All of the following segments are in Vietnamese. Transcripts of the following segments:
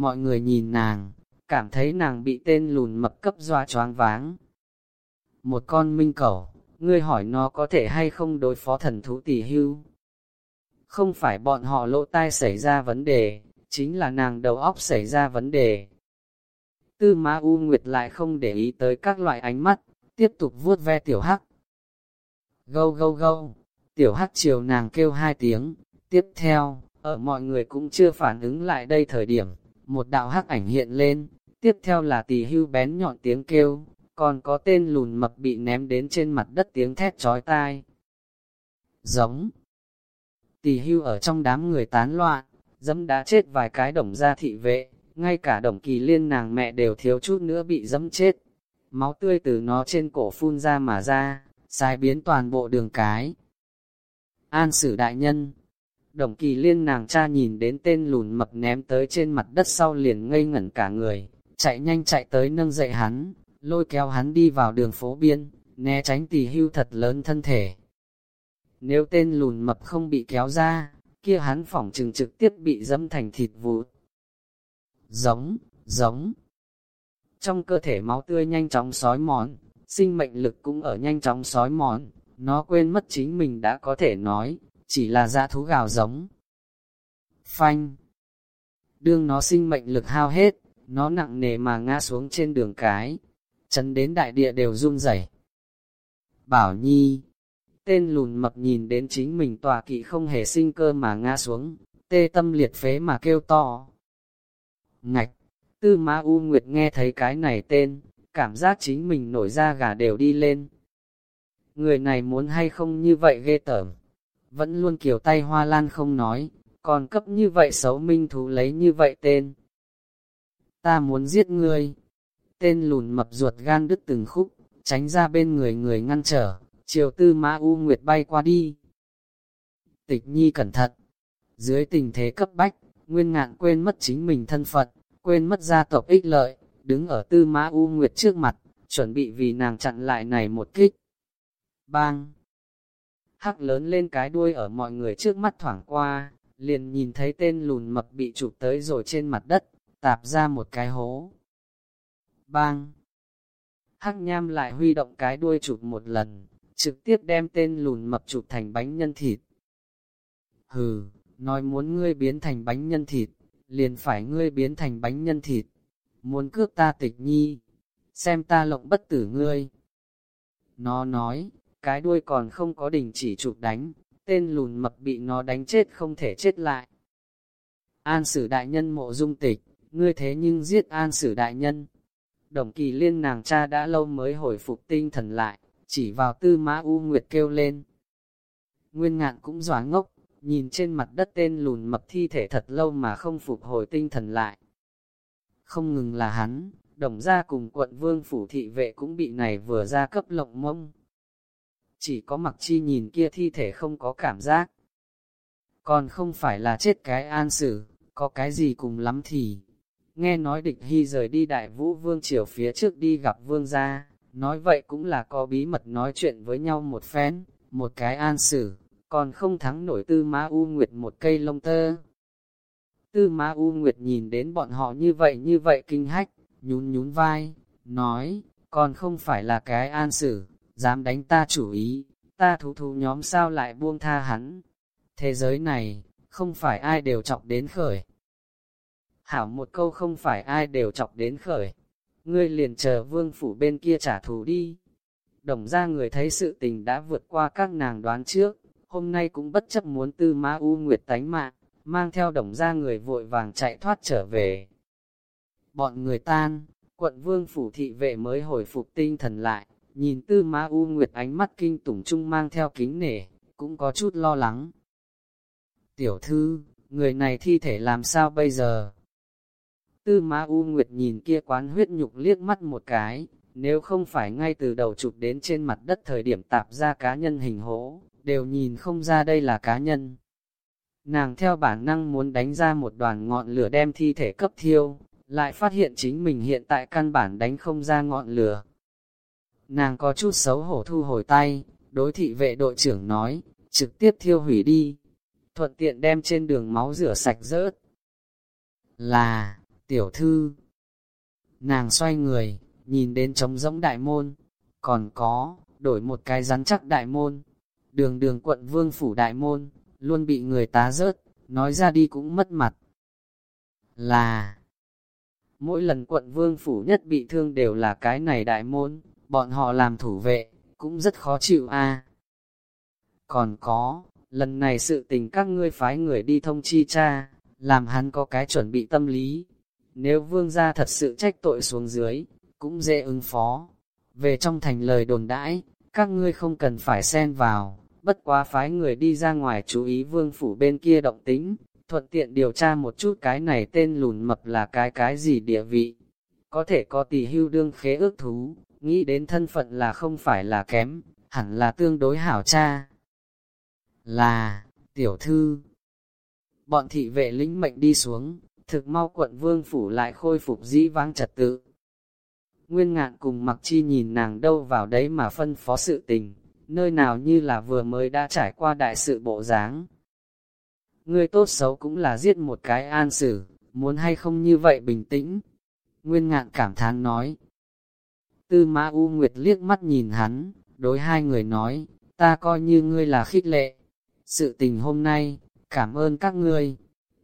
mọi người nhìn nàng, cảm thấy nàng bị tên lùn mập cấp doa choáng váng. Một con minh cẩu, ngươi hỏi nó có thể hay không đối phó thần thú tỷ hưu. Không phải bọn họ lỗ tai xảy ra vấn đề, chính là nàng đầu óc xảy ra vấn đề. Tư Ma U Nguyệt lại không để ý tới các loại ánh mắt, tiếp tục vuốt ve tiểu hắc. Gâu gâu gâu, tiểu hắc chiều nàng kêu hai tiếng, tiếp theo, ở mọi người cũng chưa phản ứng lại đây thời điểm, một đạo hắc ảnh hiện lên, tiếp theo là tỳ hưu bén nhọn tiếng kêu, còn có tên lùn mập bị ném đến trên mặt đất tiếng thét chói tai. Giống. Tỳ hưu ở trong đám người tán loạn, dẫm đã chết vài cái đồng gia thị vệ, ngay cả đồng kỳ liên nàng mẹ đều thiếu chút nữa bị dẫm chết. Máu tươi từ nó trên cổ phun ra mà ra, sai biến toàn bộ đường cái. An sử đại nhân, đồng kỳ liên nàng cha nhìn đến tên lùn mập ném tới trên mặt đất sau liền ngây ngẩn cả người, chạy nhanh chạy tới nâng dậy hắn, lôi kéo hắn đi vào đường phố biên, né tránh tỷ hưu thật lớn thân thể. Nếu tên lùn mập không bị kéo ra, kia hắn phỏng trừng trực tiếp bị dâm thành thịt vụt. Giống, giống. Trong cơ thể máu tươi nhanh chóng sói mòn, sinh mệnh lực cũng ở nhanh chóng sói mòn, nó quên mất chính mình đã có thể nói, chỉ là dã thú gào giống. Phanh. Đương nó sinh mệnh lực hao hết, nó nặng nề mà ngã xuống trên đường cái, chấn đến đại địa đều run rẩy. Bảo Nhi, tên lùn mập nhìn đến chính mình tòa kỵ không hề sinh cơ mà ngã xuống, tê tâm liệt phế mà kêu to. Ngạch, tư ma U Nguyệt nghe thấy cái này tên, cảm giác chính mình nổi da gà đều đi lên. Người này muốn hay không như vậy ghê tởm, vẫn luôn kiểu tay hoa lan không nói, còn cấp như vậy xấu minh thú lấy như vậy tên. Ta muốn giết ngươi. Tên lùn mập ruột gan đứt từng khúc, tránh ra bên người người ngăn trở, chiều tư mã U Nguyệt bay qua đi. Tịch nhi cẩn thận. Dưới tình thế cấp bách, nguyên ngạn quên mất chính mình thân phận, quên mất gia tộc ích lợi, đứng ở tư mã U Nguyệt trước mặt, chuẩn bị vì nàng chặn lại này một kích. Bang! Hắc lớn lên cái đuôi ở mọi người trước mắt thoảng qua, liền nhìn thấy tên lùn mập bị chụp tới rồi trên mặt đất, tạp ra một cái hố. Bang! Hắc nham lại huy động cái đuôi chụp một lần, trực tiếp đem tên lùn mập chụp thành bánh nhân thịt. Hừ, nói muốn ngươi biến thành bánh nhân thịt, liền phải ngươi biến thành bánh nhân thịt. Muốn cướp ta tịch nhi, xem ta lộng bất tử ngươi. Nó nói, cái đuôi còn không có đình chỉ chụp đánh, tên lùn mập bị nó đánh chết không thể chết lại. An sử đại nhân mộ dung tịch, ngươi thế nhưng giết an sử đại nhân. Đồng kỳ liên nàng cha đã lâu mới hồi phục tinh thần lại, chỉ vào tư mã U Nguyệt kêu lên. Nguyên ngạn cũng dòa ngốc, nhìn trên mặt đất tên lùn mập thi thể thật lâu mà không phục hồi tinh thần lại. Không ngừng là hắn, đồng gia cùng quận vương phủ thị vệ cũng bị này vừa ra cấp lộng mông. Chỉ có mặc chi nhìn kia thi thể không có cảm giác. Còn không phải là chết cái an xử, có cái gì cùng lắm thì. Nghe nói địch hy rời đi đại vũ vương triều phía trước đi gặp vương gia, nói vậy cũng là có bí mật nói chuyện với nhau một phen, một cái an xử, còn không thắng nổi tư ma u nguyệt một cây lông tơ. Tư ma u nguyệt nhìn đến bọn họ như vậy như vậy kinh hách, nhún nhún vai, nói, còn không phải là cái an xử, dám đánh ta chủ ý, ta thú thú nhóm sao lại buông tha hắn. Thế giới này, không phải ai đều chọc đến khởi. Hảo một câu không phải ai đều chọc đến khởi. Ngươi liền chờ vương phủ bên kia trả thù đi. Đồng ra người thấy sự tình đã vượt qua các nàng đoán trước, hôm nay cũng bất chấp muốn tư ma u nguyệt tánh mạng, mang theo đồng ra người vội vàng chạy thoát trở về. Bọn người tan, quận vương phủ thị vệ mới hồi phục tinh thần lại, nhìn tư ma u nguyệt ánh mắt kinh tủng trung mang theo kính nể, cũng có chút lo lắng. Tiểu thư, người này thi thể làm sao bây giờ? Tư Ma U Nguyệt nhìn kia quán huyết nhục liếc mắt một cái, nếu không phải ngay từ đầu chụp đến trên mặt đất thời điểm tạp ra cá nhân hình hố, đều nhìn không ra đây là cá nhân. Nàng theo bản năng muốn đánh ra một đoàn ngọn lửa đem thi thể cấp thiêu, lại phát hiện chính mình hiện tại căn bản đánh không ra ngọn lửa. Nàng có chút xấu hổ thu hồi tay, đối thị vệ đội trưởng nói, trực tiếp thiêu hủy đi, thuận tiện đem trên đường máu rửa sạch rớt. Là, Tiểu thư, nàng xoay người, nhìn đến trống rỗng đại môn, còn có, đổi một cái rắn chắc đại môn. Đường đường quận vương phủ đại môn, luôn bị người tá rớt, nói ra đi cũng mất mặt. Là, mỗi lần quận vương phủ nhất bị thương đều là cái này đại môn, bọn họ làm thủ vệ, cũng rất khó chịu a. Còn có, lần này sự tình các ngươi phái người đi thông chi cha, làm hắn có cái chuẩn bị tâm lý. Nếu vương gia thật sự trách tội xuống dưới, cũng dễ ứng phó. Về trong thành lời đồn đãi, các ngươi không cần phải xen vào, bất quá phái người đi ra ngoài chú ý vương phủ bên kia động tính, thuận tiện điều tra một chút cái này tên lùn mập là cái cái gì địa vị. Có thể có tỷ hưu đương khế ước thú, nghĩ đến thân phận là không phải là kém, hẳn là tương đối hảo cha. Là, tiểu thư. Bọn thị vệ lính mệnh đi xuống, thực mau quận vương phủ lại khôi phục dĩ vang trật tự. Nguyên ngạn cùng mặc chi nhìn nàng đâu vào đấy mà phân phó sự tình, nơi nào như là vừa mới đã trải qua đại sự bộ dáng. Người tốt xấu cũng là giết một cái an xử, muốn hay không như vậy bình tĩnh. Nguyên ngạn cảm thán nói. Tư mã U Nguyệt liếc mắt nhìn hắn, đối hai người nói, ta coi như ngươi là khích lệ. Sự tình hôm nay, cảm ơn các ngươi.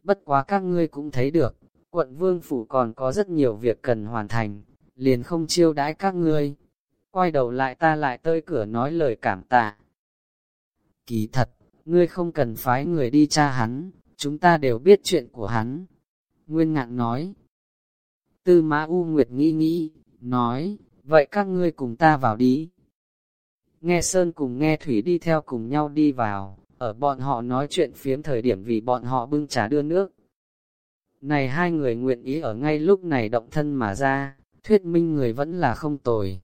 Bất quá các ngươi cũng thấy được, quận vương phủ còn có rất nhiều việc cần hoàn thành, liền không chiêu đãi các ngươi. Quay đầu lại ta lại tơi cửa nói lời cảm tạ. Kỳ thật, ngươi không cần phái người đi tra hắn, chúng ta đều biết chuyện của hắn. Nguyên ngạn nói. Tư mã U Nguyệt nghĩ nghĩ, nói, vậy các ngươi cùng ta vào đi. Nghe Sơn cùng nghe Thủy đi theo cùng nhau đi vào, ở bọn họ nói chuyện phiếm thời điểm vì bọn họ bưng trà đưa nước. Này hai người nguyện ý ở ngay lúc này động thân mà ra, thuyết minh người vẫn là không tồi.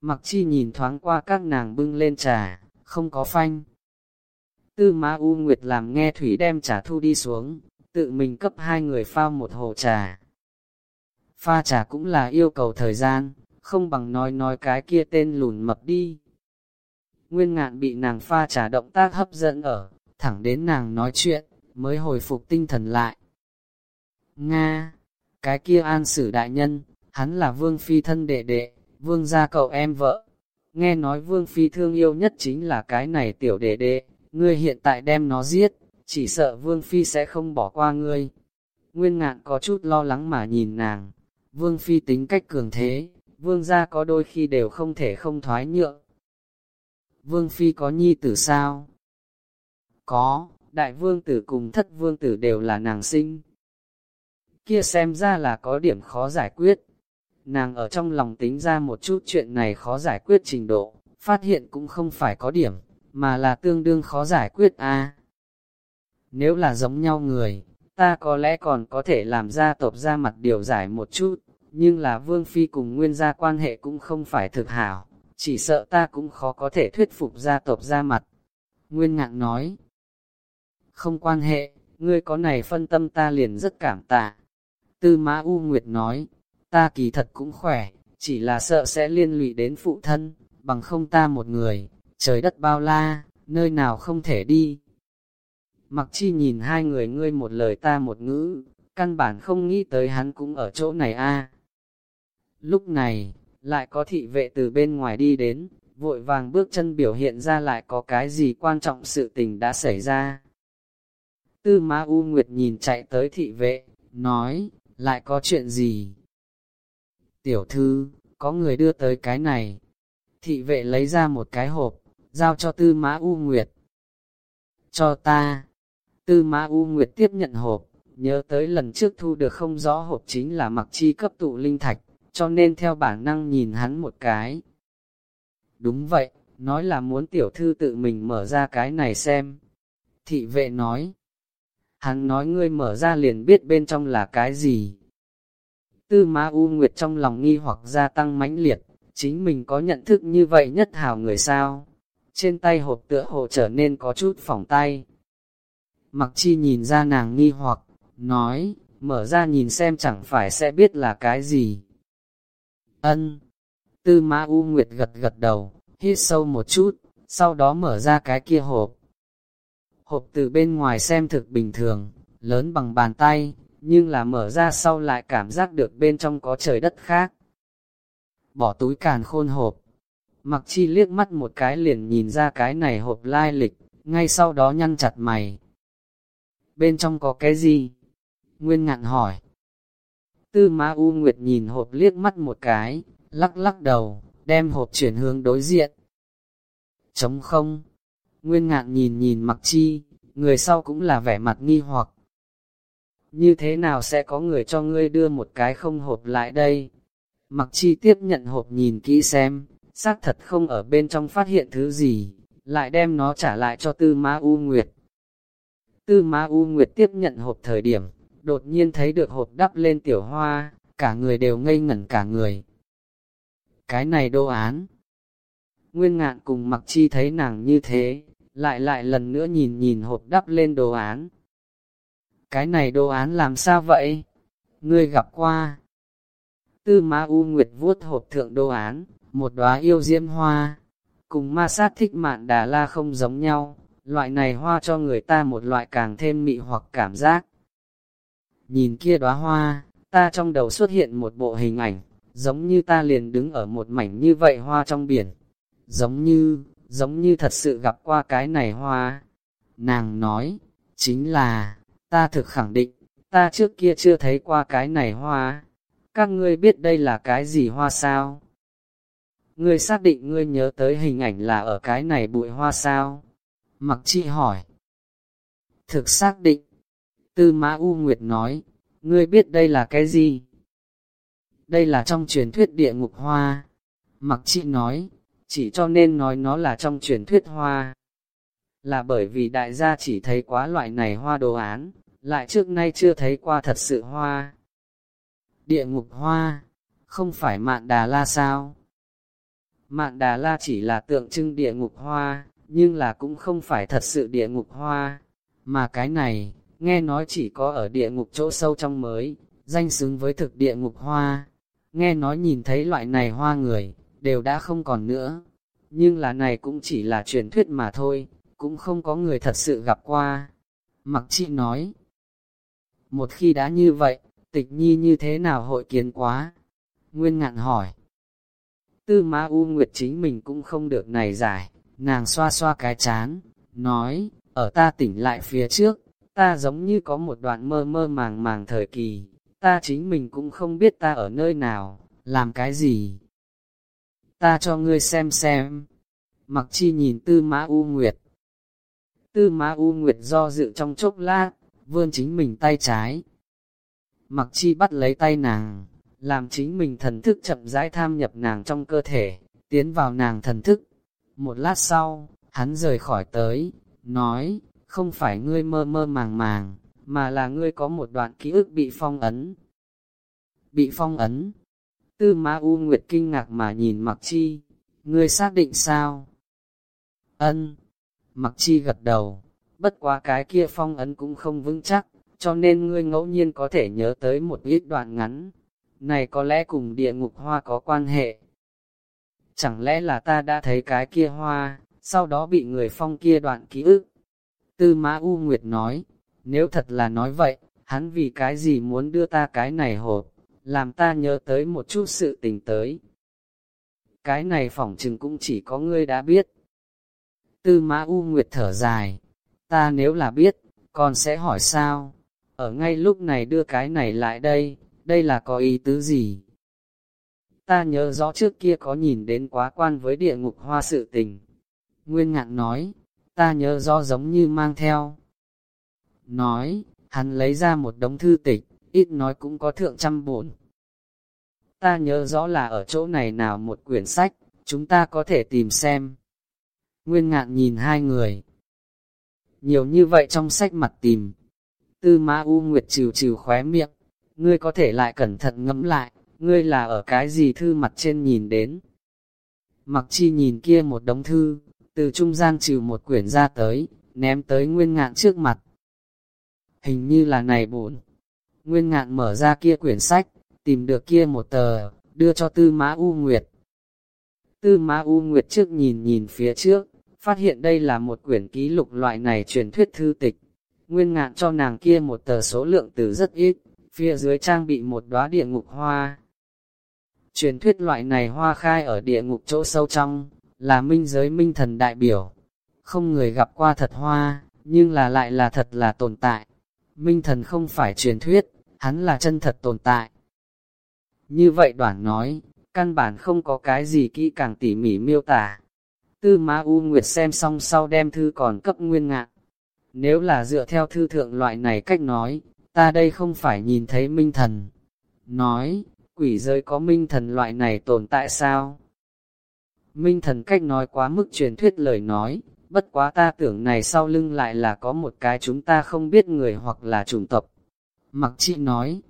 Mặc chi nhìn thoáng qua các nàng bưng lên trà, không có phanh. Tư Ma U Nguyệt làm nghe Thủy đem trà thu đi xuống, tự mình cấp hai người pha một hồ trà. Pha trà cũng là yêu cầu thời gian, không bằng nói nói cái kia tên lùn mập đi. Nguyên ngạn bị nàng pha trà động tác hấp dẫn ở, thẳng đến nàng nói chuyện, mới hồi phục tinh thần lại. Nga, cái kia an sử đại nhân, hắn là vương phi thân đệ đệ, vương gia cậu em vợ. Nghe nói vương phi thương yêu nhất chính là cái này tiểu đệ đệ, ngươi hiện tại đem nó giết, chỉ sợ vương phi sẽ không bỏ qua ngươi. Nguyên ngạn có chút lo lắng mà nhìn nàng, vương phi tính cách cường thế, vương gia có đôi khi đều không thể không thoái nhượng. Vương phi có nhi tử sao? Có, đại vương tử cùng thất vương tử đều là nàng sinh. Kia xem ra là có điểm khó giải quyết, nàng ở trong lòng tính ra một chút chuyện này khó giải quyết trình độ, phát hiện cũng không phải có điểm, mà là tương đương khó giải quyết a. Nếu là giống nhau người, ta có lẽ còn có thể làm ra tộc ra mặt điều giải một chút, nhưng là Vương Phi cùng Nguyên gia quan hệ cũng không phải thực hảo, chỉ sợ ta cũng khó có thể thuyết phục gia tộc ra mặt. Nguyên ngạn nói, không quan hệ, ngươi có này phân tâm ta liền rất cảm tạ. Tư Mã U Nguyệt nói, ta kỳ thật cũng khỏe, chỉ là sợ sẽ liên lụy đến phụ thân, bằng không ta một người, trời đất bao la, nơi nào không thể đi. Mặc chi nhìn hai người ngươi một lời ta một ngữ, căn bản không nghĩ tới hắn cũng ở chỗ này a. Lúc này, lại có thị vệ từ bên ngoài đi đến, vội vàng bước chân biểu hiện ra lại có cái gì quan trọng sự tình đã xảy ra. Tư Ma U Nguyệt nhìn chạy tới thị vệ, nói, lại có chuyện gì? Tiểu thư, có người đưa tới cái này. Thị vệ lấy ra một cái hộp, giao cho tư mã U Nguyệt. Cho ta. Tư mã U Nguyệt tiếp nhận hộp, nhớ tới lần trước thu được không rõ hộp chính là mặc chi cấp tụ linh thạch, cho nên theo bản năng nhìn hắn một cái. Đúng vậy, nói là muốn tiểu thư tự mình mở ra cái này xem. Thị vệ nói, hắn nói ngươi mở ra liền biết bên trong là cái gì. Tư Ma U Nguyệt trong lòng nghi hoặc gia tăng mãnh liệt, chính mình có nhận thức như vậy nhất hào người sao? Trên tay hộp tựa hồ trở nên có chút phỏng tay. Mặc chi nhìn ra nàng nghi hoặc, nói, mở ra nhìn xem chẳng phải sẽ biết là cái gì. Ân. Tư Ma U Nguyệt gật gật đầu, hít sâu một chút, sau đó mở ra cái kia hộp. Hộp từ bên ngoài xem thực bình thường, lớn bằng bàn tay, nhưng là mở ra sau lại cảm giác được bên trong có trời đất khác. Bỏ túi càn khôn hộp, mặc chi liếc mắt một cái liền nhìn ra cái này hộp lai lịch, ngay sau đó nhăn chặt mày. Bên trong có cái gì? Nguyên ngạn hỏi. Tư Ma U Nguyệt nhìn hộp liếc mắt một cái, lắc lắc đầu, đem hộp chuyển hướng đối diện. Trống không. Nguyên ngạn nhìn nhìn mặc chi, người sau cũng là vẻ mặt nghi hoặc. Như thế nào sẽ có người cho ngươi đưa một cái không hộp lại đây? Mặc chi tiếp nhận hộp nhìn kỹ xem, xác thật không ở bên trong phát hiện thứ gì, lại đem nó trả lại cho Tư Ma U Nguyệt. Tư Ma U Nguyệt tiếp nhận hộp thời điểm, đột nhiên thấy được hộp đắp lên tiểu hoa, cả người đều ngây ngẩn cả người. Cái này đô án. Nguyên ngạn cùng mặc chi thấy nàng như thế, lại lại lần nữa nhìn nhìn hộp đắp lên đồ án. Cái này đồ án làm sao vậy? Ngươi gặp qua. Tư Ma U Nguyệt vuốt hộp thượng đồ án, một đóa yêu diễm hoa, cùng ma sát thích mạn đà la không giống nhau, loại này hoa cho người ta một loại càng thêm mị hoặc cảm giác. Nhìn kia đóa hoa, ta trong đầu xuất hiện một bộ hình ảnh, giống như ta liền đứng ở một mảnh như vậy hoa trong biển. Giống như, giống như thật sự gặp qua cái này hoa. Nàng nói, chính là, ta thực khẳng định, ta trước kia chưa thấy qua cái này hoa. Các ngươi biết đây là cái gì hoa sao? Ngươi xác định ngươi nhớ tới hình ảnh là ở cái này bụi hoa sao? Mặc chi hỏi. Thực xác định. Tư Mã U Nguyệt nói, ngươi biết đây là cái gì? Đây là trong truyền thuyết địa ngục hoa. Mặc chị nói, chỉ cho nên nói nó là trong truyền thuyết hoa. Là bởi vì đại gia chỉ thấy quá loại này hoa đồ án, lại trước nay chưa thấy qua thật sự hoa. Địa ngục hoa, không phải mạn đà la sao? Mạn đà la chỉ là tượng trưng địa ngục hoa, nhưng là cũng không phải thật sự địa ngục hoa, mà cái này, nghe nói chỉ có ở địa ngục chỗ sâu trong mới, danh xứng với thực địa ngục hoa. Nghe nói nhìn thấy loại này hoa người, đều đã không còn nữa. Nhưng là này cũng chỉ là truyền thuyết mà thôi, cũng không có người thật sự gặp qua. Mặc chị nói, một khi đã như vậy, tịch nhi như thế nào hội kiến quá? Nguyên ngạn hỏi. Tư Ma U Nguyệt chính mình cũng không được này giải, nàng xoa xoa cái chán, nói, ở ta tỉnh lại phía trước, ta giống như có một đoạn mơ mơ màng màng thời kỳ, ta chính mình cũng không biết ta ở nơi nào, làm cái gì. Ta cho ngươi xem xem. Mặc chi nhìn tư mã U Nguyệt. Tư mã U Nguyệt do dự trong chốc lát, vươn chính mình tay trái. Mặc chi bắt lấy tay nàng, làm chính mình thần thức chậm rãi tham nhập nàng trong cơ thể, tiến vào nàng thần thức. Một lát sau, hắn rời khỏi tới, nói, không phải ngươi mơ mơ màng màng, mà là ngươi có một đoạn ký ức bị phong ấn. Bị phong ấn. Tư Ma U Nguyệt kinh ngạc mà nhìn Mặc Chi, ngươi xác định sao? Ân. Mặc Chi gật đầu, bất quá cái kia phong ấn cũng không vững chắc, cho nên ngươi ngẫu nhiên có thể nhớ tới một ít đoạn ngắn. Này có lẽ cùng địa ngục hoa có quan hệ. Chẳng lẽ là ta đã thấy cái kia hoa, sau đó bị người phong kia đoạn ký ức? Tư Mã U Nguyệt nói, nếu thật là nói vậy, hắn vì cái gì muốn đưa ta cái này hộp, làm ta nhớ tới một chút sự tình tới. Cái này phỏng chừng cũng chỉ có ngươi đã biết. Tư Mã U Nguyệt thở dài, ta nếu là biết, còn sẽ hỏi sao? Ở ngay lúc này đưa cái này lại đây, đây là có ý tứ gì? Ta nhớ rõ trước kia có nhìn đến quá quan với địa ngục hoa sự tình. Nguyên ngạn nói, ta nhớ rõ giống như mang theo. Nói, hắn lấy ra một đống thư tịch, ít nói cũng có thượng trăm bổn. Ta nhớ rõ là ở chỗ này nào một quyển sách, chúng ta có thể tìm xem. Nguyên ngạn nhìn hai người. Nhiều như vậy trong sách mặt tìm. Tư Ma U Nguyệt trừ trừ khóe miệng, ngươi có thể lại cẩn thận ngẫm lại, ngươi là ở cái gì thư mặt trên nhìn đến. Mặc chi nhìn kia một đống thư, từ trung gian trừ một quyển ra tới, ném tới nguyên ngạn trước mặt. Hình như là này bổn. Nguyên ngạn mở ra kia quyển sách, tìm được kia một tờ, đưa cho tư mã U Nguyệt. Tư mã U Nguyệt trước nhìn nhìn phía trước, phát hiện đây là một quyển ký lục loại này truyền thuyết thư tịch. Nguyên ngạn cho nàng kia một tờ số lượng từ rất ít, phía dưới trang bị một đóa địa ngục hoa. Truyền thuyết loại này hoa khai ở địa ngục chỗ sâu trong, là minh giới minh thần đại biểu. Không người gặp qua thật hoa, nhưng là lại là thật là tồn tại. Minh thần không phải truyền thuyết, hắn là chân thật tồn tại. Như vậy đoạn nói, căn bản không có cái gì kỹ càng tỉ mỉ miêu tả. Tư Ma U Nguyệt xem xong sau đem thư còn cấp nguyên ngạn. Nếu là dựa theo thư thượng loại này cách nói, ta đây không phải nhìn thấy minh thần. Nói, quỷ giới có minh thần loại này tồn tại sao? Minh thần cách nói quá mức truyền thuyết lời nói, bất quá ta tưởng này sau lưng lại là có một cái chúng ta không biết người hoặc là chủng tộc. Mặc chị nói,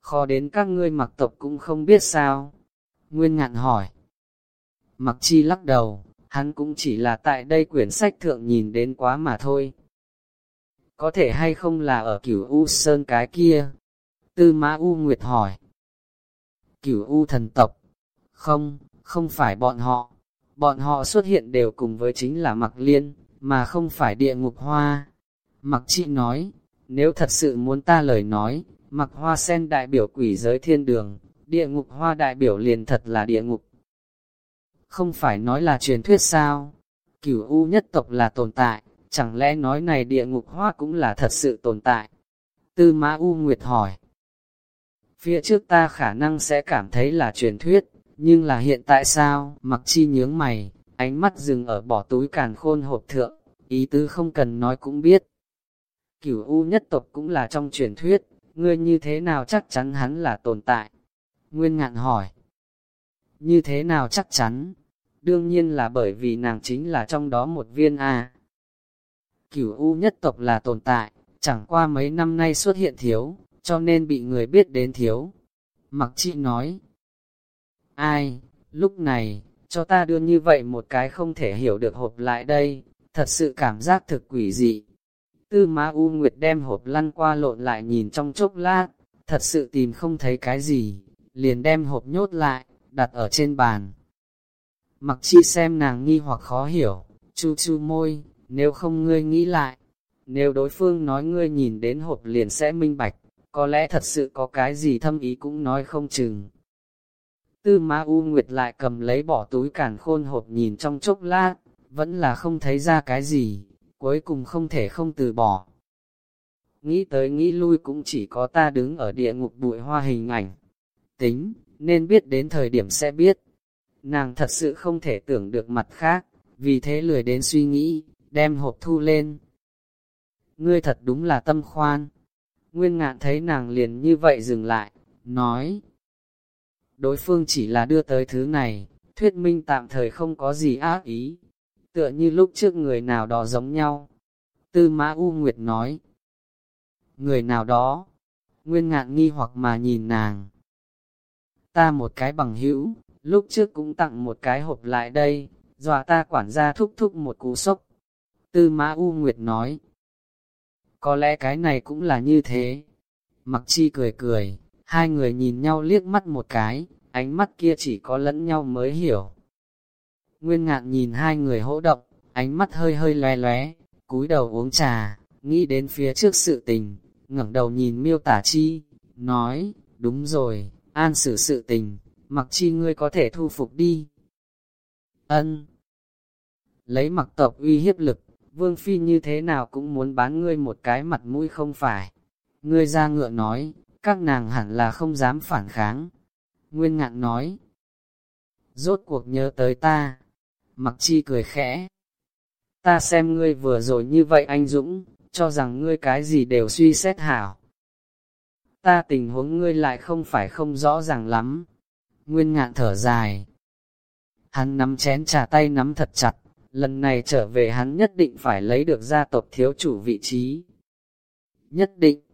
khó đến các ngươi mặc tộc cũng không biết sao. Nguyên ngạn hỏi, mặc chi lắc đầu, hắn cũng chỉ là tại đây quyển sách thượng nhìn đến quá mà thôi. Có thể hay không là ở cửu U Sơn cái kia? Tư Mã U Nguyệt hỏi. Cửu U thần tộc? Không, không phải bọn họ. Bọn họ xuất hiện đều cùng với chính là Mặc Liên, mà không phải địa ngục hoa. Mặc chị nói, nếu thật sự muốn ta lời nói, Mặc Hoa Sen đại biểu quỷ giới thiên đường, địa ngục hoa đại biểu liền thật là địa ngục. Không phải nói là truyền thuyết sao? Cửu U nhất tộc là tồn tại, chẳng lẽ nói này địa ngục hoa cũng là thật sự tồn tại? Tư Mã U Nguyệt hỏi. Phía trước ta khả năng sẽ cảm thấy là truyền thuyết, nhưng là hiện tại sao? Mặc chi nhướng mày, ánh mắt dừng ở bỏ túi càn khôn hộp thượng, ý tứ không cần nói cũng biết. Cửu U nhất tộc cũng là trong truyền thuyết, ngươi như thế nào chắc chắn hắn là tồn tại? Nguyên ngạn hỏi. Như thế nào chắc chắn? Đương nhiên là bởi vì nàng chính là trong đó một viên A. Cửu U nhất tộc là tồn tại, chẳng qua mấy năm nay xuất hiện thiếu, cho nên bị người biết đến thiếu. Mặc chi nói, ai, lúc này, cho ta đưa như vậy một cái không thể hiểu được hộp lại đây, thật sự cảm giác thực quỷ dị. Tư Ma U Nguyệt đem hộp lăn qua lộn lại nhìn trong chốc lát, thật sự tìm không thấy cái gì, liền đem hộp nhốt lại, đặt ở trên bàn. Mặc chi xem nàng nghi hoặc khó hiểu, chu chu môi, nếu không ngươi nghĩ lại, nếu đối phương nói ngươi nhìn đến hộp liền sẽ minh bạch, có lẽ thật sự có cái gì thâm ý cũng nói không chừng. Tư Ma U Nguyệt lại cầm lấy bỏ túi cản khôn hộp nhìn trong chốc lát, vẫn là không thấy ra cái gì, cuối cùng không thể không từ bỏ. Nghĩ tới nghĩ lui cũng chỉ có ta đứng ở địa ngục bụi hoa hình ảnh. Tính, nên biết đến thời điểm sẽ biết. Nàng thật sự không thể tưởng được mặt khác, vì thế lười đến suy nghĩ, đem hộp thu lên. Ngươi thật đúng là tâm khoan. Nguyên ngạn thấy nàng liền như vậy dừng lại, nói. Đối phương chỉ là đưa tới thứ này, thuyết minh tạm thời không có gì ác ý. Tựa như lúc trước người nào đó giống nhau. Tư Mã U Nguyệt nói. Người nào đó. Nguyên ngạn nghi hoặc mà nhìn nàng. Ta một cái bằng hữu, lúc trước cũng tặng một cái hộp lại đây, dọa ta quản gia thúc thúc một cú sốc. Tư Mã U Nguyệt nói, có lẽ cái này cũng là như thế. Mặc chi cười cười, hai người nhìn nhau liếc mắt một cái, ánh mắt kia chỉ có lẫn nhau mới hiểu. Nguyên ngạn nhìn hai người hỗ động, ánh mắt hơi hơi loe loé, cúi đầu uống trà, nghĩ đến phía trước sự tình, ngẩng đầu nhìn miêu tả chi, nói, đúng rồi, an xử sự tình, mặc chi ngươi có thể thu phục đi. Ân. Lấy mặc tộc uy hiếp lực, Vương Phi như thế nào cũng muốn bán ngươi một cái mặt mũi không phải. Ngươi ra ngựa nói, các nàng hẳn là không dám phản kháng. Nguyên ngạn nói, rốt cuộc nhớ tới ta. Mặc chi cười khẽ. Ta xem ngươi vừa rồi như vậy anh Dũng, cho rằng ngươi cái gì đều suy xét hảo. Ta tình huống ngươi lại không phải không rõ ràng lắm. Nguyên ngạn thở dài. Hắn nắm chén trà tay nắm thật chặt, lần này trở về hắn nhất định phải lấy được gia tộc thiếu chủ vị trí. Nhất định.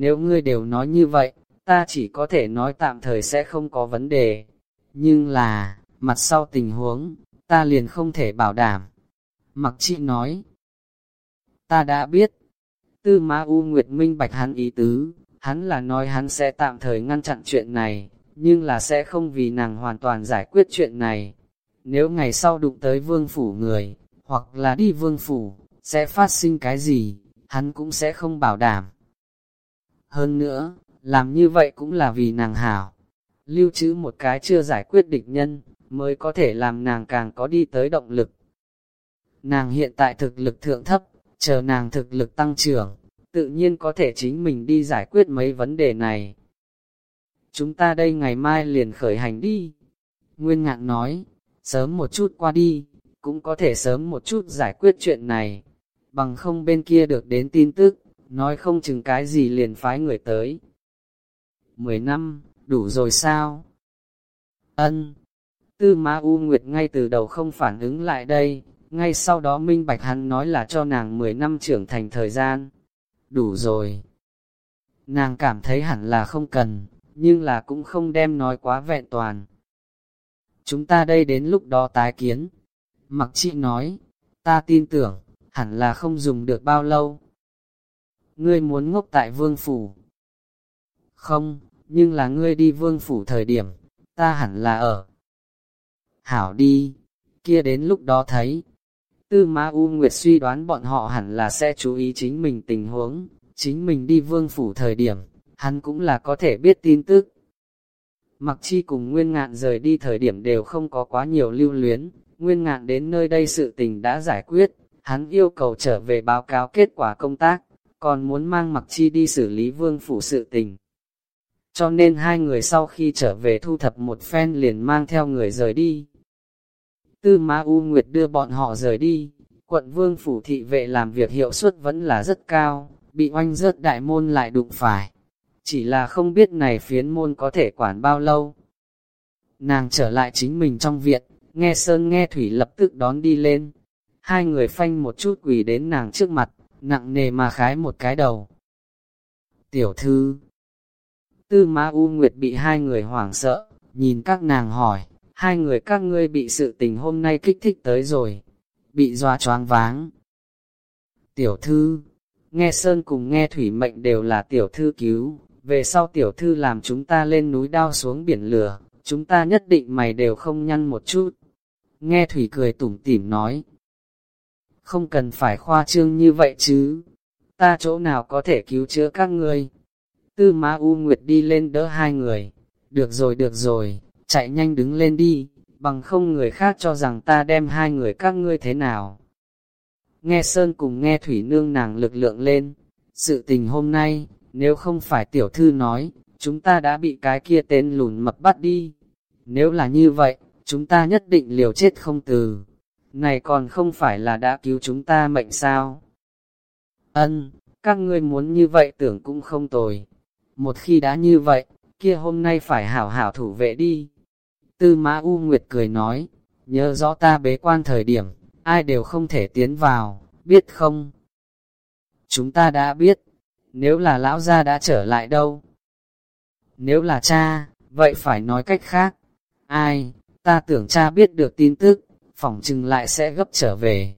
Nếu ngươi đều nói như vậy, ta chỉ có thể nói tạm thời sẽ không có vấn đề. Nhưng là, mặt sau tình huống, ta liền không thể bảo đảm. Mặc chị nói, ta đã biết, tư ma u nguyệt minh bạch hắn ý tứ, hắn là nói hắn sẽ tạm thời ngăn chặn chuyện này, nhưng là sẽ không vì nàng hoàn toàn giải quyết chuyện này. Nếu ngày sau đụng tới vương phủ người, hoặc là đi vương phủ, sẽ phát sinh cái gì, hắn cũng sẽ không bảo đảm. Hơn nữa, làm như vậy cũng là vì nàng hảo. Lưu trữ một cái chưa giải quyết địch nhân, mới có thể làm nàng càng có đi tới động lực. Nàng hiện tại thực lực thượng thấp, chờ nàng thực lực tăng trưởng, tự nhiên có thể chính mình đi giải quyết mấy vấn đề này. Chúng ta đây ngày mai liền khởi hành đi. Nguyên ngạn nói, sớm một chút qua đi, cũng có thể sớm một chút giải quyết chuyện này. Bằng không bên kia được đến tin tức, nói không chừng cái gì liền phái người tới. Mười năm, đủ rồi sao? Ân. Tư Ma U Nguyệt ngay từ đầu không phản ứng lại đây, ngay sau đó Minh Bạch hắn nói là cho nàng 10 năm trưởng thành thời gian. Đủ rồi. Nàng cảm thấy hẳn là không cần, nhưng là cũng không đem nói quá vẹn toàn. Chúng ta đây đến lúc đó tái kiến. Mặc chị nói, ta tin tưởng, hẳn là không dùng được bao lâu. Ngươi muốn ngốc tại vương phủ. Không, nhưng là ngươi đi vương phủ thời điểm, ta hẳn là ở. Hảo đi, kia đến lúc đó thấy. Tư Ma U Nguyệt suy đoán bọn họ hẳn là sẽ chú ý chính mình tình huống, chính mình đi vương phủ thời điểm, hắn cũng là có thể biết tin tức. Mặc chi cùng Nguyên Ngạn rời đi thời điểm đều không có quá nhiều lưu luyến, Nguyên Ngạn đến nơi đây sự tình đã giải quyết, hắn yêu cầu trở về báo cáo kết quả công tác, còn muốn mang Mặc chi đi xử lý vương phủ sự tình. Cho nên hai người sau khi trở về thu thập một phen liền mang theo người rời đi. Tư Ma U Nguyệt đưa bọn họ rời đi, quận vương phủ thị vệ làm việc hiệu suất vẫn là rất cao, bị oanh rớt đại môn lại đụng phải. Chỉ là không biết này phiến môn có thể quản bao lâu. Nàng trở lại chính mình trong viện, nghe Sơn nghe Thủy lập tức đón đi lên. Hai người phanh một chút quỳ đến nàng trước mặt, nặng nề mà khái một cái đầu. Tiểu thư Tư Ma U Nguyệt bị hai người hoảng sợ, nhìn các nàng hỏi, hai người các ngươi bị sự tình hôm nay kích thích tới rồi, bị doa choáng váng. Tiểu thư, nghe Sơn cùng nghe Thủy mệnh đều là tiểu thư cứu, về sau tiểu thư làm chúng ta lên núi đao xuống biển lửa, chúng ta nhất định mày đều không nhăn một chút. Nghe Thủy cười tủm tỉm nói, không cần phải khoa trương như vậy chứ, ta chỗ nào có thể cứu chữa các ngươi. Tư Ma U Nguyệt đi lên đỡ hai người, được rồi được rồi, chạy nhanh đứng lên đi, bằng không người khác cho rằng ta đem hai người các ngươi thế nào. Nghe Sơn cùng nghe Thủy Nương nàng lực lượng lên, sự tình hôm nay, nếu không phải tiểu thư nói, chúng ta đã bị cái kia tên lùn mập bắt đi. Nếu là như vậy, chúng ta nhất định liều chết không từ. Này còn không phải là đã cứu chúng ta mệnh sao? Ân, các ngươi muốn như vậy tưởng cũng không tồi. Một khi đã như vậy, kia hôm nay phải hảo hảo thủ vệ đi. Tư Mã U Nguyệt cười nói, nhớ rõ ta bế quan thời điểm, ai đều không thể tiến vào, biết không? Chúng ta đã biết, nếu là lão gia đã trở lại đâu? Nếu là cha, vậy phải nói cách khác. Ai, ta tưởng cha biết được tin tức, phỏng chừng lại sẽ gấp trở về.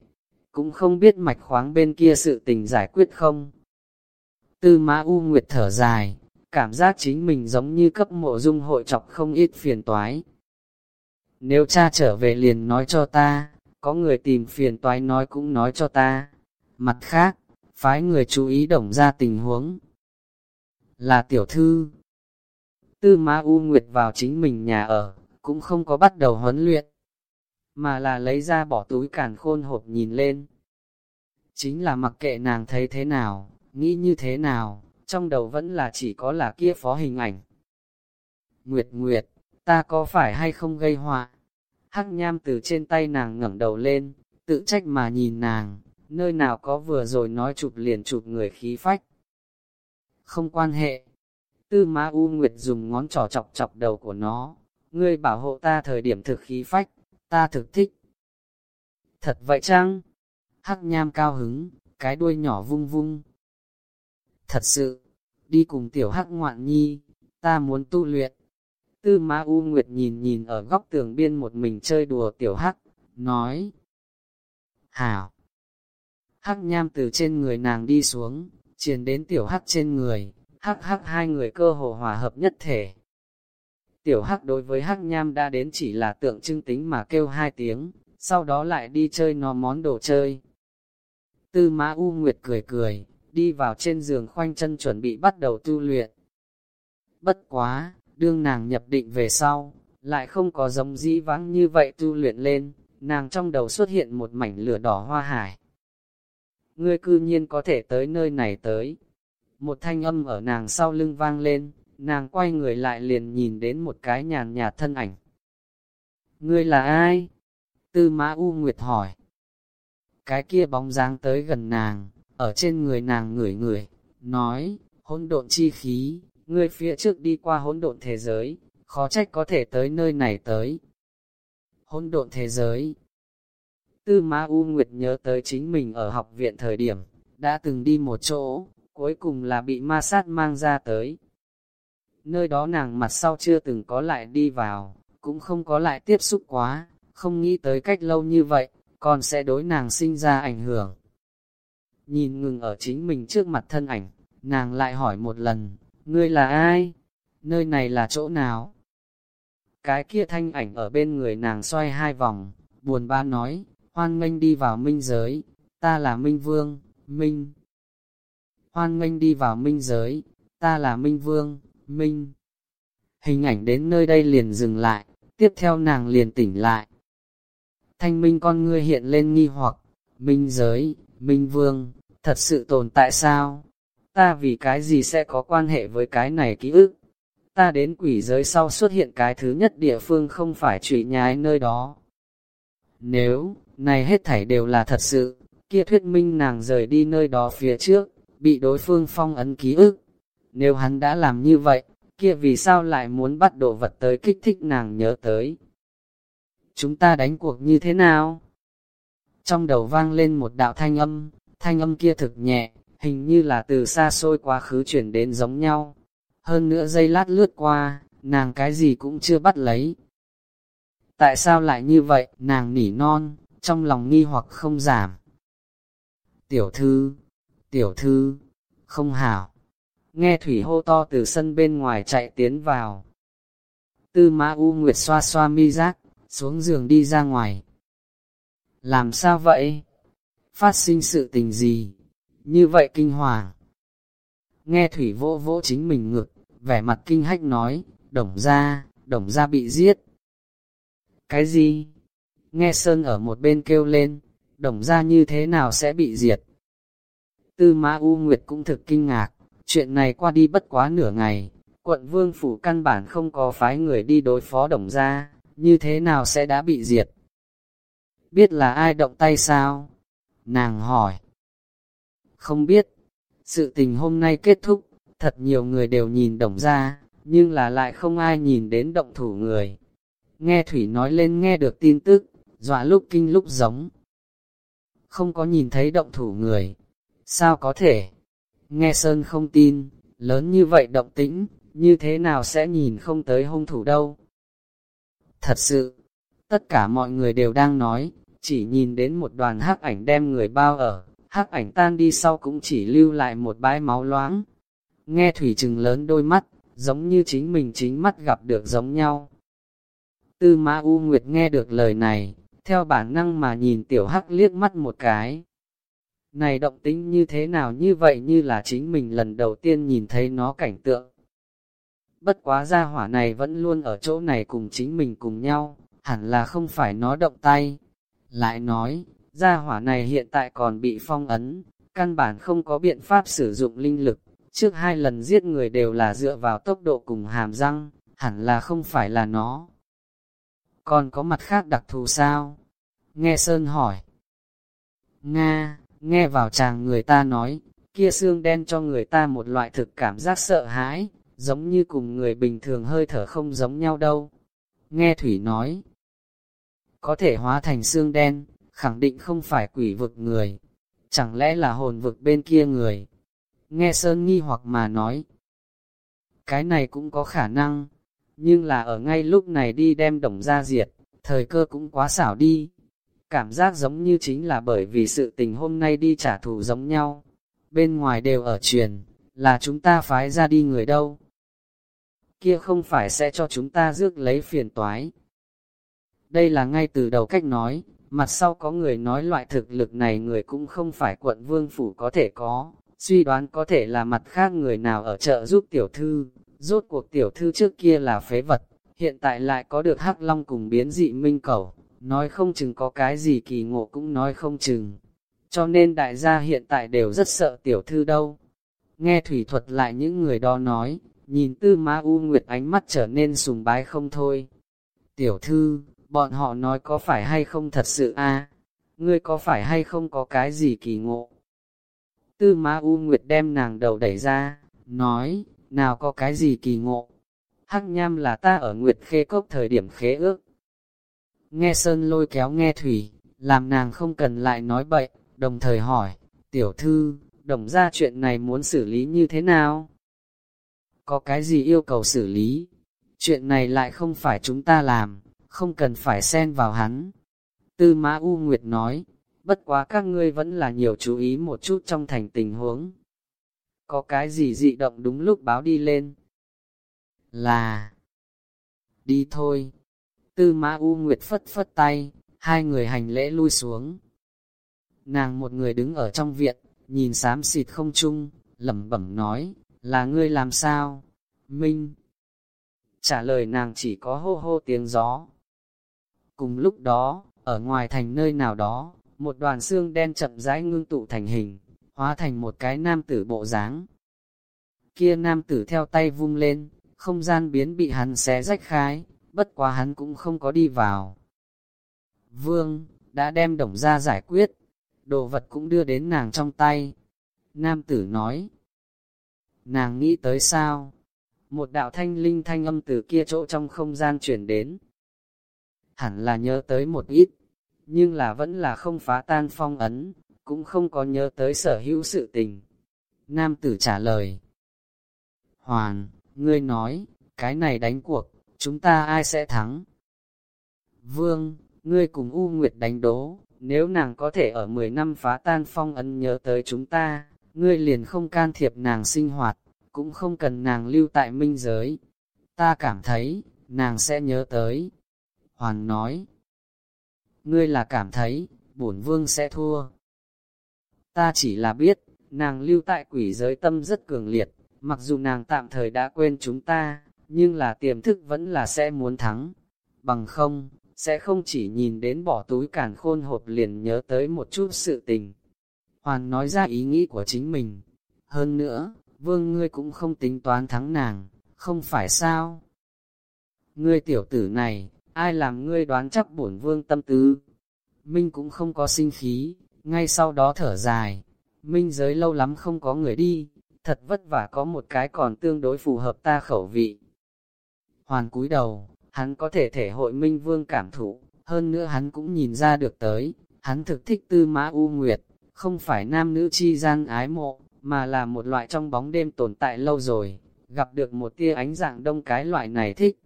Cũng không biết mạch khoáng bên kia sự tình giải quyết không. Tư Mã U Nguyệt thở dài, cảm giác chính mình giống như cấp mộ dung hội chọc không ít phiền toái. Nếu cha trở về liền nói cho ta, có người tìm phiền toái nói cũng nói cho ta. Mặt khác, phái người chú ý đồng ra tình huống. Là tiểu thư. Tư Ma U Nguyệt vào chính mình nhà ở, cũng không có bắt đầu huấn luyện, mà là lấy ra bỏ túi càn khôn hộp nhìn lên. Chính là mặc kệ nàng thấy thế nào, nghĩ như thế nào, trong đầu vẫn là chỉ có là kia phó hình ảnh. Nguyệt Nguyệt, ta có phải hay không gây họa? Hắc nham từ trên tay nàng ngẩng đầu lên, tự trách mà nhìn nàng, nơi nào có vừa rồi nói chụp liền chụp người khí phách. Không quan hệ. Tư Ma U Nguyệt dùng ngón trỏ chọc chọc đầu của nó, ngươi bảo hộ ta thời điểm thực khí phách, ta thực thích. Thật vậy chăng? Hắc nham cao hứng, cái đuôi nhỏ vung vung. Thật sự, đi cùng tiểu hắc ngoạn nhi, ta muốn tu luyện. Tư Ma U Nguyệt nhìn nhìn ở góc tường biên một mình chơi đùa tiểu hắc, nói. Hảo! Hắc nham từ trên người nàng đi xuống, truyền đến tiểu hắc trên người, hắc hắc hai người cơ hồ hòa hợp nhất thể. Tiểu hắc đối với hắc nham đã đến chỉ là tượng trưng tính mà kêu hai tiếng, sau đó lại đi chơi nó món đồ chơi. Tư Mã U Nguyệt cười cười, đi vào trên giường khoanh chân chuẩn bị bắt đầu tu luyện. Bất quá, đương nàng nhập định về sau, lại không có giống dĩ vãng như vậy tu luyện lên, nàng trong đầu xuất hiện một mảnh lửa đỏ hoa hải. Ngươi cư nhiên có thể tới nơi này tới. Một thanh âm ở nàng sau lưng vang lên, nàng quay người lại liền nhìn đến một cái nhàn nhạt thân ảnh. Ngươi là ai? Tư Mã U Nguyệt hỏi. Cái kia bóng dáng tới gần nàng, ở trên người nàng ngửi ngửi, nói, hỗn độn chi khí, ngươi phía trước đi qua hỗn độn thế giới, khó trách có thể tới nơi này tới. Hỗn độn thế giới Tư Ma U Nguyệt nhớ tới chính mình ở học viện thời điểm, đã từng đi một chỗ, cuối cùng là bị ma sát mang ra tới. Nơi đó nàng mặt sau chưa từng có lại đi vào, cũng không có lại tiếp xúc quá, không nghĩ tới cách lâu như vậy, còn sẽ đối nàng sinh ra ảnh hưởng. Nhìn ngừng ở chính mình trước mặt thân ảnh, nàng lại hỏi một lần, ngươi là ai? Nơi này là chỗ nào? Cái kia thanh ảnh ở bên người nàng xoay hai vòng, buồn ba nói, hoan nghênh đi vào minh giới, ta là minh vương, minh. Hoan nghênh đi vào minh giới, ta là minh vương, minh. Hình ảnh đến nơi đây liền dừng lại, tiếp theo nàng liền tỉnh lại. Thanh minh con ngươi hiện lên nghi hoặc, minh giới, minh vương, thật sự tồn tại sao? Ta vì cái gì sẽ có quan hệ với cái này ký ức? Ta đến quỷ giới sau xuất hiện cái thứ nhất địa phương không phải trụy nhái nơi đó. Nếu, này hết thảy đều là thật sự, kia thuyết minh nàng rời đi nơi đó phía trước, bị đối phương phong ấn ký ức. Nếu hắn đã làm như vậy, kia vì sao lại muốn bắt đồ vật tới kích thích nàng nhớ tới? Chúng ta đánh cuộc như thế nào? Trong đầu vang lên một đạo thanh âm, thanh âm kia thực nhẹ, hình như là từ xa xôi quá khứ chuyển đến giống nhau. Hơn nữa giây lát lướt qua, nàng cái gì cũng chưa bắt lấy. Tại sao lại như vậy, nàng nỉ non, trong lòng nghi hoặc không giảm. Tiểu thư, tiểu thư, không hảo. Nghe thủy hô to từ sân bên ngoài chạy tiến vào. Tư mã U Nguyệt xoa xoa mi giác, xuống giường đi ra ngoài. Làm sao vậy? Phát sinh sự tình gì? Như vậy kinh hoàng. Nghe thủy vỗ vỗ chính mình ngực, vẻ mặt kinh hách nói, đồng ra, đồng ra bị giết. Cái gì? Nghe Sơn ở một bên kêu lên, đồng ra như thế nào sẽ bị diệt? Tư Ma U Nguyệt cũng thực kinh ngạc, chuyện này qua đi bất quá nửa ngày, quận vương phủ căn bản không có phái người đi đối phó đồng gia như thế nào sẽ đã bị diệt? Biết là ai động tay sao? Nàng hỏi. Không biết, sự tình hôm nay kết thúc, thật nhiều người đều nhìn đồng gia, nhưng là lại không ai nhìn đến động thủ người. Nghe Thủy nói lên nghe được tin tức, dọa lúc kinh lúc giống. Không có nhìn thấy động thủ người. Sao có thể? Nghe Sơn không tin, lớn như vậy động tĩnh, như thế nào sẽ nhìn không tới hung thủ đâu? Thật sự, tất cả mọi người đều đang nói, chỉ nhìn đến một đoàn hắc ảnh đem người bao ở, hắc ảnh tan đi sau cũng chỉ lưu lại một bãi máu loáng. Nghe Thủy trừng lớn đôi mắt, giống như chính mình chính mắt gặp được giống nhau. Tư ma U Nguyệt nghe được lời này, theo bản năng mà nhìn tiểu hắc liếc mắt một cái. Này động tính như thế nào như vậy như là chính mình lần đầu tiên nhìn thấy nó cảnh tượng. Bất quá gia hỏa này vẫn luôn ở chỗ này cùng chính mình cùng nhau, hẳn là không phải nó động tay. Lại nói, gia hỏa này hiện tại còn bị phong ấn, căn bản không có biện pháp sử dụng linh lực, trước hai lần giết người đều là dựa vào tốc độ cùng hàm răng, hẳn là không phải là nó. Còn có mặt khác đặc thù sao? Nghe Sơn hỏi. Nga, nghe vào chàng người ta nói, kia xương đen cho người ta một loại thực cảm giác sợ hãi, giống như cùng người bình thường hơi thở không giống nhau đâu. Nghe Thủy nói, có thể hóa thành xương đen, khẳng định không phải quỷ vực người, chẳng lẽ là hồn vực bên kia người. Nghe Sơn nghi hoặc mà nói, cái này cũng có khả năng, nhưng là ở ngay lúc này đi đem đồng ra diệt, thời cơ cũng quá xảo đi. Cảm giác giống như chính là bởi vì sự tình hôm nay đi trả thù giống nhau. Bên ngoài đều ở truyền, là chúng ta phái ra đi người đâu. Kia không phải sẽ cho chúng ta rước lấy phiền toái. Đây là ngay từ đầu cách nói, mặt sau có người nói loại thực lực này người cũng không phải quận vương phủ có thể có, suy đoán có thể là mặt khác người nào ở chợ giúp tiểu thư, rốt cuộc tiểu thư trước kia là phế vật, hiện tại lại có được hắc long cùng biến dị minh cầu, nói không chừng có cái gì kỳ ngộ cũng nói không chừng. Cho nên đại gia hiện tại đều rất sợ tiểu thư đâu. Nghe thủy thuật lại những người đó nói, nhìn tư ma u nguyệt ánh mắt trở nên sùng bái không thôi. Tiểu thư, bọn họ nói có phải hay không thật sự a Ngươi có phải hay không có cái gì kỳ ngộ? Tư ma u nguyệt đem nàng đầu đẩy ra, nói, nào có cái gì kỳ ngộ? Hắc nham là ta ở nguyệt khê cốc thời điểm khế ước. Nghe sơn lôi kéo nghe thủy, làm nàng không cần lại nói bậy, đồng thời hỏi, tiểu thư, đồng ra chuyện này muốn xử lý như thế nào? Có cái gì yêu cầu xử lý? Chuyện này lại không phải chúng ta làm, không cần phải xen vào hắn. Tư Mã U Nguyệt nói, bất quá các ngươi vẫn là nhiều chú ý một chút trong thành tình huống. Có cái gì dị động đúng lúc báo đi lên? Là... Đi thôi. Tư Mã U Nguyệt phất phất tay, hai người hành lễ lui xuống. Nàng một người đứng ở trong viện, nhìn xám xịt không chung, lẩm bẩm nói, là ngươi làm sao? Minh. Trả lời nàng chỉ có hô hô tiếng gió. Cùng lúc đó, ở ngoài thành nơi nào đó, một đoàn xương đen chậm rãi ngưng tụ thành hình, hóa thành một cái nam tử bộ dáng. Kia nam tử theo tay vung lên, không gian biến bị hắn xé rách khai, bất quá hắn cũng không có đi vào. Vương, đã đem đồng ra giải quyết, đồ vật cũng đưa đến nàng trong tay. Nam tử nói, nàng nghĩ tới sao? Một đạo thanh linh thanh âm từ kia chỗ trong không gian chuyển đến. Hẳn là nhớ tới một ít, nhưng là vẫn là không phá tan phong ấn, cũng không có nhớ tới sở hữu sự tình. Nam tử trả lời. hoàng, ngươi nói, cái này đánh cuộc, chúng ta ai sẽ thắng? Vương, ngươi cùng U Nguyệt đánh đố, nếu nàng có thể ở 10 năm phá tan phong ấn nhớ tới chúng ta, ngươi liền không can thiệp nàng sinh hoạt, cũng không cần nàng lưu tại minh giới. Ta cảm thấy, nàng sẽ nhớ tới. Hoàn nói, ngươi là cảm thấy, bổn vương sẽ thua. Ta chỉ là biết, nàng lưu tại quỷ giới tâm rất cường liệt, mặc dù nàng tạm thời đã quên chúng ta, nhưng là tiềm thức vẫn là sẽ muốn thắng. Bằng không, sẽ không chỉ nhìn đến bỏ túi cản khôn hộp liền nhớ tới một chút sự tình. Hoàn nói ra ý nghĩ của chính mình. Hơn nữa, vương ngươi cũng không tính toán thắng nàng, không phải sao? Ngươi tiểu tử này, ai làm ngươi đoán chắc bổn vương tâm tư? Minh cũng không có sinh khí, ngay sau đó thở dài. Minh giới lâu lắm không có người đi, thật vất vả có một cái còn tương đối phù hợp ta khẩu vị. Hoàn cúi đầu, hắn có thể thể hội Minh Vương cảm thụ, hơn nữa hắn cũng nhìn ra được tới, hắn thực thích tư mã U Nguyệt, không phải nam nữ chi gian ái mộ, mà là một loại trong bóng đêm tồn tại lâu rồi, gặp được một tia ánh dạng đông cái loại này thích.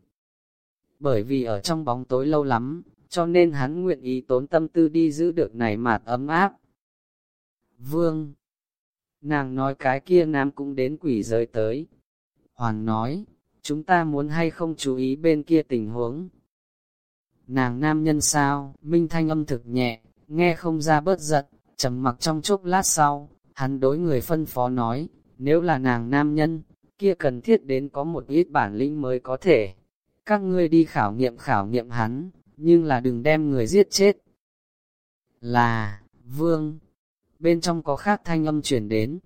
Bởi vì ở trong bóng tối lâu lắm, cho nên hắn nguyện ý tốn tâm tư đi giữ được này mạt ấm áp. Vương Nàng nói cái kia nam cũng đến quỷ giới tới. Hoàn nói, chúng ta muốn hay không chú ý bên kia tình huống. Nàng nam nhân sao, minh thanh âm thực nhẹ, nghe không ra bớt giận, trầm mặc trong chốc lát sau, hắn đối người phân phó nói, nếu là nàng nam nhân, kia cần thiết đến có một ít bản lĩnh mới có thể. Các ngươi đi khảo nghiệm khảo nghiệm hắn, nhưng là đừng đem người giết chết. Là, vương, bên trong có khác thanh âm chuyển đến.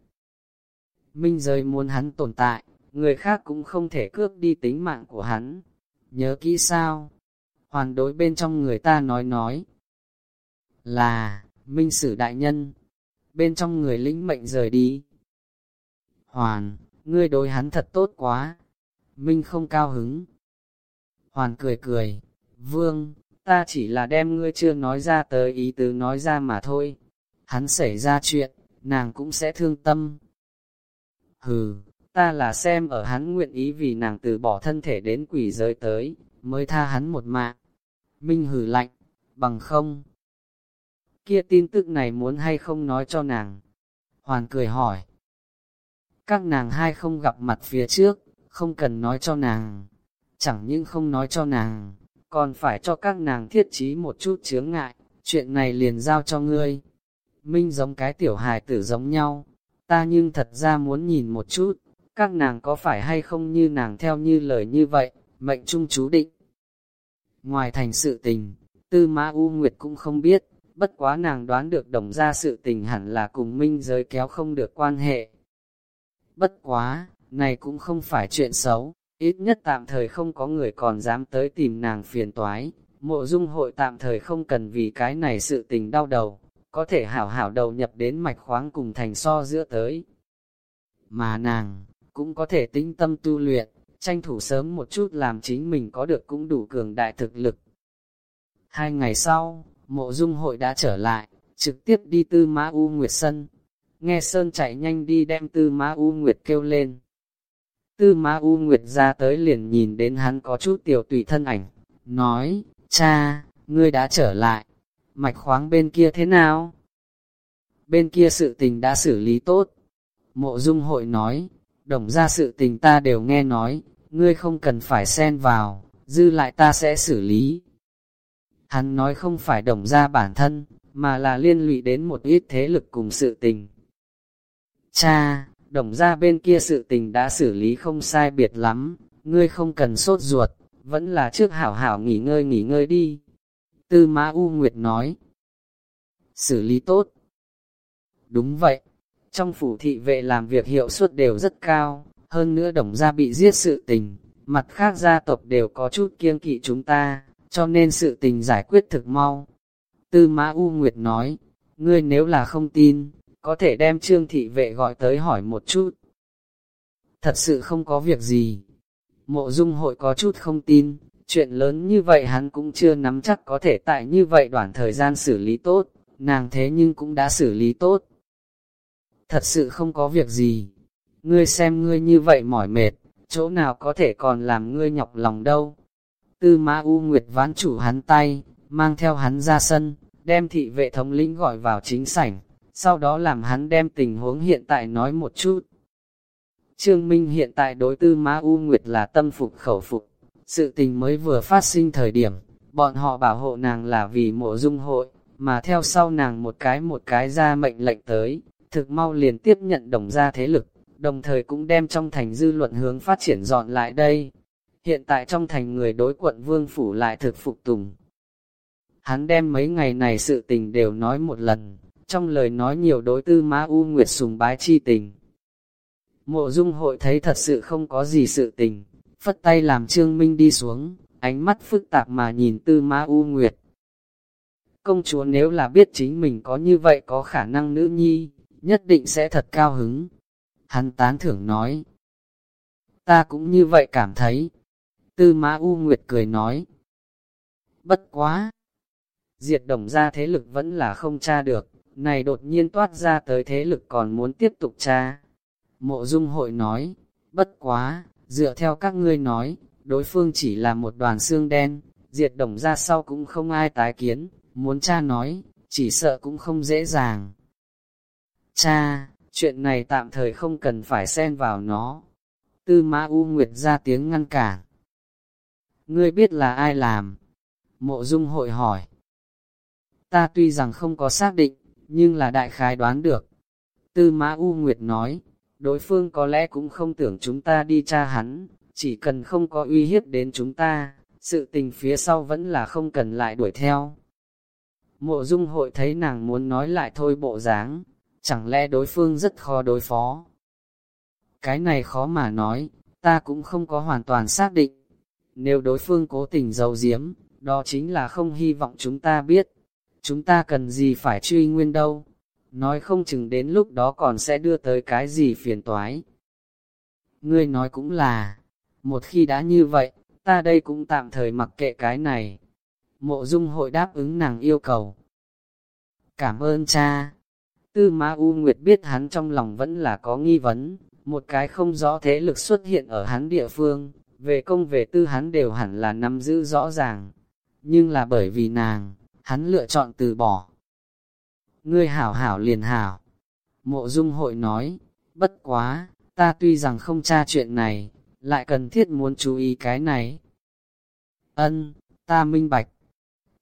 Minh giới muốn hắn tồn tại, người khác cũng không thể cướp đi tính mạng của hắn. Nhớ kỹ sao? Hoàn đối bên trong người ta nói nói. Là, Minh sử đại nhân. Bên trong người lĩnh mệnh rời đi. Hoàn, ngươi đối hắn thật tốt quá. Minh không cao hứng. Hoàn cười cười. Vương, ta chỉ là đem ngươi chưa nói ra tới ý tứ nói ra mà thôi. Hắn xảy ra chuyện, nàng cũng sẽ thương tâm. Hừ, ta là xem ở hắn nguyện ý vì nàng từ bỏ thân thể đến quỷ giới tới, mới tha hắn một mạng. Minh hừ lạnh, bằng không. Kia tin tức này muốn hay không nói cho nàng. Hoàn cười hỏi. Các nàng hai không gặp mặt phía trước, không cần nói cho nàng. Chẳng những không nói cho nàng, còn phải cho các nàng thiết trí một chút chướng ngại, chuyện này liền giao cho ngươi. Minh giống cái tiểu hài tử giống nhau, Ta nhưng thật ra muốn nhìn một chút, các nàng có phải hay không như nàng theo như lời như vậy, mệnh trung chú định. Ngoài thành sự tình, Tư Mã U Nguyệt cũng không biết, bất quá nàng đoán được đồng ra sự tình hẳn là cùng minh giới kéo không được quan hệ. Bất quá, này cũng không phải chuyện xấu, ít nhất tạm thời không có người còn dám tới tìm nàng phiền toái, mộ dung hội tạm thời không cần vì cái này sự tình đau đầu, có thể hảo hảo đầu nhập đến mạch khoáng cùng thành so giữa tới. Mà nàng, cũng có thể tinh tâm tu luyện, tranh thủ sớm một chút làm chính mình có được cũng đủ cường đại thực lực. Hai ngày sau, mộ dung hội đã trở lại, trực tiếp đi tư mã U Nguyệt Sân. Nghe Sơn chạy nhanh đi đem tư mã U Nguyệt kêu lên. Tư mã U Nguyệt ra tới liền nhìn đến hắn có chút tiểu tùy thân ảnh, nói, cha, ngươi đã trở lại, mạch khoáng bên kia thế nào? Bên kia sự tình đã xử lý tốt. Mộ dung hội nói, đồng ra sự tình ta đều nghe nói, ngươi không cần phải xen vào, dư lại ta sẽ xử lý. Hắn nói không phải đồng ra bản thân, mà là liên lụy đến một ít thế lực cùng sự tình. Cha, đồng ra bên kia sự tình đã xử lý không sai biệt lắm, ngươi không cần sốt ruột, vẫn là trước hảo hảo nghỉ ngơi nghỉ ngơi đi. Tư Mã U Nguyệt nói, xử lý tốt. Đúng vậy, trong phủ thị vệ làm việc hiệu suất đều rất cao, hơn nữa đồng gia bị giết sự tình, mặt khác gia tộc đều có chút kiêng kỵ chúng ta, cho nên sự tình giải quyết thực mau. Tư Mã U Nguyệt nói, ngươi nếu là không tin, có thể đem trương thị vệ gọi tới hỏi một chút. Thật sự không có việc gì. Mộ dung hội có chút không tin, chuyện lớn như vậy hắn cũng chưa nắm chắc có thể tại như vậy đoạn thời gian xử lý tốt, nàng thế nhưng cũng đã xử lý tốt. Thật sự không có việc gì. Ngươi xem ngươi như vậy mỏi mệt, chỗ nào có thể còn làm ngươi nhọc lòng đâu. Tư Ma U Nguyệt ván chủ hắn tay, mang theo hắn ra sân, đem thị vệ thống lĩnh gọi vào chính sảnh, sau đó làm hắn đem tình huống hiện tại nói một chút. Trương Minh hiện tại đối tư Ma U Nguyệt là tâm phục khẩu phục, sự tình mới vừa phát sinh thời điểm, bọn họ bảo hộ nàng là vì mộ dung hội, mà theo sau nàng một cái một cái ra mệnh lệnh tới, thực mau liền tiếp nhận đồng gia thế lực, đồng thời cũng đem trong thành dư luận hướng phát triển dọn lại đây. Hiện tại trong thành người đối quận vương phủ lại thực phục tùng. Hắn đem mấy ngày này sự tình đều nói một lần, trong lời nói nhiều đối tư má U Nguyệt sùng bái chi tình. Mộ dung hội thấy thật sự không có gì sự tình, phất tay làm Trương Minh đi xuống, ánh mắt phức tạp mà nhìn tư má U Nguyệt. Công chúa nếu là biết chính mình có như vậy có khả năng nữ nhi, nhất định sẽ thật cao hứng. Hắn tán thưởng nói, ta cũng như vậy cảm thấy. Tư Mã U Nguyệt cười nói, bất quá. Diệt đồng ra thế lực vẫn là không tra được, này đột nhiên toát ra tới thế lực còn muốn tiếp tục tra. Mộ Dung hội nói, bất quá, dựa theo các ngươi nói, đối phương chỉ là một đoàn xương đen, diệt đồng ra sau cũng không ai tái kiến, muốn cha nói, chỉ sợ cũng không dễ dàng. Cha, chuyện này tạm thời không cần phải xen vào nó. Tư Mã U Nguyệt ra tiếng ngăn cản. Ngươi biết là ai làm? Mộ Dung hội hỏi. Ta tuy rằng không có xác định, nhưng là đại khái đoán được. Tư Mã U Nguyệt nói, đối phương có lẽ cũng không tưởng chúng ta đi tra hắn, chỉ cần không có uy hiếp đến chúng ta, sự tình phía sau vẫn là không cần lại đuổi theo. Mộ Dung hội thấy nàng muốn nói lại thôi bộ dáng, chẳng lẽ đối phương rất khó đối phó. Cái này khó mà nói, ta cũng không có hoàn toàn xác định. Nếu đối phương cố tình giấu giếm, đó chính là không hy vọng chúng ta biết. Chúng ta cần gì phải truy nguyên đâu. Nói không chừng đến lúc đó còn sẽ đưa tới cái gì phiền toái. Ngươi nói cũng là, một khi đã như vậy, ta đây cũng tạm thời mặc kệ cái này. Mộ dung hội đáp ứng nàng yêu cầu. Cảm ơn cha. Tư Ma U Nguyệt biết hắn trong lòng vẫn là có nghi vấn, một cái không rõ thế lực xuất hiện ở hắn địa phương, về công về tư hắn đều hẳn là nắm giữ rõ ràng. Nhưng là bởi vì nàng, hắn lựa chọn từ bỏ. Ngươi hảo hảo liền hảo. Mộ dung hội nói, bất quá, ta tuy rằng không tra chuyện này, lại cần thiết muốn chú ý cái này. Ân, ta minh bạch.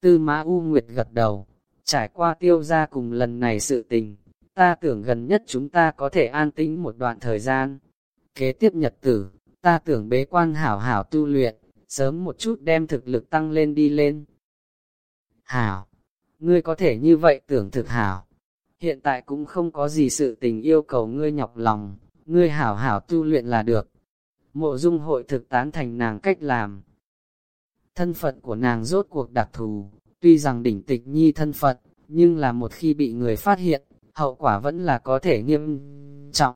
Tư Mã U Nguyệt gật đầu, trải qua tiêu ra cùng lần này sự tình, ta tưởng gần nhất chúng ta có thể an tĩnh một đoạn thời gian. Kế tiếp nhật tử, ta tưởng bế quan hảo hảo tu luyện, sớm một chút đem thực lực tăng lên đi lên. Hảo, ngươi có thể như vậy tưởng thực hảo. Hiện tại cũng không có gì sự tình yêu cầu ngươi nhọc lòng, ngươi hảo hảo tu luyện là được. Mộ dung hội thực tán thành nàng cách làm. Thân phận của nàng rốt cuộc đặc thù, tuy rằng đỉnh tịch nhi thân phận, nhưng là một khi bị người phát hiện, hậu quả vẫn là có thể nghiêm trọng.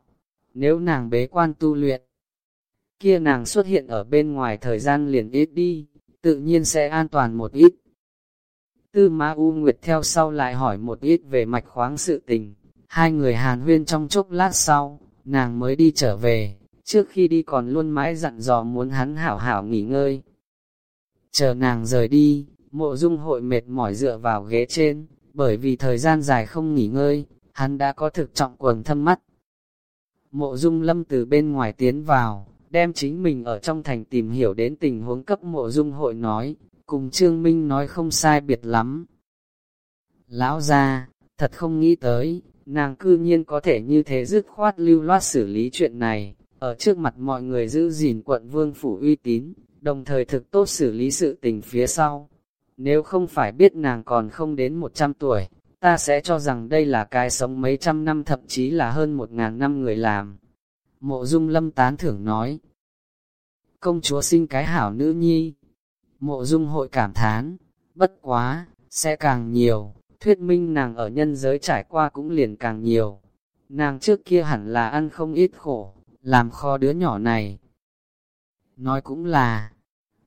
Nếu nàng bế quan tu luyện, kia nàng xuất hiện ở bên ngoài thời gian liền ít đi, tự nhiên sẽ an toàn một ít. Tư Ma U Nguyệt theo sau lại hỏi một ít về mạch khoáng sự tình, hai người hàn huyên trong chốc lát sau, nàng mới đi trở về, trước khi đi còn luôn mãi dặn dò muốn hắn hảo hảo nghỉ ngơi. Chờ nàng rời đi, mộ dung hội mệt mỏi dựa vào ghế trên, bởi vì thời gian dài không nghỉ ngơi, hắn đã có thực trọng quần thâm mắt. Mộ dung lâm từ bên ngoài tiến vào, đem chính mình ở trong thành tìm hiểu đến tình huống cấp mộ dung hội nói, cùng Trương Minh nói không sai biệt lắm. Lão ra, thật không nghĩ tới, nàng cư nhiên có thể như thế dứt khoát lưu loát xử lý chuyện này, ở trước mặt mọi người giữ gìn quận vương phủ uy tín, đồng thời thực tốt xử lý sự tình phía sau. Nếu không phải biết nàng còn không đến 100 tuổi, ta sẽ cho rằng đây là cái sống mấy trăm năm thậm chí là hơn một ngàn năm người làm. Mộ dung lâm tán thưởng nói, công chúa sinh cái hảo nữ nhi. Mộ dung hội cảm thán, bất quá, sẽ càng nhiều, thuyết minh nàng ở nhân giới trải qua cũng liền càng nhiều. Nàng trước kia hẳn là ăn không ít khổ, làm kho đứa nhỏ này. Nói cũng là,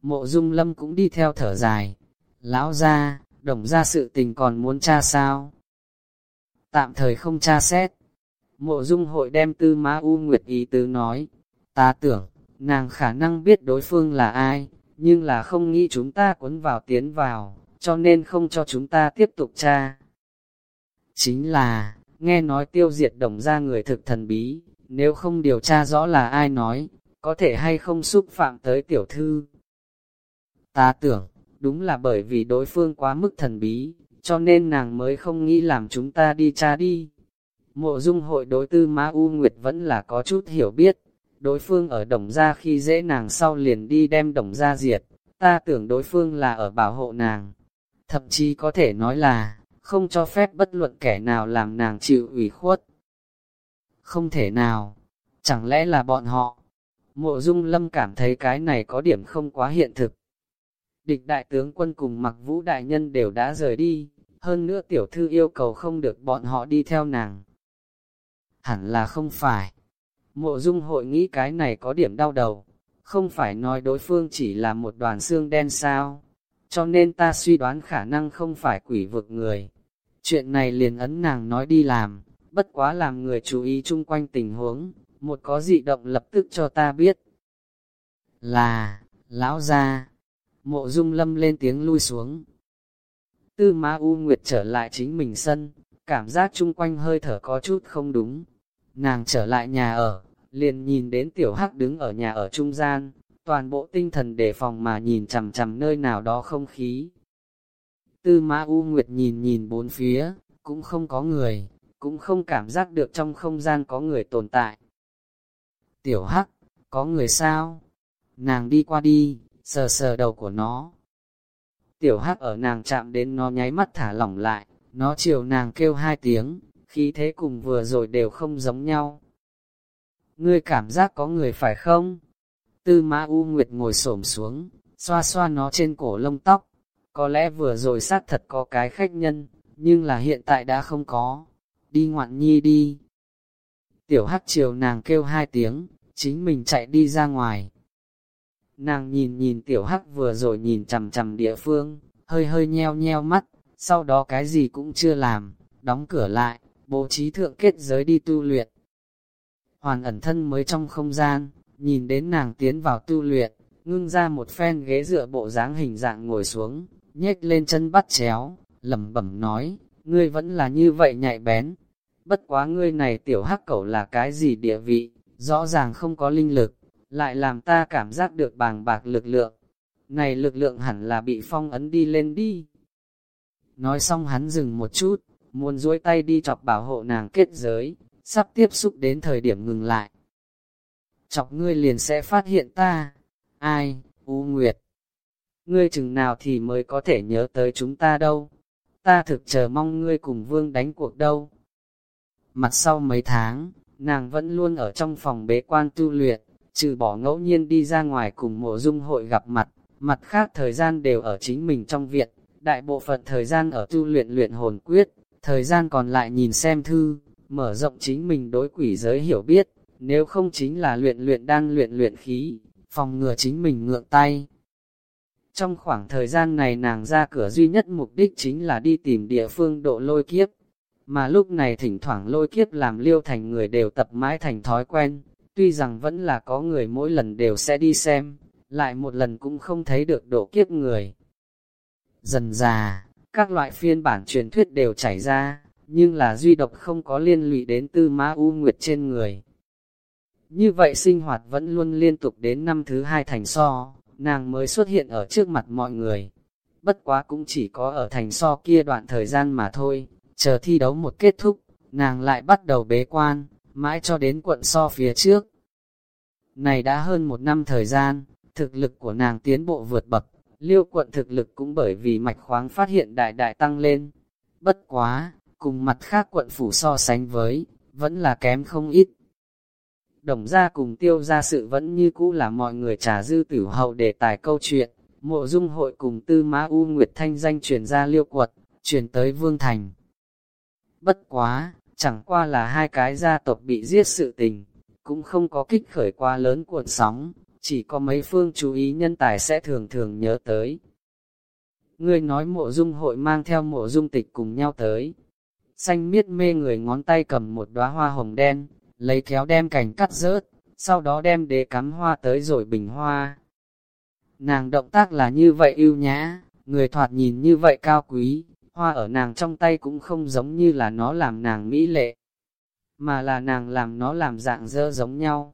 mộ dung lâm cũng đi theo thở dài. Lão ra, đồng ra sự tình còn muốn tra sao? Tạm thời không tra xét. Mộ dung hội đem tư má U Nguyệt ý tứ nói. Ta tưởng, nàng khả năng biết đối phương là ai, nhưng là không nghĩ chúng ta cuốn vào tiến vào, cho nên không cho chúng ta tiếp tục tra. Chính là, nghe nói tiêu diệt đồng ra người thực thần bí, nếu không điều tra rõ là ai nói, có thể hay không xúc phạm tới tiểu thư. Ta tưởng, đúng là bởi vì đối phương quá mức thần bí, cho nên nàng mới không nghĩ làm chúng ta đi tra đi. Mộ dung hội đối tư Ma U Nguyệt vẫn là có chút hiểu biết, đối phương ở đồng gia khi dễ nàng sau liền đi đem đồng gia diệt, ta tưởng đối phương là ở bảo hộ nàng. Thậm chí có thể nói là, không cho phép bất luận kẻ nào làm nàng chịu ủy khuất. Không thể nào, chẳng lẽ là bọn họ? Mộ dung lâm cảm thấy cái này có điểm không quá hiện thực. Địch đại tướng quân cùng mặc vũ đại nhân đều đã rời đi, hơn nữa tiểu thư yêu cầu không được bọn họ đi theo nàng. Hẳn là không phải. Mộ dung hội nghĩ cái này có điểm đau đầu, không phải nói đối phương chỉ là một đoàn xương đen sao, cho nên ta suy đoán khả năng không phải quỷ vực người. Chuyện này liền ấn nàng nói đi làm, bất quá làm người chú ý chung quanh tình huống, một có dị động lập tức cho ta biết. Là, lão gia, mộ dung lâm lên tiếng lui xuống. Tư Ma U Nguyệt trở lại chính mình sân, cảm giác chung quanh hơi thở có chút không đúng, Nàng trở lại nhà ở, liền nhìn đến tiểu hắc đứng ở nhà ở trung gian, toàn bộ tinh thần đề phòng mà nhìn chằm chằm nơi nào đó không khí. Tư Ma U Nguyệt nhìn nhìn bốn phía, cũng không có người, cũng không cảm giác được trong không gian có người tồn tại. Tiểu Hắc, có người sao? Nàng đi qua đi, sờ sờ đầu của nó. Tiểu Hắc ở nàng chạm đến nó nháy mắt thả lỏng lại, nó chiều nàng kêu hai tiếng, khí thế cùng vừa rồi đều không giống nhau. Ngươi cảm giác có người phải không? Tư Mã U Nguyệt ngồi xổm xuống, xoa xoa nó trên cổ lông tóc. Có lẽ vừa rồi sát thật có cái khách nhân, nhưng là hiện tại đã không có. Đi ngoạn nhi đi. Tiểu hắc chiều nàng kêu hai tiếng, chính mình chạy đi ra ngoài. Nàng nhìn nhìn tiểu hắc vừa rồi nhìn chằm chằm địa phương, hơi hơi nheo nheo mắt, sau đó cái gì cũng chưa làm, đóng cửa lại, bố trí thượng kết giới đi tu luyện. Hoàn ẩn thân mới trong không gian, nhìn đến nàng tiến vào tu luyện, ngưng ra một phen ghế dựa bộ dáng hình dạng ngồi xuống, nhếch lên chân bắt chéo, lẩm bẩm nói, ngươi vẫn là như vậy nhạy bén. Bất quá ngươi này tiểu hắc cẩu là cái gì địa vị, rõ ràng không có linh lực, lại làm ta cảm giác được bàng bạc lực lượng. Này lực lượng hẳn là bị phong ấn đi lên đi. Nói xong hắn dừng một chút, muốn duỗi tay đi chọc bảo hộ nàng kết giới, sắp tiếp xúc đến thời điểm ngừng lại. Chọc ngươi liền sẽ phát hiện ta, ai, U Nguyệt. Ngươi chừng nào thì mới có thể nhớ tới chúng ta đâu, ta thực chờ mong ngươi cùng vương đánh cuộc đâu. Mặt sau mấy tháng, nàng vẫn luôn ở trong phòng bế quan tu luyện, trừ bỏ ngẫu nhiên đi ra ngoài cùng mộ dung hội gặp mặt, mặt khác thời gian đều ở chính mình trong viện, đại bộ phận thời gian ở tu luyện luyện hồn quyết, thời gian còn lại nhìn xem thư, mở rộng chính mình đối quỷ giới hiểu biết, nếu không chính là luyện luyện đang luyện luyện khí, phòng ngừa chính mình ngượng tay. Trong khoảng thời gian này nàng ra cửa duy nhất mục đích chính là đi tìm địa phương độ lôi kiếp, mà lúc này thỉnh thoảng lôi kiếp làm liêu thành người đều tập mãi thành thói quen, tuy rằng vẫn là có người mỗi lần đều sẽ đi xem, lại một lần cũng không thấy được độ kiếp người. Dần già, các loại phiên bản truyền thuyết đều chảy ra, nhưng là duy độc không có liên lụy đến tư ma u nguyệt trên người. Như vậy sinh hoạt vẫn luôn liên tục đến năm thứ hai thành so, nàng mới xuất hiện ở trước mặt mọi người. Bất quá cũng chỉ có ở thành so kia đoạn thời gian mà thôi, chờ thi đấu một kết thúc, nàng lại bắt đầu bế quan, mãi cho đến quận so phía trước. Này đã hơn một năm thời gian, thực lực của nàng tiến bộ vượt bậc, liêu quận thực lực cũng bởi vì mạch khoáng phát hiện đại đại tăng lên. Bất quá, cùng mặt khác quận phủ so sánh với, vẫn là kém không ít. Đồng ra cùng tiêu ra sự vẫn như cũ là mọi người trả dư tử hậu đề tài câu chuyện, mộ dung hội cùng tư mã U Nguyệt Thanh danh truyền ra liêu quật, truyền tới Vương Thành. Bất quá, chẳng qua là hai cái gia tộc bị giết sự tình, cũng không có kích khởi quá lớn cuộn sóng, chỉ có mấy phương chú ý nhân tài sẽ thường thường nhớ tới. Ngươi nói mộ dung hội mang theo mộ dung tịch cùng nhau tới. Xanh miết mê người ngón tay cầm một đóa hoa hồng đen, lấy kéo đem cành cắt rớt, sau đó đem đế cắm hoa tới rồi bình hoa. Nàng động tác là như vậy ưu nhã, người thoạt nhìn như vậy cao quý, hoa ở nàng trong tay cũng không giống như là nó làm nàng mỹ lệ, mà là nàng làm nó làm dạng dơ giống nhau.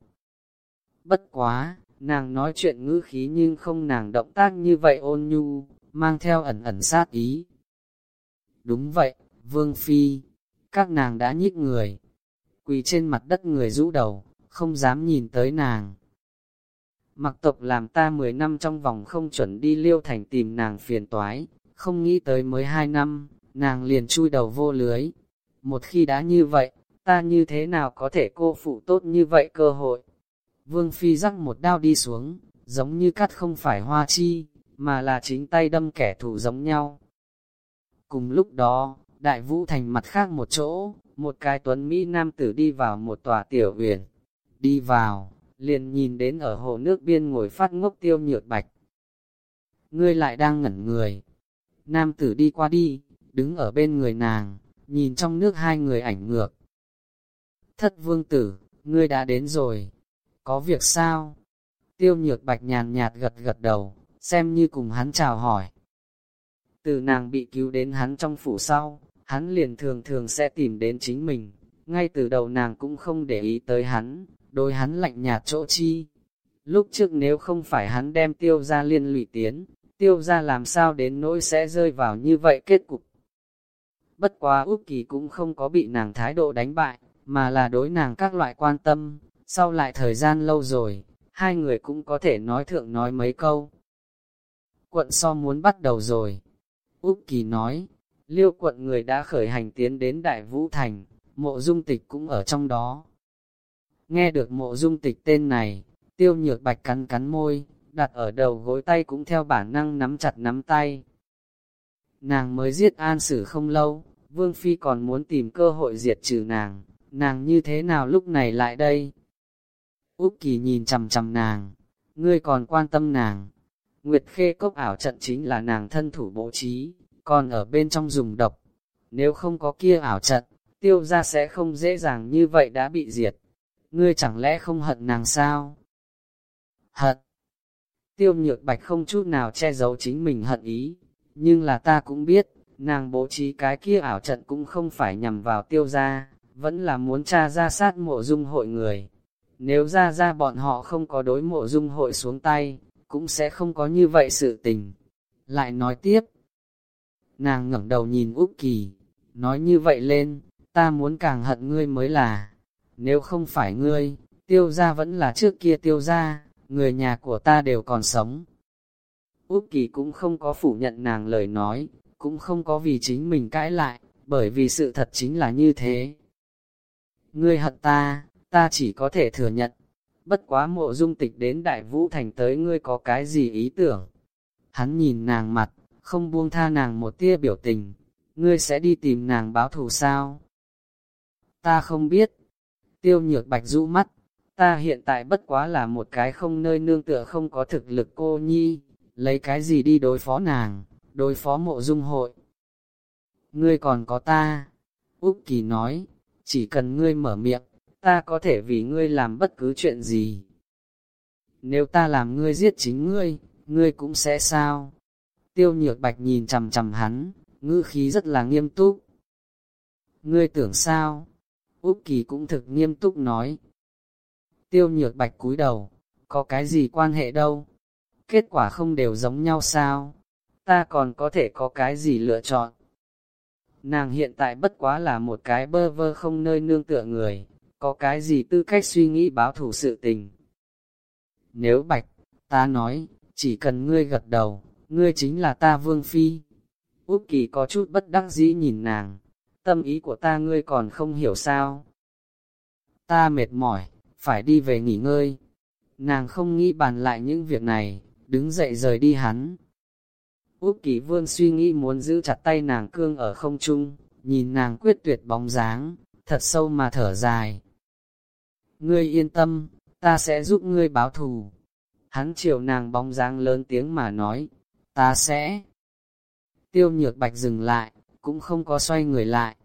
Bất quá, nàng nói chuyện ngữ khí nhưng không nàng động tác như vậy ôn nhu, mang theo ẩn ẩn sát ý. Đúng vậy, Vương Phi, các nàng đã nhích người, quỳ trên mặt đất người rũ đầu, không dám nhìn tới nàng. Mặc tộc làm ta 10 năm trong vòng không chuẩn đi liêu thành tìm nàng phiền toái, không nghĩ tới mới hai năm, nàng liền chui đầu vô lưới. Một khi đã như vậy, ta như thế nào có thể cô phụ tốt như vậy cơ hội? Vương Phi rắc một đao đi xuống, giống như cắt không phải hoa chi, mà là chính tay đâm kẻ thù giống nhau. Cùng lúc đó, đại vũ thành mặt khác một chỗ, một cái tuấn Mỹ nam tử đi vào một tòa tiểu uyển Đi vào, liền nhìn đến ở hồ nước biên ngồi phát ngốc tiêu nhược bạch. Ngươi lại đang ngẩn người. Nam tử đi qua đi, đứng ở bên người nàng, nhìn trong nước hai người ảnh ngược. Thất vương tử, ngươi đã đến rồi. Có việc sao? Tiêu nhược bạch nhàn nhạt gật gật đầu, xem như cùng hắn chào hỏi. Từ nàng bị cứu đến hắn trong phủ sau, hắn liền thường thường sẽ tìm đến chính mình, ngay từ đầu nàng cũng không để ý tới hắn, đôi hắn lạnh nhạt chỗ chi. Lúc trước nếu không phải hắn đem tiêu ra liên lụy tiến, tiêu ra làm sao đến nỗi sẽ rơi vào như vậy kết cục. Bất quá Úc Kỳ cũng không có bị nàng thái độ đánh bại, mà là đối nàng các loại quan tâm, sau lại thời gian lâu rồi, hai người cũng có thể nói thượng nói mấy câu. Quận so muốn bắt đầu rồi. Úc Kỳ nói, liêu quận người đã khởi hành tiến đến Đại Vũ Thành, mộ dung tịch cũng ở trong đó. Nghe được mộ dung tịch tên này, tiêu nhược bạch cắn cắn môi, đặt ở đầu gối tay cũng theo bản năng nắm chặt nắm tay. Nàng mới giết an sử không lâu, Vương Phi còn muốn tìm cơ hội diệt trừ nàng, nàng như thế nào lúc này lại đây? Úc Kỳ nhìn chầm chầm nàng, ngươi còn quan tâm nàng. Nguyệt Khê cốc ảo trận chính là nàng thân thủ bố trí, còn ở bên trong dùng độc. Nếu không có kia ảo trận, tiêu ra sẽ không dễ dàng như vậy đã bị diệt. Ngươi chẳng lẽ không hận nàng sao? Hận. Tiêu nhược bạch không chút nào che giấu chính mình hận ý, nhưng là ta cũng biết, nàng bố trí cái kia ảo trận cũng không phải nhằm vào tiêu gia, vẫn là muốn tra ra sát mộ dung hội người. Nếu ra ra bọn họ không có đối mộ dung hội xuống tay, cũng sẽ không có như vậy sự tình. Lại nói tiếp, nàng ngẩng đầu nhìn Úc Kỳ, nói như vậy lên, ta muốn càng hận ngươi mới là, nếu không phải ngươi, tiêu gia vẫn là trước kia tiêu gia, người nhà của ta đều còn sống. Úc Kỳ cũng không có phủ nhận nàng lời nói, cũng không có vì chính mình cãi lại, bởi vì sự thật chính là như thế. Ngươi hận ta, ta chỉ có thể thừa nhận, bất quá mộ dung tịch đến đại vũ thành tới ngươi có cái gì ý tưởng. Hắn nhìn nàng mặt, không buông tha nàng một tia biểu tình, ngươi sẽ đi tìm nàng báo thù sao? Ta không biết. Tiêu nhược bạch rũ mắt, ta hiện tại bất quá là một cái không nơi nương tựa không có thực lực cô nhi, lấy cái gì đi đối phó nàng, đối phó mộ dung hội. Ngươi còn có ta, Úc Kỳ nói, chỉ cần ngươi mở miệng, ta có thể vì ngươi làm bất cứ chuyện gì. Nếu ta làm ngươi giết chính ngươi, ngươi cũng sẽ sao? Tiêu nhược bạch nhìn chầm chầm hắn, ngữ khí rất là nghiêm túc. Ngươi tưởng sao? Úc Kỳ cũng thực nghiêm túc nói. Tiêu nhược bạch cúi đầu, có cái gì quan hệ đâu? Kết quả không đều giống nhau sao? Ta còn có thể có cái gì lựa chọn? Nàng hiện tại bất quá là một cái bơ vơ không nơi nương tựa người, có cái gì tư cách suy nghĩ báo thủ sự tình. Nếu bạch, ta nói, chỉ cần ngươi gật đầu, ngươi chính là ta vương phi. Úc kỳ có chút bất đắc dĩ nhìn nàng, tâm ý của ta ngươi còn không hiểu sao. Ta mệt mỏi, phải đi về nghỉ ngơi. Nàng không nghĩ bàn lại những việc này, đứng dậy rời đi hắn. Úc kỳ vương suy nghĩ muốn giữ chặt tay nàng cương ở không trung, nhìn nàng quyết tuyệt bóng dáng, thật sâu mà thở dài. Ngươi yên tâm, ta sẽ giúp ngươi báo thù. Hắn chiều nàng bóng dáng lớn tiếng mà nói, ta sẽ. Tiêu nhược bạch dừng lại, cũng không có xoay người lại.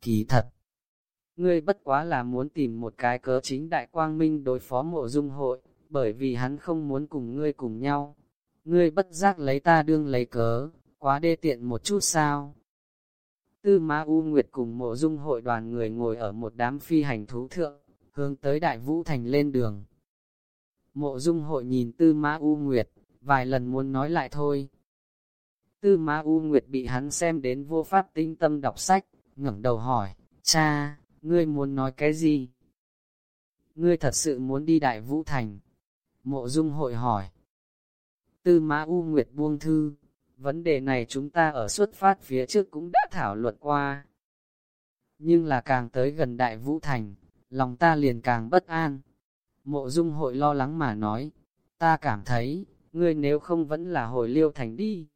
Kỳ thật, ngươi bất quá là muốn tìm một cái cớ chính đại quang minh đối phó mộ dung hội, bởi vì hắn không muốn cùng ngươi cùng nhau. Ngươi bất giác lấy ta đương lấy cớ, quá đê tiện một chút sao. Tư Ma U Nguyệt cùng mộ dung hội đoàn người ngồi ở một đám phi hành thú thượng, hướng tới Đại Vũ Thành lên đường. Mộ dung hội nhìn Tư Ma U Nguyệt, vài lần muốn nói lại thôi. Tư Ma U Nguyệt bị hắn xem đến vô pháp tinh tâm đọc sách, ngẩng đầu hỏi, cha, ngươi muốn nói cái gì? Ngươi thật sự muốn đi Đại Vũ Thành? Mộ dung hội hỏi. Tư Ma U Nguyệt buông thư, vấn đề này chúng ta ở xuất phát phía trước cũng đã thảo luận qua. Nhưng là càng tới gần Đại Vũ Thành, lòng ta liền càng bất an. Mộ dung hội lo lắng mà nói, ta cảm thấy, ngươi nếu không vẫn là hồi liêu thành đi.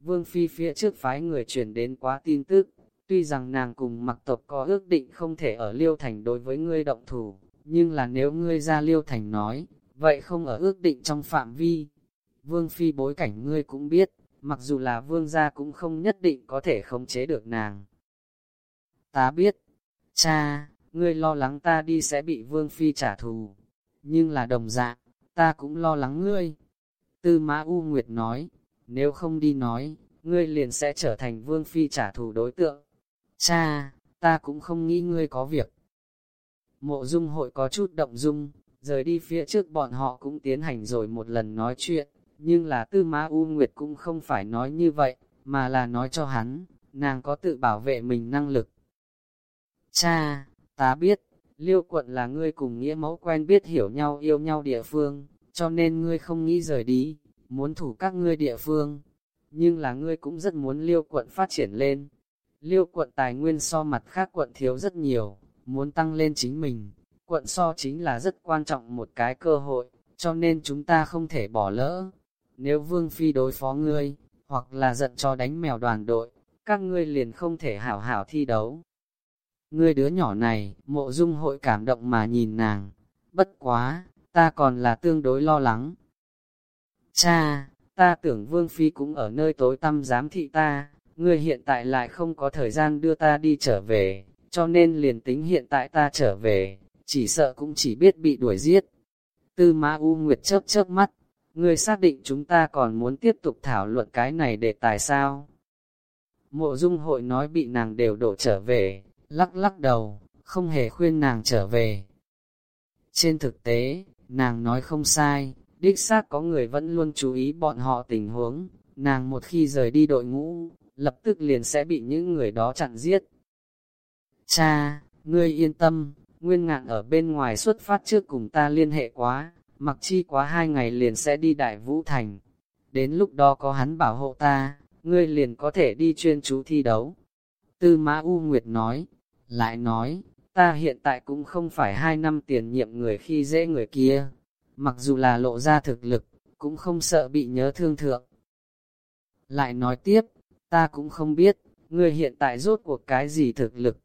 Vương Phi phía trước phái người chuyển đến quá tin tức, tuy rằng nàng cùng mặc tộc có ước định không thể ở liêu thành đối với ngươi động thủ, nhưng là nếu ngươi ra liêu thành nói, vậy không ở ước định trong phạm vi. Vương Phi bối cảnh ngươi cũng biết, mặc dù là vương gia cũng không nhất định có thể khống chế được nàng. Ta biết, cha, ngươi lo lắng ta đi sẽ bị vương phi trả thù, nhưng là đồng dạng, ta cũng lo lắng ngươi. Tư Mã U Nguyệt nói, nếu không đi nói, ngươi liền sẽ trở thành vương phi trả thù đối tượng. Cha, ta cũng không nghĩ ngươi có việc. Mộ dung hội có chút động dung, rời đi phía trước bọn họ cũng tiến hành rồi một lần nói chuyện, nhưng là tư ma U Nguyệt cũng không phải nói như vậy, mà là nói cho hắn, nàng có tự bảo vệ mình năng lực. Cha, Ta biết, liêu quận là ngươi cùng nghĩa mẫu quen biết hiểu nhau yêu nhau địa phương, cho nên ngươi không nghĩ rời đi, muốn thủ các ngươi địa phương. Nhưng là ngươi cũng rất muốn liêu quận phát triển lên. Liêu quận tài nguyên so mặt khác quận thiếu rất nhiều, muốn tăng lên chính mình. Quận so chính là rất quan trọng một cái cơ hội, cho nên chúng ta không thể bỏ lỡ. Nếu vương phi đối phó ngươi, hoặc là giận cho đánh mèo đoàn đội, các ngươi liền không thể hảo hảo thi đấu. Ngươi đứa nhỏ này, mộ dung hội cảm động mà nhìn nàng. Bất quá, ta còn là tương đối lo lắng. Cha, ta tưởng Vương Phi cũng ở nơi tối tăm giám thị ta, ngươi hiện tại lại không có thời gian đưa ta đi trở về, cho nên liền tính hiện tại ta trở về, chỉ sợ cũng chỉ biết bị đuổi giết. Tư Ma U Nguyệt chớp chớp mắt, ngươi xác định chúng ta còn muốn tiếp tục thảo luận cái này để tài sao? Mộ dung hội nói bị nàng đều đổ trở về, lắc lắc đầu, không hề khuyên nàng trở về. Trên thực tế, nàng nói không sai, đích xác có người vẫn luôn chú ý bọn họ tình huống, nàng một khi rời đi đội ngũ, lập tức liền sẽ bị những người đó chặn giết. Cha, ngươi yên tâm, nguyên ngạn ở bên ngoài xuất phát trước cùng ta liên hệ quá, mặc chi quá hai ngày liền sẽ đi Đại Vũ Thành. Đến lúc đó có hắn bảo hộ ta, ngươi liền có thể đi chuyên chú thi đấu. Tư Mã U Nguyệt nói, lại nói, ta hiện tại cũng không phải hai năm tiền nhiệm người khi dễ người kia, mặc dù là lộ ra thực lực, cũng không sợ bị nhớ thương thượng. Lại nói tiếp, ta cũng không biết, ngươi hiện tại rốt cuộc cái gì thực lực.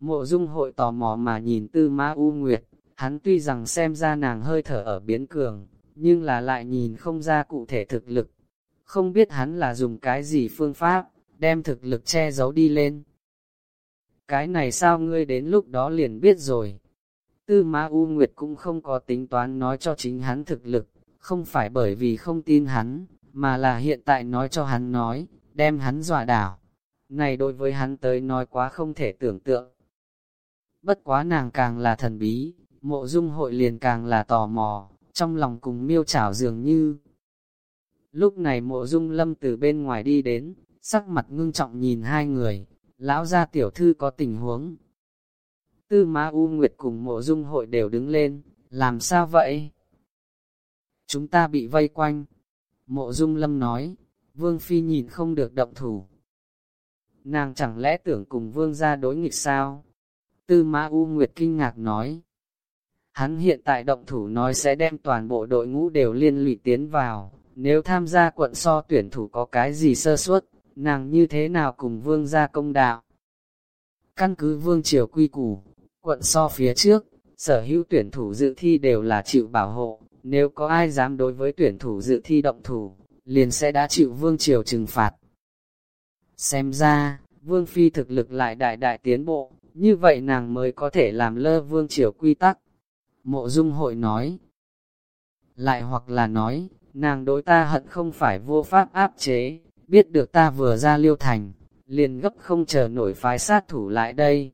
Mộ dung hội tò mò mà nhìn tư ma u nguyệt, hắn tuy rằng xem ra nàng hơi thở ở biến cường, nhưng là lại nhìn không ra cụ thể thực lực. Không biết hắn là dùng cái gì phương pháp, đem thực lực che giấu đi lên. Cái này sao ngươi đến lúc đó liền biết rồi. Tư Ma U Nguyệt cũng không có tính toán nói cho chính hắn thực lực, không phải bởi vì không tin hắn, mà là hiện tại nói cho hắn nói, đem hắn dọa đảo. Này đối với hắn tới nói quá không thể tưởng tượng. Bất quá nàng càng là thần bí, mộ dung hội liền càng là tò mò, trong lòng cùng miêu chảo dường như. Lúc này mộ dung lâm từ bên ngoài đi đến, sắc mặt ngưng trọng nhìn hai người, lão gia tiểu thư có tình huống. Tư Ma U Nguyệt cùng mộ dung hội đều đứng lên, làm sao vậy? Chúng ta bị vây quanh. Mộ dung lâm nói, Vương Phi nhìn không được động thủ. Nàng chẳng lẽ tưởng cùng Vương ra đối nghịch sao? Tư Ma U Nguyệt kinh ngạc nói. Hắn hiện tại động thủ nói sẽ đem toàn bộ đội ngũ đều liên lụy tiến vào. Nếu tham gia quận so tuyển thủ có cái gì sơ suất, nàng như thế nào cùng Vương ra công đạo? Căn cứ Vương Triều quy củ, quận so phía trước, sở hữu tuyển thủ dự thi đều là chịu bảo hộ. Nếu có ai dám đối với tuyển thủ dự thi động thủ, liền sẽ đã chịu vương triều trừng phạt. Xem ra, vương phi thực lực lại đại đại tiến bộ, như vậy nàng mới có thể làm lơ vương triều quy tắc. Mộ dung hội nói, lại hoặc là nói, nàng đối ta hận không phải vô pháp áp chế, biết được ta vừa ra liêu thành, liền gấp không chờ nổi phái sát thủ lại đây.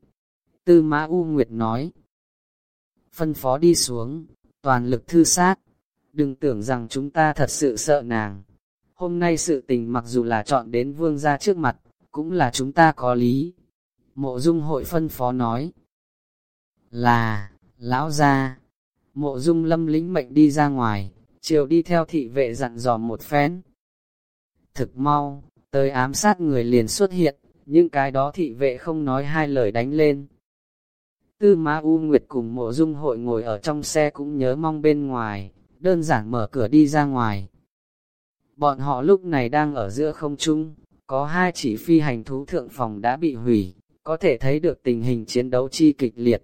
Tư Mã U Nguyệt nói, phân phó đi xuống, toàn lực thư sát, đừng tưởng rằng chúng ta thật sự sợ nàng. Hôm nay sự tình mặc dù là chọn đến vương gia trước mặt, cũng là chúng ta có lý. Mộ dung hội phân phó nói. Là, lão gia. Mộ dung lâm lĩnh mệnh đi ra ngoài, chiều đi theo thị vệ dặn dò một phen. Thực mau, tới ám sát người liền xuất hiện, những cái đó thị vệ không nói hai lời đánh lên. Tư Ma U Nguyệt cùng mộ dung hội ngồi ở trong xe cũng nhớ mong bên ngoài, đơn giản mở cửa đi ra ngoài. Bọn họ lúc này đang ở giữa không trung, có hai chỉ phi hành thú thượng phòng đã bị hủy, có thể thấy được tình hình chiến đấu chi kịch liệt.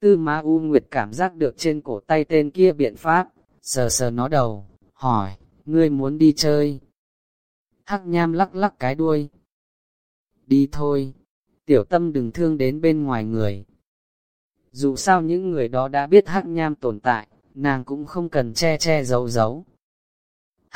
Tư Ma U Nguyệt cảm giác được trên cổ tay tên kia biện pháp, sờ sờ nó đầu, hỏi, ngươi muốn đi chơi? Hắc nham lắc lắc cái đuôi. Đi thôi, tiểu tâm đừng thương đến bên ngoài người. Dù sao những người đó đã biết hắc nham tồn tại, nàng cũng không cần che che giấu giấu.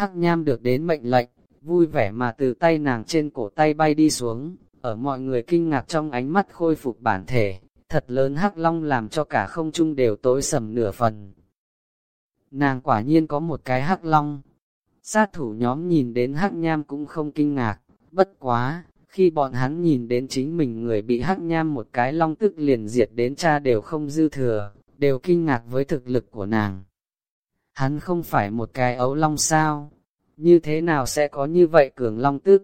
Hắc nham được đến mệnh lệnh, vui vẻ mà từ tay nàng trên cổ tay bay đi xuống, ở mọi người kinh ngạc trong ánh mắt khôi phục bản thể, thật lớn hắc long làm cho cả không trung đều tối sầm nửa phần. Nàng quả nhiên có một cái hắc long. Sát thủ nhóm nhìn đến hắc nham cũng không kinh ngạc, bất quá, khi bọn hắn nhìn đến chính mình người bị hắc nham một cái long tức liền diệt đến cha đều không dư thừa, đều kinh ngạc với thực lực của nàng. Hắn không phải một cái ấu long sao, như thế nào sẽ có như vậy cường long tức?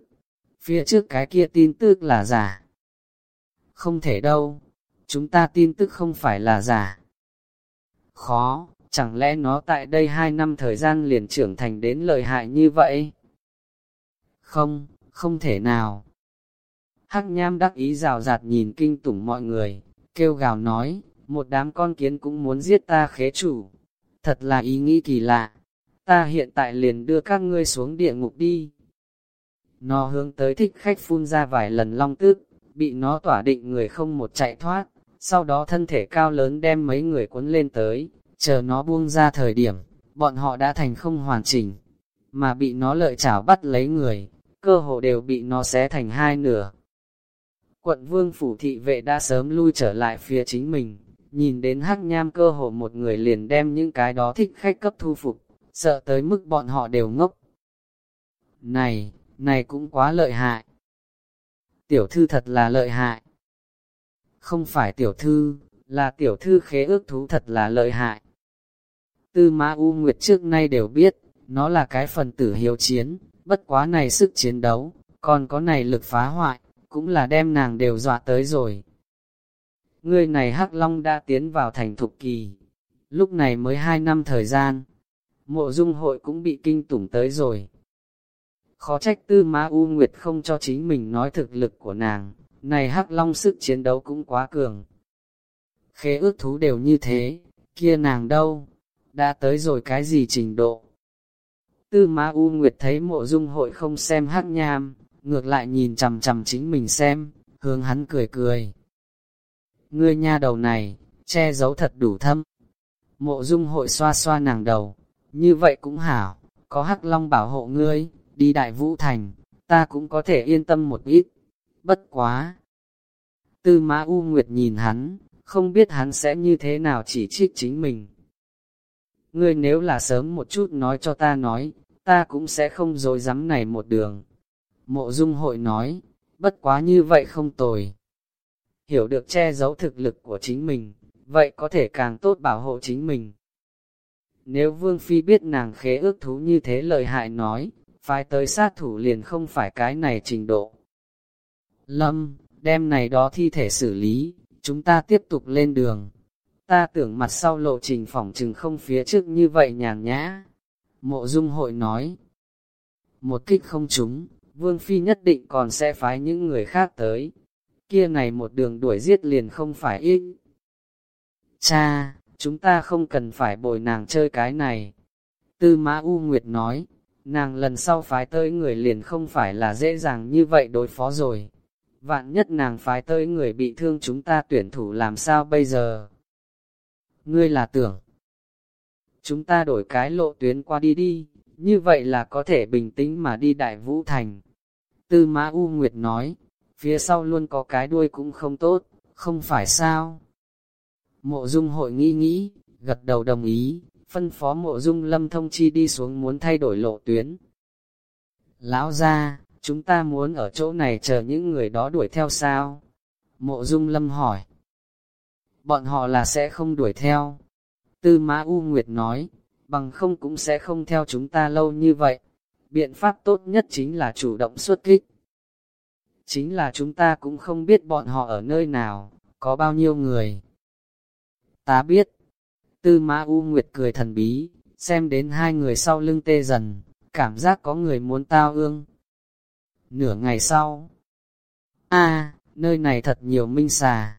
Phía trước cái kia tin tức là giả. Không thể đâu, chúng ta tin tức không phải là giả. Khó, chẳng lẽ nó tại đây hai năm thời gian liền trưởng thành đến lợi hại như vậy? Không, không thể nào. Hắc nham đắc ý rào rạt nhìn kinh tủng mọi người, kêu gào nói, một đám con kiến cũng muốn giết ta khế chủ. Thật là ý nghĩ kỳ lạ, ta hiện tại liền đưa các ngươi xuống địa ngục đi. Nó hướng tới thích khách phun ra vài lần long tức, bị nó tỏa định người không một chạy thoát, sau đó thân thể cao lớn đem mấy người cuốn lên tới, chờ nó buông ra thời điểm, bọn họ đã thành không hoàn chỉnh, mà bị nó lợi chảo bắt lấy người, cơ hồ đều bị nó xé thành hai nửa. Quận vương phủ thị vệ đã sớm lui trở lại phía chính mình, nhìn đến hắc nham cơ hồ một người liền đem những cái đó thích khách cấp thu phục, sợ tới mức bọn họ đều ngốc. Này, này cũng quá lợi hại. Tiểu thư thật là lợi hại. Không phải tiểu thư, là tiểu thư khế ước thú thật là lợi hại. Tư Mã U Nguyệt trước nay đều biết, nó là cái phần tử hiếu chiến, bất quá này sức chiến đấu, còn có này lực phá hoại, cũng là đem nàng đều dọa tới rồi ngươi này Hắc Long đã tiến vào thành thục kỳ, lúc này mới hai năm thời gian, mộ dung hội cũng bị kinh tủng tới rồi. Khó trách tư Ma U Nguyệt không cho chính mình nói thực lực của nàng, này Hắc Long sức chiến đấu cũng quá cường. Khế ước thú đều như thế, kia nàng đâu, đã tới rồi cái gì trình độ. Tư Ma U Nguyệt thấy mộ dung hội không xem hắc nham, ngược lại nhìn chằm chằm chính mình xem, hướng hắn cười cười. Ngươi nha đầu này, che giấu thật đủ thâm. Mộ dung hội xoa xoa nàng đầu, như vậy cũng hảo, có hắc long bảo hộ ngươi, đi đại vũ thành, ta cũng có thể yên tâm một ít. Bất quá! Tư mã U Nguyệt nhìn hắn, không biết hắn sẽ như thế nào chỉ trích chính mình. Ngươi nếu là sớm một chút nói cho ta nói, ta cũng sẽ không dối dám này một đường. Mộ dung hội nói, bất quá như vậy không tồi. Hiểu được che giấu thực lực của chính mình, vậy có thể càng tốt bảo hộ chính mình. Nếu Vương Phi biết nàng khế ước thú như thế lợi hại nói, phải tới sát thủ liền không phải cái này trình độ. Lâm, đem này đó thi thể xử lý, chúng ta tiếp tục lên đường. Ta tưởng mặt sau lộ trình phỏng trừng không phía trước như vậy nhàn nhã. Mộ dung hội nói, một kích không trúng, Vương Phi nhất định còn sẽ phái những người khác tới. Kia này một đường đuổi giết liền không phải ít. Cha, chúng ta không cần phải bồi nàng chơi cái này. Tư Mã U Nguyệt nói, nàng lần sau phái tới người liền không phải là dễ dàng như vậy đối phó rồi. Vạn nhất nàng phái tới người bị thương chúng ta tuyển thủ làm sao bây giờ? Ngươi là tưởng. Chúng ta đổi cái lộ tuyến qua đi đi, như vậy là có thể bình tĩnh mà đi đại vũ thành. Tư Mã U Nguyệt nói, phía sau luôn có cái đuôi cũng không tốt, không phải sao? Mộ dung hội nghĩ nghĩ, gật đầu đồng ý, phân phó mộ dung lâm thông chi đi xuống muốn thay đổi lộ tuyến. Lão ra, chúng ta muốn ở chỗ này chờ những người đó đuổi theo sao? Mộ dung lâm hỏi. Bọn họ là sẽ không đuổi theo. Tư Mã U Nguyệt nói, bằng không cũng sẽ không theo chúng ta lâu như vậy. Biện pháp tốt nhất chính là chủ động xuất kích. Chính là chúng ta cũng không biết bọn họ ở nơi nào, có bao nhiêu người. Ta biết. Tư Mã U Nguyệt cười thần bí, xem đến hai người sau lưng tê dần, cảm giác có người muốn tao ương. Nửa ngày sau. a nơi này thật nhiều minh xà.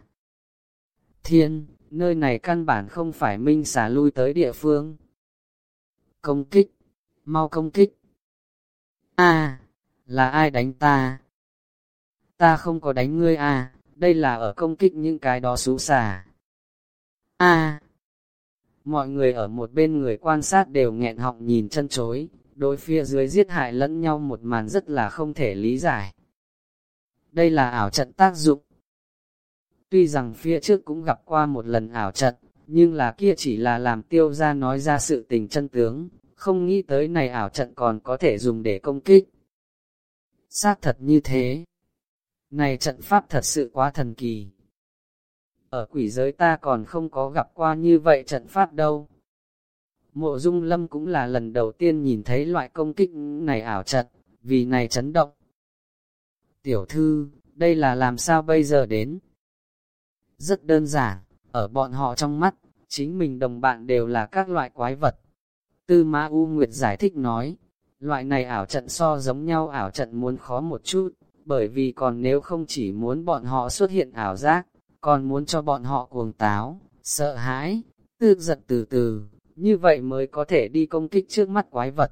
Thiên, nơi này căn bản không phải minh xà lui tới địa phương. Công kích, mau công kích. a là ai đánh ta? Ta không có đánh ngươi à, đây là ở công kích những cái đó xú xà. a mọi người ở một bên người quan sát đều nghẹn họng nhìn chân chối, đối phía dưới giết hại lẫn nhau một màn rất là không thể lý giải. Đây là ảo trận tác dụng. Tuy rằng phía trước cũng gặp qua một lần ảo trận, nhưng là kia chỉ là làm tiêu ra nói ra sự tình chân tướng, không nghĩ tới này ảo trận còn có thể dùng để công kích. Xác thật như thế. Này trận pháp thật sự quá thần kỳ. Ở quỷ giới ta còn không có gặp qua như vậy trận pháp đâu. Mộ dung lâm cũng là lần đầu tiên nhìn thấy loại công kích này ảo trận, vì này chấn động. Tiểu thư, đây là làm sao bây giờ đến? Rất đơn giản, ở bọn họ trong mắt, chính mình đồng bạn đều là các loại quái vật. Tư Ma U Nguyệt giải thích nói, loại này ảo trận so giống nhau ảo trận muốn khó một chút, bởi vì còn nếu không chỉ muốn bọn họ xuất hiện ảo giác, còn muốn cho bọn họ cuồng táo, sợ hãi, tư giật từ từ, như vậy mới có thể đi công kích trước mắt quái vật.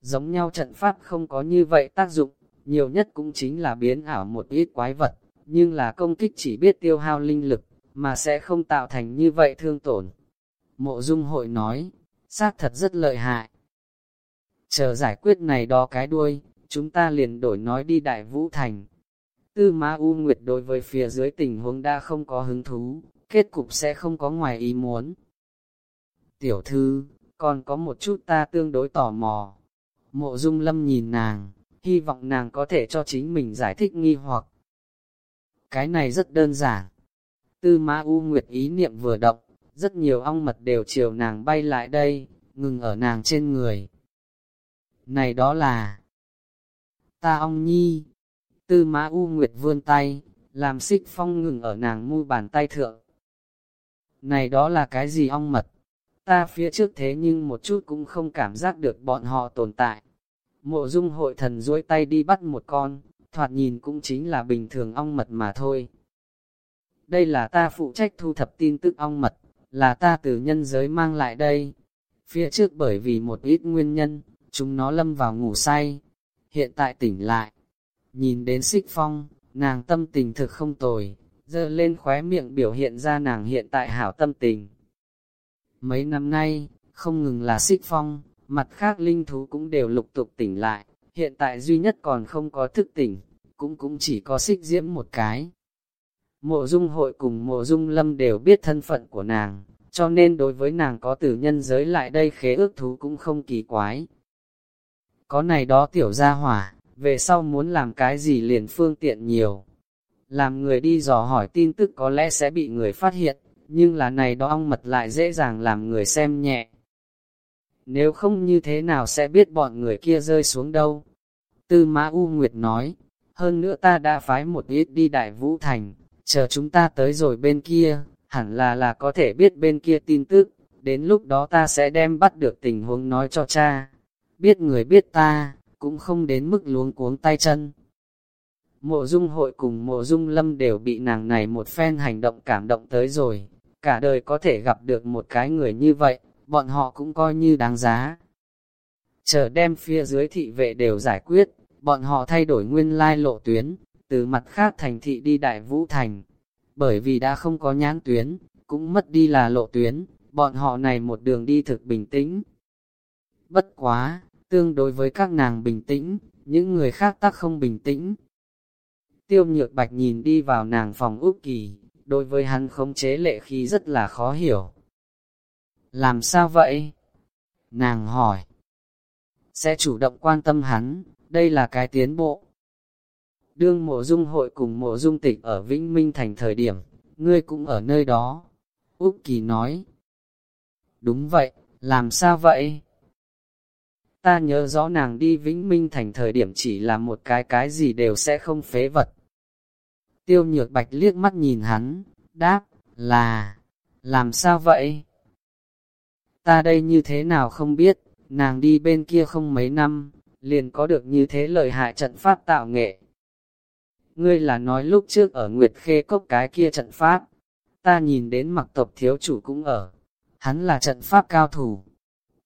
Giống nhau trận pháp không có như vậy tác dụng, nhiều nhất cũng chính là biến ảo một ít quái vật, nhưng là công kích chỉ biết tiêu hao linh lực, mà sẽ không tạo thành như vậy thương tổn. Mộ dung hội nói, xác thật rất lợi hại. Chờ giải quyết này đó cái đuôi, chúng ta liền đổi nói đi Đại Vũ Thành. Tư Ma U Nguyệt đối với phía dưới tình huống đã không có hứng thú, kết cục sẽ không có ngoài ý muốn. Tiểu thư, còn có một chút ta tương đối tò mò. Mộ Dung Lâm nhìn nàng, hy vọng nàng có thể cho chính mình giải thích nghi hoặc. Cái này rất đơn giản. Tư ma U Nguyệt ý niệm vừa động, rất nhiều ong mật đều chiều nàng bay lại đây, ngừng ở nàng trên người. Này đó là... Ta ong nhi. Tư Mã U Nguyệt vươn tay, làm xích phong ngừng ở nàng mu bàn tay thượng. Này đó là cái gì ong mật? Ta phía trước thế nhưng một chút cũng không cảm giác được bọn họ tồn tại. Mộ dung hội thần duỗi tay đi bắt một con, thoạt nhìn cũng chính là bình thường ong mật mà thôi. Đây là ta phụ trách thu thập tin tức ong mật, là ta từ nhân giới mang lại đây. Phía trước bởi vì một ít nguyên nhân, chúng nó lâm vào ngủ say, hiện tại tỉnh lại. Nhìn đến xích phong, nàng tâm tình thực không tồi, dơ lên khóe miệng biểu hiện ra nàng hiện tại hảo tâm tình. Mấy năm nay, không ngừng là xích phong, mặt khác linh thú cũng đều lục tục tỉnh lại, hiện tại duy nhất còn không có thức tỉnh, cũng cũng chỉ có xích diễm một cái. Mộ dung hội cùng mộ dung lâm đều biết thân phận của nàng, cho nên đối với nàng có tử nhân giới lại đây khế ước thú cũng không kỳ quái. Có này đó tiểu gia hỏa, về sau muốn làm cái gì liền phương tiện nhiều. Làm người đi dò hỏi tin tức có lẽ sẽ bị người phát hiện, nhưng là này đó ong mật lại dễ dàng làm người xem nhẹ. Nếu không như thế nào sẽ biết bọn người kia rơi xuống đâu? Tư Mã U Nguyệt nói, hơn nữa ta đã phái một ít đi Đại Vũ Thành, chờ chúng ta tới rồi bên kia, hẳn là là có thể biết bên kia tin tức, đến lúc đó ta sẽ đem bắt được tình huống nói cho cha. Biết người biết ta, cũng không đến mức luống cuống tay chân. Mộ dung hội cùng mộ dung lâm đều bị nàng này một phen hành động cảm động tới rồi, cả đời có thể gặp được một cái người như vậy, bọn họ cũng coi như đáng giá. Chờ đem phía dưới thị vệ đều giải quyết, bọn họ thay đổi nguyên lai lộ tuyến, từ mặt khác thành thị đi Đại Vũ Thành. Bởi vì đã không có nhãn tuyến, cũng mất đi là lộ tuyến, bọn họ này một đường đi thực bình tĩnh. Bất quá, tương đối với các nàng bình tĩnh, những người khác tác không bình tĩnh. Tiêu nhược bạch nhìn đi vào nàng phòng úp kỳ, đối với hắn không chế lệ khí rất là khó hiểu. Làm sao vậy? Nàng hỏi. Sẽ chủ động quan tâm hắn, đây là cái tiến bộ. Đương mộ dung hội cùng mộ dung tịch ở Vĩnh Minh thành thời điểm, ngươi cũng ở nơi đó. Úc Kỳ nói. Đúng vậy, làm sao vậy? Ta nhớ rõ nàng đi Vĩnh Minh thành thời điểm chỉ là một cái cái gì đều sẽ không phế vật. Tiêu nhược bạch liếc mắt nhìn hắn, đáp, là, làm sao vậy? Ta đây như thế nào không biết, nàng đi bên kia không mấy năm, liền có được như thế lợi hại trận pháp tạo nghệ. Ngươi là nói lúc trước ở Nguyệt Khê Cốc cái kia trận pháp, ta nhìn đến mặc tộc thiếu chủ cũng ở, hắn là trận pháp cao thủ.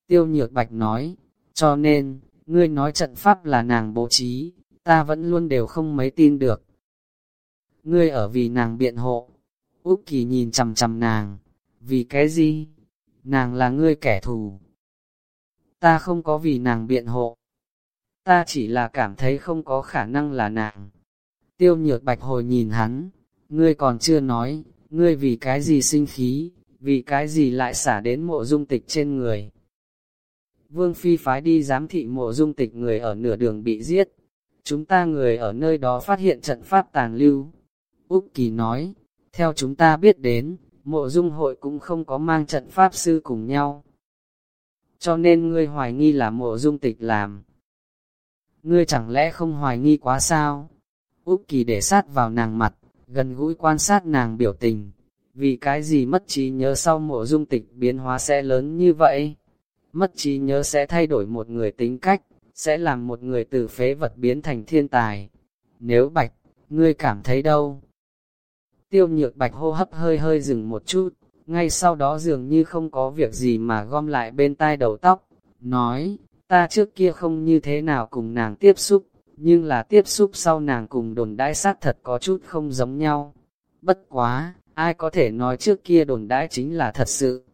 Tiêu Nhược Bạch nói, cho nên, ngươi nói trận pháp là nàng bố trí, ta vẫn luôn đều không mấy tin được. Ngươi ở vì nàng biện hộ, Úc Kỳ nhìn chầm chầm nàng, vì cái gì? Nàng là ngươi kẻ thù. Ta không có vì nàng biện hộ. Ta chỉ là cảm thấy không có khả năng là nàng. Tiêu nhược bạch hồi nhìn hắn, ngươi còn chưa nói, ngươi vì cái gì sinh khí, vì cái gì lại xả đến mộ dung tịch trên người. Vương Phi phái đi giám thị mộ dung tịch người ở nửa đường bị giết. Chúng ta người ở nơi đó phát hiện trận pháp tàn lưu. Úc Kỳ nói, theo chúng ta biết đến, mộ dung hội cũng không có mang trận pháp sư cùng nhau. Cho nên ngươi hoài nghi là mộ dung tịch làm. Ngươi chẳng lẽ không hoài nghi quá sao? Úc Kỳ để sát vào nàng mặt, gần gũi quan sát nàng biểu tình. Vì cái gì mất trí nhớ sau mộ dung tịch biến hóa sẽ lớn như vậy? Mất trí nhớ sẽ thay đổi một người tính cách, sẽ làm một người từ phế vật biến thành thiên tài. Nếu bạch, ngươi cảm thấy đâu? Tiêu nhược bạch hô hấp hơi hơi dừng một chút, ngay sau đó dường như không có việc gì mà gom lại bên tai đầu tóc, nói, ta trước kia không như thế nào cùng nàng tiếp xúc, nhưng là tiếp xúc sau nàng cùng đồn đãi sát thật có chút không giống nhau. Bất quá, ai có thể nói trước kia đồn đãi chính là thật sự.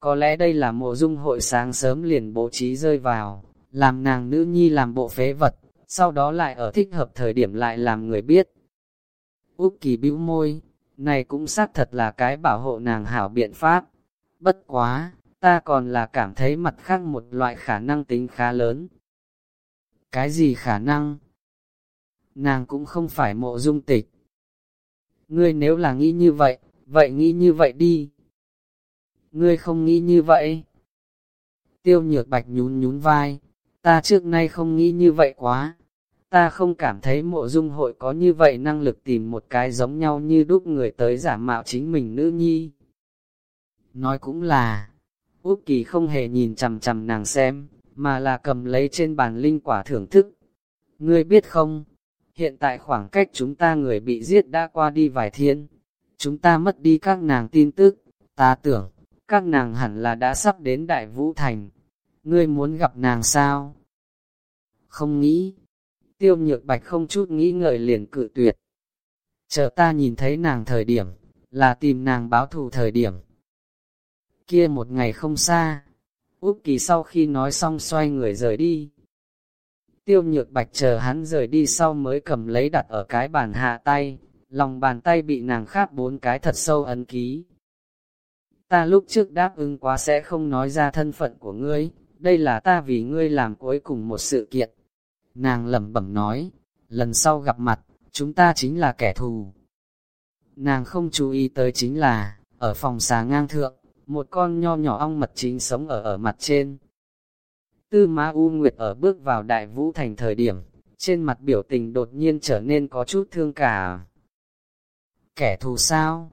Có lẽ đây là mộ dung hội sáng sớm liền bố trí rơi vào, làm nàng nữ nhi làm bộ phế vật, sau đó lại ở thích hợp thời điểm lại làm người biết. Úc kỳ bĩu môi, này cũng xác thật là cái bảo hộ nàng hảo biện pháp. Bất quá, ta còn là cảm thấy mặt khác một loại khả năng tính khá lớn. Cái gì khả năng? nàng cũng không phải mộ dung tịch. Ngươi nếu là nghĩ như vậy, vậy nghĩ như vậy đi. Ngươi không nghĩ như vậy. Tiêu nhược bạch nhún nhún vai, ta trước nay không nghĩ như vậy quá. Ta không cảm thấy mộ dung hội có như vậy năng lực tìm một cái giống nhau như đúc người tới giả mạo chính mình nữ nhi. Nói cũng là, Úc Kỳ không hề nhìn chằm chằm nàng xem, mà là cầm lấy trên bàn linh quả thưởng thức. Ngươi biết không, hiện tại khoảng cách chúng ta người bị giết đã qua đi vài thiên, chúng ta mất đi các nàng tin tức, ta tưởng, các nàng hẳn là đã sắp đến Đại Vũ Thành. Ngươi muốn gặp nàng sao? Không nghĩ. Tiêu nhược bạch không chút nghĩ ngợi liền cự tuyệt. Chờ ta nhìn thấy nàng thời điểm, là tìm nàng báo thù thời điểm. Kia một ngày không xa, Úc Kỳ sau khi nói xong xoay người rời đi. Tiêu nhược bạch chờ hắn rời đi sau mới cầm lấy đặt ở cái bàn hạ tay, lòng bàn tay bị nàng khát bốn cái thật sâu ấn ký. Ta lúc trước đáp ứng quá sẽ không nói ra thân phận của ngươi, đây là ta vì ngươi làm cuối cùng một sự kiện. Nàng lẩm bẩm nói, lần sau gặp mặt, chúng ta chính là kẻ thù. Nàng không chú ý tới chính là, ở phòng xà ngang thượng, một con nho nhỏ ong mật chính sống ở ở mặt trên. Tư Ma U Nguyệt ở bước vào đại vũ thành thời điểm, trên mặt biểu tình đột nhiên trở nên có chút thương cả. Kẻ thù sao?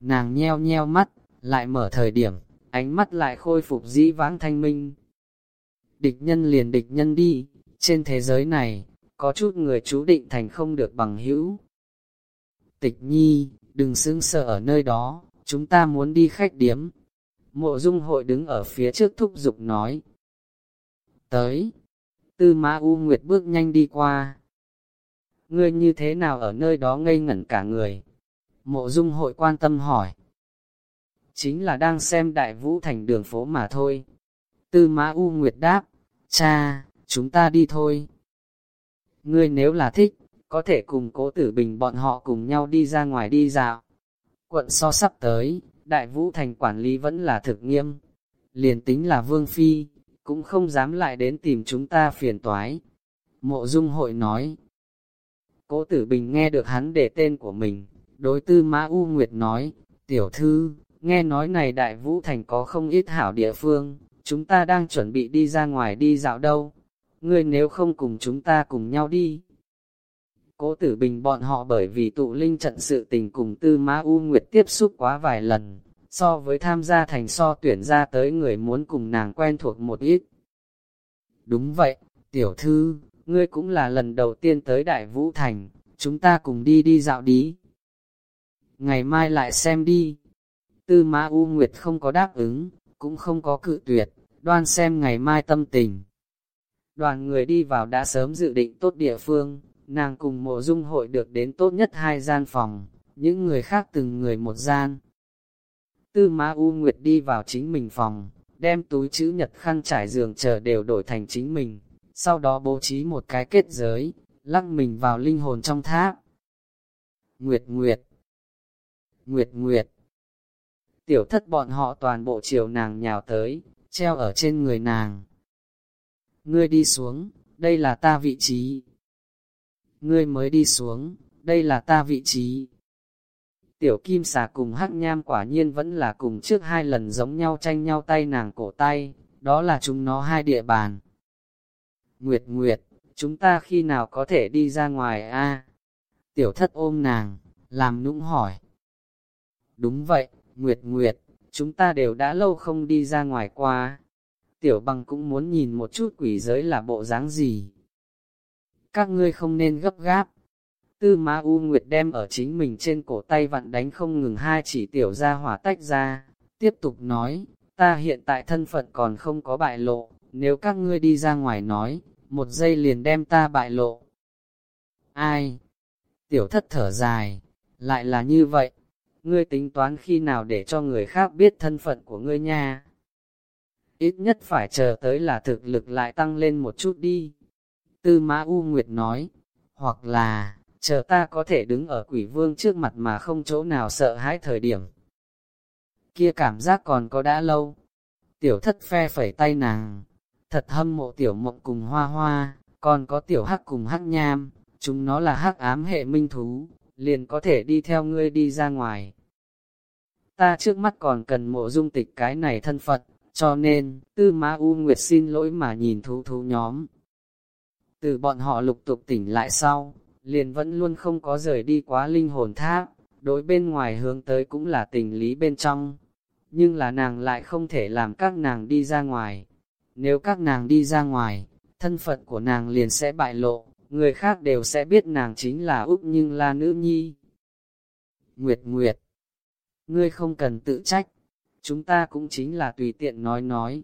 Nàng nheo nheo mắt, lại mở thời điểm, ánh mắt lại khôi phục dĩ vãng thanh minh. Địch nhân liền địch nhân đi, trên thế giới này, có chút người chú định thành không được bằng hữu. Tịch nhi, đừng sững sợ ở nơi đó, chúng ta muốn đi khách điếm. Mộ dung hội đứng ở phía trước thúc giục nói. Tới, tư mã U Nguyệt bước nhanh đi qua. Ngươi như thế nào ở nơi đó ngây ngẩn cả người? Mộ dung hội quan tâm hỏi. Chính là đang xem đại vũ thành đường phố mà thôi. Tư mã U Nguyệt đáp, cha, chúng ta đi thôi. Ngươi nếu là thích, có thể cùng cố tử bình bọn họ cùng nhau đi ra ngoài đi dạo. Quận so sắp tới, đại vũ thành quản lý vẫn là thực nghiêm. Liền tính là vương phi, cũng không dám lại đến tìm chúng ta phiền toái. Mộ dung hội nói. Cố tử bình nghe được hắn để tên của mình, đối tư mã U Nguyệt nói, tiểu thư, nghe nói này đại vũ thành có không ít hảo địa phương, chúng ta đang chuẩn bị đi ra ngoài đi dạo đâu, ngươi nếu không cùng chúng ta cùng nhau đi. Cố tử bình bọn họ bởi vì tụ linh trận sự tình cùng tư má U Nguyệt tiếp xúc quá vài lần, so với tham gia thành so tuyển ra tới người muốn cùng nàng quen thuộc một ít. Đúng vậy, tiểu thư, ngươi cũng là lần đầu tiên tới Đại Vũ Thành, chúng ta cùng đi đi dạo đi. Ngày mai lại xem đi. Tư Mã U Nguyệt không có đáp ứng, cũng không có cự tuyệt, đoan xem ngày mai tâm tình. Đoàn người đi vào đã sớm dự định tốt địa phương, nàng cùng mộ dung hội được đến tốt nhất hai gian phòng, những người khác từng người một gian. Tư Mã U Nguyệt đi vào chính mình phòng, đem túi chữ nhật khăn trải giường chờ đều đổi thành chính mình, sau đó bố trí một cái kết giới, lắc mình vào linh hồn trong tháp. Nguyệt Nguyệt Nguyệt Nguyệt Tiểu thất bọn họ toàn bộ chiều nàng nhào tới, treo ở trên người nàng. Ngươi đi xuống, đây là ta vị trí. Ngươi mới đi xuống, đây là ta vị trí. Tiểu kim xà cùng hắc nham quả nhiên vẫn là cùng trước hai lần giống nhau tranh nhau tay nàng cổ tay, đó là chúng nó hai địa bàn. Nguyệt Nguyệt, chúng ta khi nào có thể đi ra ngoài a? Tiểu thất ôm nàng, làm nũng hỏi. Đúng vậy, Nguyệt Nguyệt, chúng ta đều đã lâu không đi ra ngoài qua. Tiểu bằng cũng muốn nhìn một chút quỷ giới là bộ dáng gì. Các ngươi không nên gấp gáp, Tư Ma U Nguyệt đem ở chính mình trên cổ tay vặn đánh không ngừng hai chỉ tiểu ra hỏa tách ra, tiếp tục nói, ta hiện tại thân phận còn không có bại lộ, nếu các ngươi đi ra ngoài nói, một giây liền đem ta bại lộ. Ai? Tiểu thất thở dài, lại là như vậy, ngươi tính toán khi nào để cho người khác biết thân phận của ngươi nha. Ít nhất phải chờ tới là thực lực lại tăng lên một chút đi. Tư Mã U Nguyệt nói, hoặc là, chờ ta có thể đứng ở quỷ vương trước mặt mà không chỗ nào sợ hãi thời điểm. Kia cảm giác còn có đã lâu. Tiểu thất phe phẩy tay nàng, thật hâm mộ tiểu mộng cùng hoa hoa, còn có tiểu hắc cùng hắc nham, chúng nó là hắc ám hệ minh thú, liền có thể đi theo ngươi đi ra ngoài. Ta trước mắt còn cần mộ dung tịch cái này thân phận, cho nên, tư ma U Nguyệt xin lỗi mà nhìn thú thú nhóm. Từ bọn họ lục tục tỉnh lại sau, liền vẫn luôn không có rời đi quá linh hồn tháp, đối bên ngoài hướng tới cũng là tình lý bên trong. Nhưng là nàng lại không thể làm các nàng đi ra ngoài. Nếu các nàng đi ra ngoài, thân phận của nàng liền sẽ bại lộ, người khác đều sẽ biết nàng chính là Úc nhưng là nữ nhi. Nguyệt Nguyệt, ngươi không cần tự trách, chúng ta cũng chính là tùy tiện nói nói.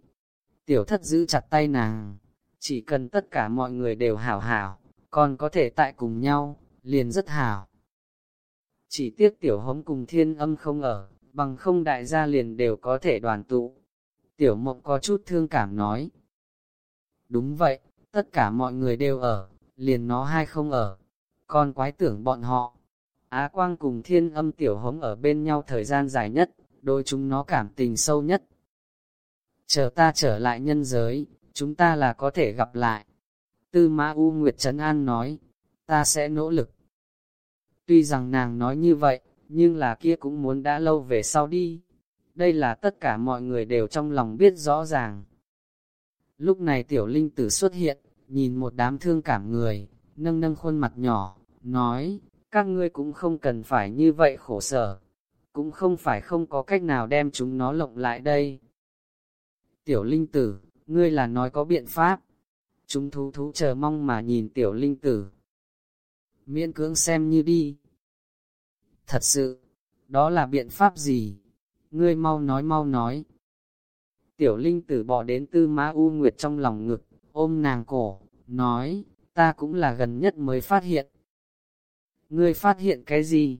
Tiểu thất giữ chặt tay nàng, chỉ cần tất cả mọi người đều hảo hảo, còn có thể tại cùng nhau, liền rất hảo. Chỉ tiếc tiểu hống cùng thiên âm không ở, bằng không đại gia liền đều có thể đoàn tụ. Tiểu mộng có chút thương cảm nói. Đúng vậy, tất cả mọi người đều ở, liền nó hai không ở. con quái tưởng bọn họ. Á quang cùng thiên âm tiểu hống ở bên nhau thời gian dài nhất, đôi chúng nó cảm tình sâu nhất. Chờ ta trở lại nhân giới, chúng ta là có thể gặp lại. Tư Mã U Nguyệt Trấn An nói, ta sẽ nỗ lực. Tuy rằng nàng nói như vậy, nhưng là kia cũng muốn đã lâu về sau đi. Đây là tất cả mọi người đều trong lòng biết rõ ràng. Lúc này tiểu linh tử xuất hiện, nhìn một đám thương cảm người, nâng nâng khuôn mặt nhỏ, nói, các ngươi cũng không cần phải như vậy khổ sở, cũng không phải không có cách nào đem chúng nó lộng lại đây. Tiểu linh tử, ngươi là nói có biện pháp. Chúng thú thú chờ mong mà nhìn tiểu linh tử. Miễn cưỡng xem như đi. Thật sự, đó là biện pháp gì? Ngươi mau nói mau nói. Tiểu linh tử bỏ đến tư ma u nguyệt trong lòng ngực, ôm nàng cổ, nói, ta cũng là gần nhất mới phát hiện. Ngươi phát hiện cái gì?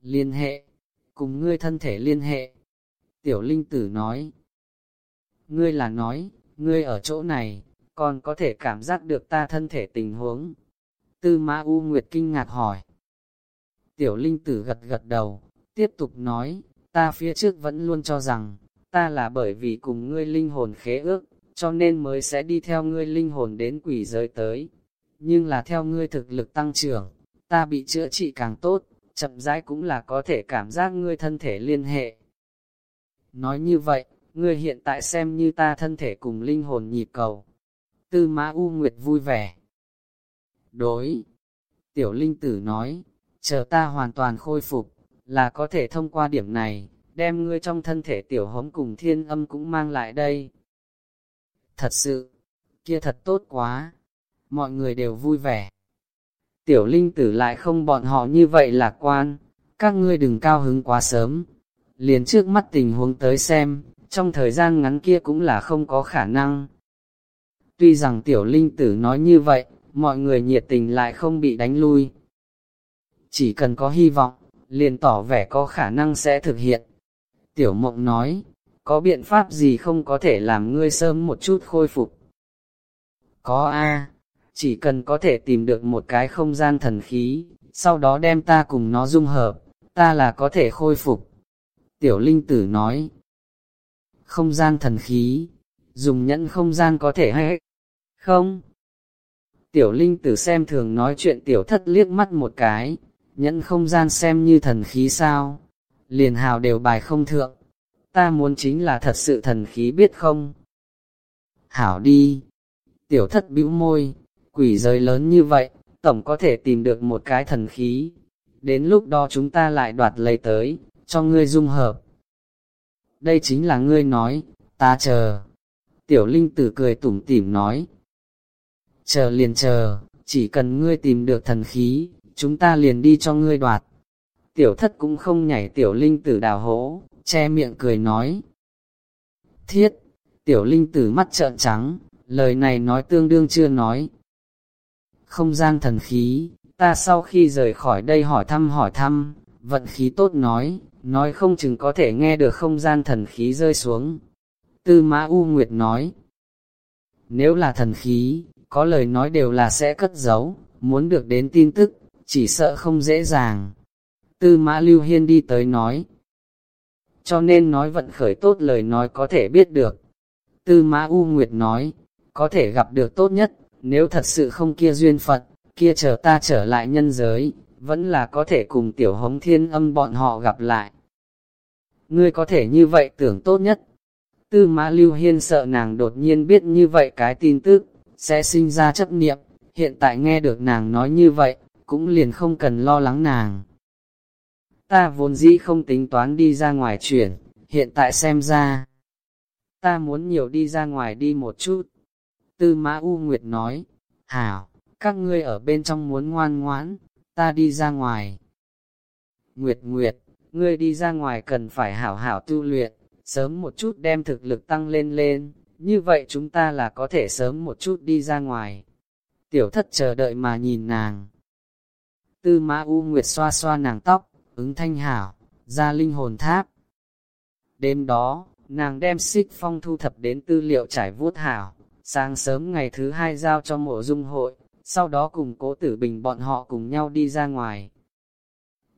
Liên hệ, cùng ngươi thân thể liên hệ. Tiểu linh tử nói, ngươi là nói, ngươi ở chỗ này, còn có thể cảm giác được ta thân thể tình huống. Tư Mã U Nguyệt kinh ngạc hỏi. Tiểu Linh Tử gật gật đầu, tiếp tục nói, ta phía trước vẫn luôn cho rằng, ta là bởi vì cùng ngươi linh hồn khế ước, cho nên mới sẽ đi theo ngươi linh hồn đến quỷ giới tới. Nhưng là theo ngươi thực lực tăng trưởng, ta bị chữa trị càng tốt, chậm rãi cũng là có thể cảm giác ngươi thân thể liên hệ. Nói như vậy, ngươi hiện tại xem như ta thân thể cùng linh hồn nhịp cầu. Tư Mã U Nguyệt vui vẻ. Đối, tiểu linh tử nói, chờ ta hoàn toàn khôi phục, là có thể thông qua điểm này, đem ngươi trong thân thể tiểu hống cùng thiên âm cũng mang lại đây. Thật sự, kia thật tốt quá, mọi người đều vui vẻ. Tiểu linh tử lại không bọn họ như vậy lạc quan, các ngươi đừng cao hứng quá sớm. Liền trước mắt tình huống tới xem, trong thời gian ngắn kia cũng là không có khả năng. Tuy rằng tiểu linh tử nói như vậy, mọi người nhiệt tình lại không bị đánh lui. Chỉ cần có hy vọng, liền tỏ vẻ có khả năng sẽ thực hiện. Tiểu mộng nói, có biện pháp gì không có thể làm ngươi sớm một chút khôi phục? Có a chỉ cần có thể tìm được một cái không gian thần khí, sau đó đem ta cùng nó dung hợp, ta là có thể khôi phục. Tiểu linh tử nói, không gian thần khí, dùng nhẫn không gian có thể hay không? Tiểu linh tử xem thường nói chuyện tiểu thất liếc mắt một cái, nhẫn không gian xem như thần khí sao? Liền hào đều bài không thượng, ta muốn chính là thật sự thần khí biết không? Hảo đi! Tiểu thất bĩu môi, quỷ giới lớn như vậy, tổng có thể tìm được một cái thần khí. Đến lúc đó chúng ta lại đoạt lấy tới, cho ngươi dung hợp đây chính là ngươi nói, ta chờ. Tiểu Linh tử cười tủm tỉm nói. Chờ liền chờ, chỉ cần ngươi tìm được thần khí, chúng ta liền đi cho ngươi đoạt. Tiểu thất cũng không nhảy tiểu Linh tử đào hố, che miệng cười nói. Thiết, tiểu Linh tử mắt trợn trắng, lời này nói tương đương chưa nói. Không gian thần khí, ta sau khi rời khỏi đây hỏi thăm hỏi thăm, vận khí tốt nói, nói không chừng có thể nghe được không gian thần khí rơi xuống. Tư Mã U Nguyệt nói, nếu là thần khí, có lời nói đều là sẽ cất giấu, muốn được đến tin tức, chỉ sợ không dễ dàng. Tư Mã Lưu Hiên đi tới nói, cho nên nói vận khởi tốt lời nói có thể biết được. Tư Mã U Nguyệt nói, có thể gặp được tốt nhất, nếu thật sự không kia duyên phận, kia chờ ta trở lại nhân giới, vẫn là có thể cùng tiểu hống thiên âm bọn họ gặp lại. Ngươi có thể như vậy tưởng tốt nhất. Tư mã lưu hiên sợ nàng đột nhiên biết như vậy cái tin tức, sẽ sinh ra chấp niệm, hiện tại nghe được nàng nói như vậy, cũng liền không cần lo lắng nàng. Ta vốn dĩ không tính toán đi ra ngoài chuyển, hiện tại xem ra. Ta muốn nhiều đi ra ngoài đi một chút. Tư Mã U Nguyệt nói, Hảo, các ngươi ở bên trong muốn ngoan ngoãn, ta đi ra ngoài. Nguyệt Nguyệt, ngươi đi ra ngoài cần phải hảo hảo tu luyện, sớm một chút đem thực lực tăng lên lên, như vậy chúng ta là có thể sớm một chút đi ra ngoài. Tiểu thất chờ đợi mà nhìn nàng. Tư Mã U Nguyệt xoa xoa nàng tóc, ứng thanh hảo, ra linh hồn tháp. Đêm đó, nàng đem xích phong thu thập đến tư liệu trải vuốt hảo, sáng sớm ngày thứ hai giao cho mộ dung hội, sau đó cùng cố tử bình bọn họ cùng nhau đi ra ngoài.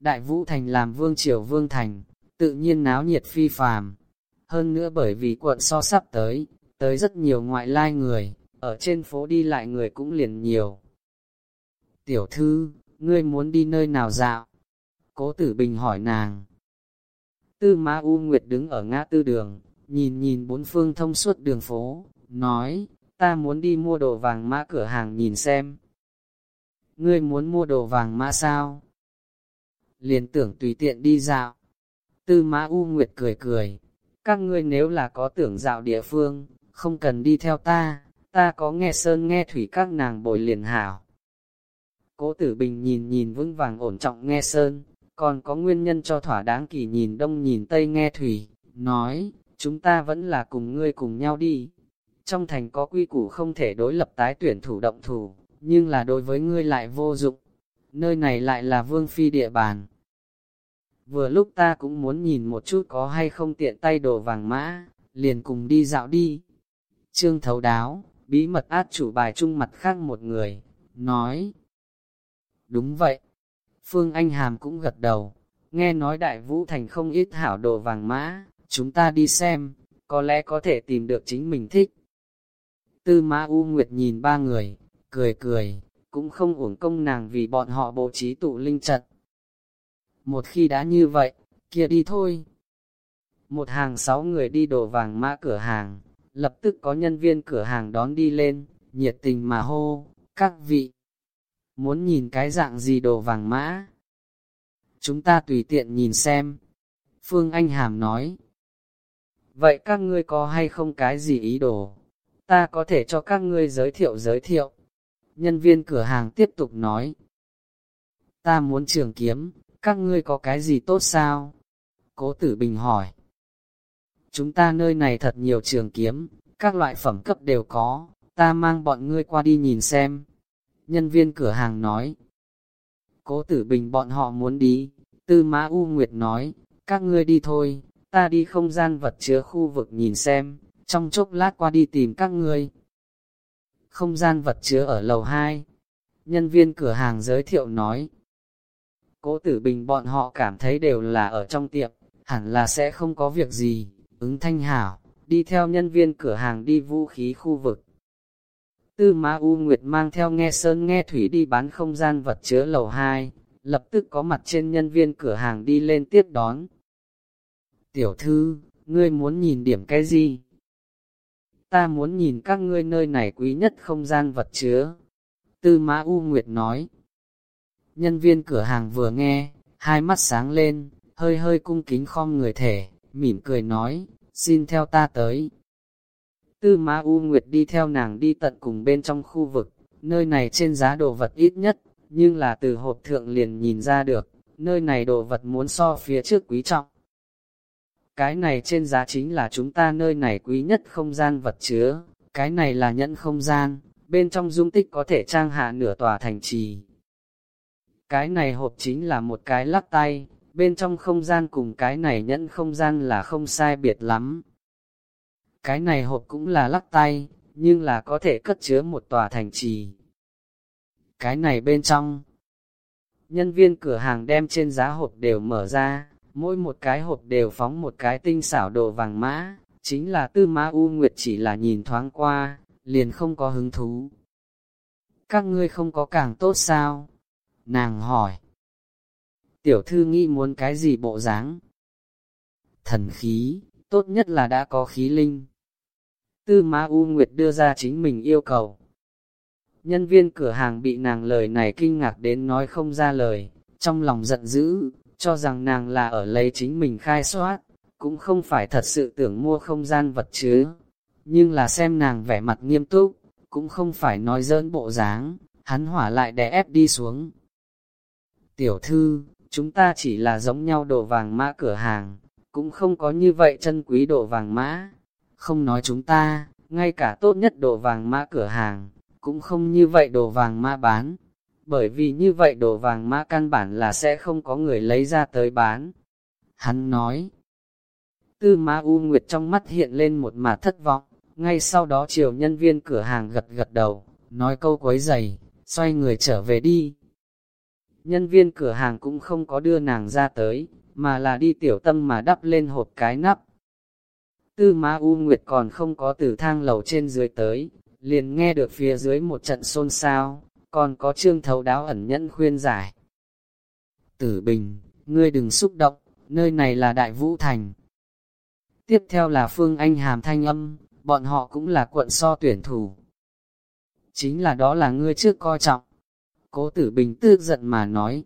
Đại Vũ Thành làm vương triều vương thành, tự nhiên náo nhiệt phi phàm. Hơn nữa bởi vì quận so sắp tới, tới rất nhiều ngoại lai người, ở trên phố đi lại người cũng liền nhiều. Tiểu thư, ngươi muốn đi nơi nào dạo? Cố tử bình hỏi nàng. Tư Ma U Nguyệt đứng ở ngã tư đường, nhìn nhìn bốn phương thông suốt đường phố, nói, ta muốn đi mua đồ vàng mã cửa hàng nhìn xem. Ngươi muốn mua đồ vàng mã sao? Liền tưởng tùy tiện đi dạo. Tư Ma U Nguyệt cười cười, các ngươi nếu là có tưởng dạo địa phương, không cần đi theo ta, ta có nghe sơn nghe thủy các nàng bồi liền hảo. Cố tử bình nhìn nhìn vững vàng ổn trọng nghe sơn, còn có nguyên nhân cho thỏa đáng kỳ nhìn đông nhìn tây nghe thủy, nói, chúng ta vẫn là cùng ngươi cùng nhau đi. Trong thành có quy củ không thể đối lập tái tuyển thủ động thủ, nhưng là đối với ngươi lại vô dụng. Nơi này lại là vương phi địa bàn. Vừa lúc ta cũng muốn nhìn một chút có hay không tiện tay đồ vàng mã, liền cùng đi dạo đi. Trương thấu đáo, bí mật át chủ bài chung mặt khác một người, nói. Đúng vậy. Phương Anh Hàm cũng gật đầu, nghe nói đại vũ thành không ít hảo đồ vàng mã, chúng ta đi xem, có lẽ có thể tìm được chính mình thích. Tư Mã U Nguyệt nhìn ba người, cười cười, cũng không uổng công nàng vì bọn họ bố trí tụ linh trận. Một khi đã như vậy, kia đi thôi. Một hàng sáu người đi đồ vàng mã cửa hàng, lập tức có nhân viên cửa hàng đón đi lên, nhiệt tình mà hô, các vị. Muốn nhìn cái dạng gì đồ vàng mã? Chúng ta tùy tiện nhìn xem. Phương Anh Hàm nói. Vậy các ngươi có hay không cái gì ý đồ? Ta có thể cho các ngươi giới thiệu giới thiệu. Nhân viên cửa hàng tiếp tục nói. Ta muốn trường kiếm, các ngươi có cái gì tốt sao? Cố tử bình hỏi. Chúng ta nơi này thật nhiều trường kiếm, các loại phẩm cấp đều có, ta mang bọn ngươi qua đi nhìn xem. Nhân viên cửa hàng nói. Cố tử bình bọn họ muốn đi, tư mã U Nguyệt nói, các ngươi đi thôi, ta đi không gian vật chứa khu vực nhìn xem, trong chốc lát qua đi tìm các ngươi. Không gian vật chứa ở lầu 2. Nhân viên cửa hàng giới thiệu nói. Cố tử bình bọn họ cảm thấy đều là ở trong tiệm, hẳn là sẽ không có việc gì, ứng thanh hảo, đi theo nhân viên cửa hàng đi vũ khí khu vực. Tư Ma U Nguyệt mang theo nghe sơn nghe thủy đi bán không gian vật chứa lầu 2, lập tức có mặt trên nhân viên cửa hàng đi lên tiếp đón. Tiểu thư, ngươi muốn nhìn điểm cái gì? Ta muốn nhìn các ngươi nơi này quý nhất không gian vật chứa. Tư Ma U Nguyệt nói. Nhân viên cửa hàng vừa nghe, hai mắt sáng lên, hơi hơi cung kính khom người thể, mỉm cười nói, xin theo ta tới. Tư Ma U Nguyệt đi theo nàng đi tận cùng bên trong khu vực, nơi này trên giá đồ vật ít nhất, nhưng là từ hộp thượng liền nhìn ra được, nơi này đồ vật muốn so phía trước quý trọng. Cái này trên giá chính là chúng ta nơi này quý nhất không gian vật chứa, cái này là nhẫn không gian, bên trong dung tích có thể trang hạ nửa tòa thành trì. Cái này hộp chính là một cái lắc tay, bên trong không gian cùng cái này nhẫn không gian là không sai biệt lắm. Cái này hộp cũng là lắc tay, nhưng là có thể cất chứa một tòa thành trì. Cái này bên trong, nhân viên cửa hàng đem trên giá hộp đều mở ra, mỗi một cái hộp đều phóng một cái tinh xảo đồ vàng mã, chính là tư mã U Nguyệt chỉ là nhìn thoáng qua, liền không có hứng thú. Các ngươi không có càng tốt sao? Nàng hỏi. Tiểu thư nghĩ muốn cái gì bộ dáng? Thần khí, tốt nhất là đã có khí linh. Tư Ma U Nguyệt đưa ra chính mình yêu cầu. Nhân viên cửa hàng bị nàng lời này kinh ngạc đến nói không ra lời, trong lòng giận dữ, cho rằng nàng là ở lấy chính mình khai soát, cũng không phải thật sự tưởng mua không gian vật chứa. Nhưng là xem nàng vẻ mặt nghiêm túc, cũng không phải nói dỡn bộ dáng, hắn hỏa lại đè ép đi xuống. Tiểu thư, chúng ta chỉ là giống nhau đồ vàng mã cửa hàng, cũng không có như vậy chân quý đồ vàng mã. Không nói chúng ta, ngay cả tốt nhất đồ vàng mã cửa hàng, cũng không như vậy đồ vàng mã bán. Bởi vì như vậy đồ vàng mã căn bản là sẽ không có người lấy ra tới bán. Hắn nói, tư mã U Nguyệt trong mắt hiện lên một mà thất vọng, ngay sau đó chiều nhân viên cửa hàng gật gật đầu, nói câu quấy giày, xoay người trở về đi. Nhân viên cửa hàng cũng không có đưa nàng ra tới, mà là đi tiểu tâm mà đắp lên hộp cái nắp. Tư Ma U Nguyệt còn không có từ thang lầu trên dưới tới, liền nghe được phía dưới một trận xôn xao, còn có trương thấu đáo ẩn nhẫn khuyên giải. Tử Bình, ngươi đừng xúc động, nơi này là Đại Vũ Thành. Tiếp theo là Phương Anh Hàm Thanh Âm, bọn họ cũng là quận so tuyển thủ. Chính là đó là ngươi trước coi trọng. Cố tử bình tức giận mà nói.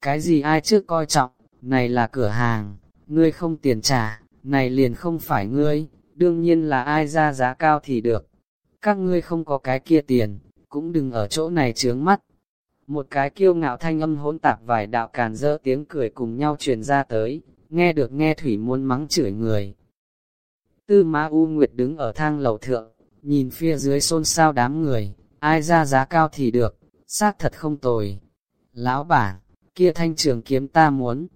Cái gì ai trước coi trọng, này là cửa hàng, ngươi không tiền trả, này liền không phải ngươi, đương nhiên là ai ra giá cao thì được. Các ngươi không có cái kia tiền, cũng đừng ở chỗ này chướng mắt. Một cái kiêu ngạo thanh âm hỗn tạp vài đạo càn dỡ tiếng cười cùng nhau truyền ra tới, nghe được nghe thủy muốn mắng chửi người. Tư Ma U Nguyệt đứng ở thang lầu thượng, nhìn phía dưới xôn xao đám người, ai ra giá cao thì được, xác thật không tồi. Lão bản, kia thanh trường kiếm ta muốn.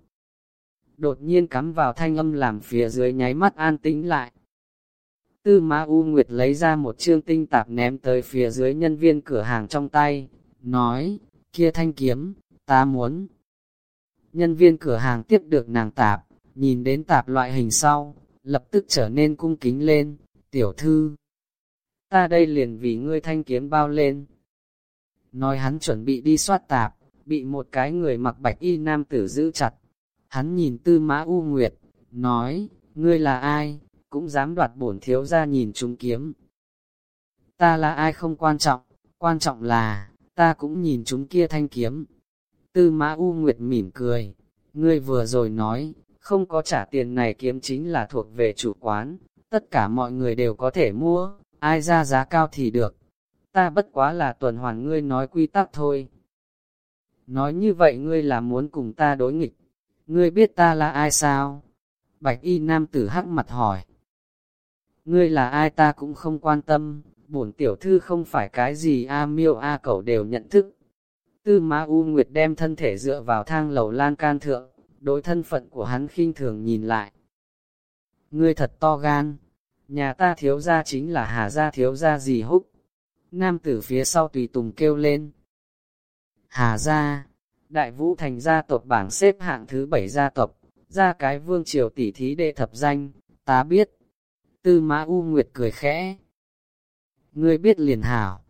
Đột nhiên cắm vào thanh âm làm phía dưới nháy mắt an tĩnh lại. Tư Ma U Nguyệt lấy ra một chương tinh tạp ném tới phía dưới nhân viên cửa hàng trong tay, nói, kia thanh kiếm, ta muốn. Nhân viên cửa hàng tiếp được nàng tạp, nhìn đến tạp loại hình sau, lập tức trở nên cung kính lên, tiểu thư. Ta đây liền vì ngươi thanh kiếm bao lên. Nói hắn chuẩn bị đi soát tạp, bị một cái người mặc bạch y nam tử giữ chặt. Hắn nhìn tư mã U Nguyệt, nói, ngươi là ai, cũng dám đoạt bổn thiếu ra nhìn chúng kiếm. Ta là ai không quan trọng, quan trọng là, ta cũng nhìn chúng kia thanh kiếm. Tư mã U Nguyệt mỉm cười, ngươi vừa rồi nói, không có trả tiền này kiếm chính là thuộc về chủ quán, tất cả mọi người đều có thể mua, ai ra giá cao thì được. Ta bất quá là tuần hoàn ngươi nói quy tắc thôi. Nói như vậy ngươi là muốn cùng ta đối nghịch, ngươi biết ta là ai sao? Bạch y nam tử hắc mặt hỏi. Ngươi là ai ta cũng không quan tâm, bổn tiểu thư không phải cái gì A miêu A cẩu đều nhận thức. Tư Ma U Nguyệt đem thân thể dựa vào thang lầu lan can thượng, đối thân phận của hắn khinh thường nhìn lại. Ngươi thật to gan, nhà ta thiếu gia chính là hà gia thiếu gia gì húc. Nam tử phía sau tùy tùng kêu lên. Hà gia, đại vũ thành gia tộc bảng xếp hạng thứ bảy gia tộc, ra cái vương triều tỷ thí đệ thập danh, ta biết. Tư mã U Nguyệt cười khẽ. Ngươi biết liền hảo.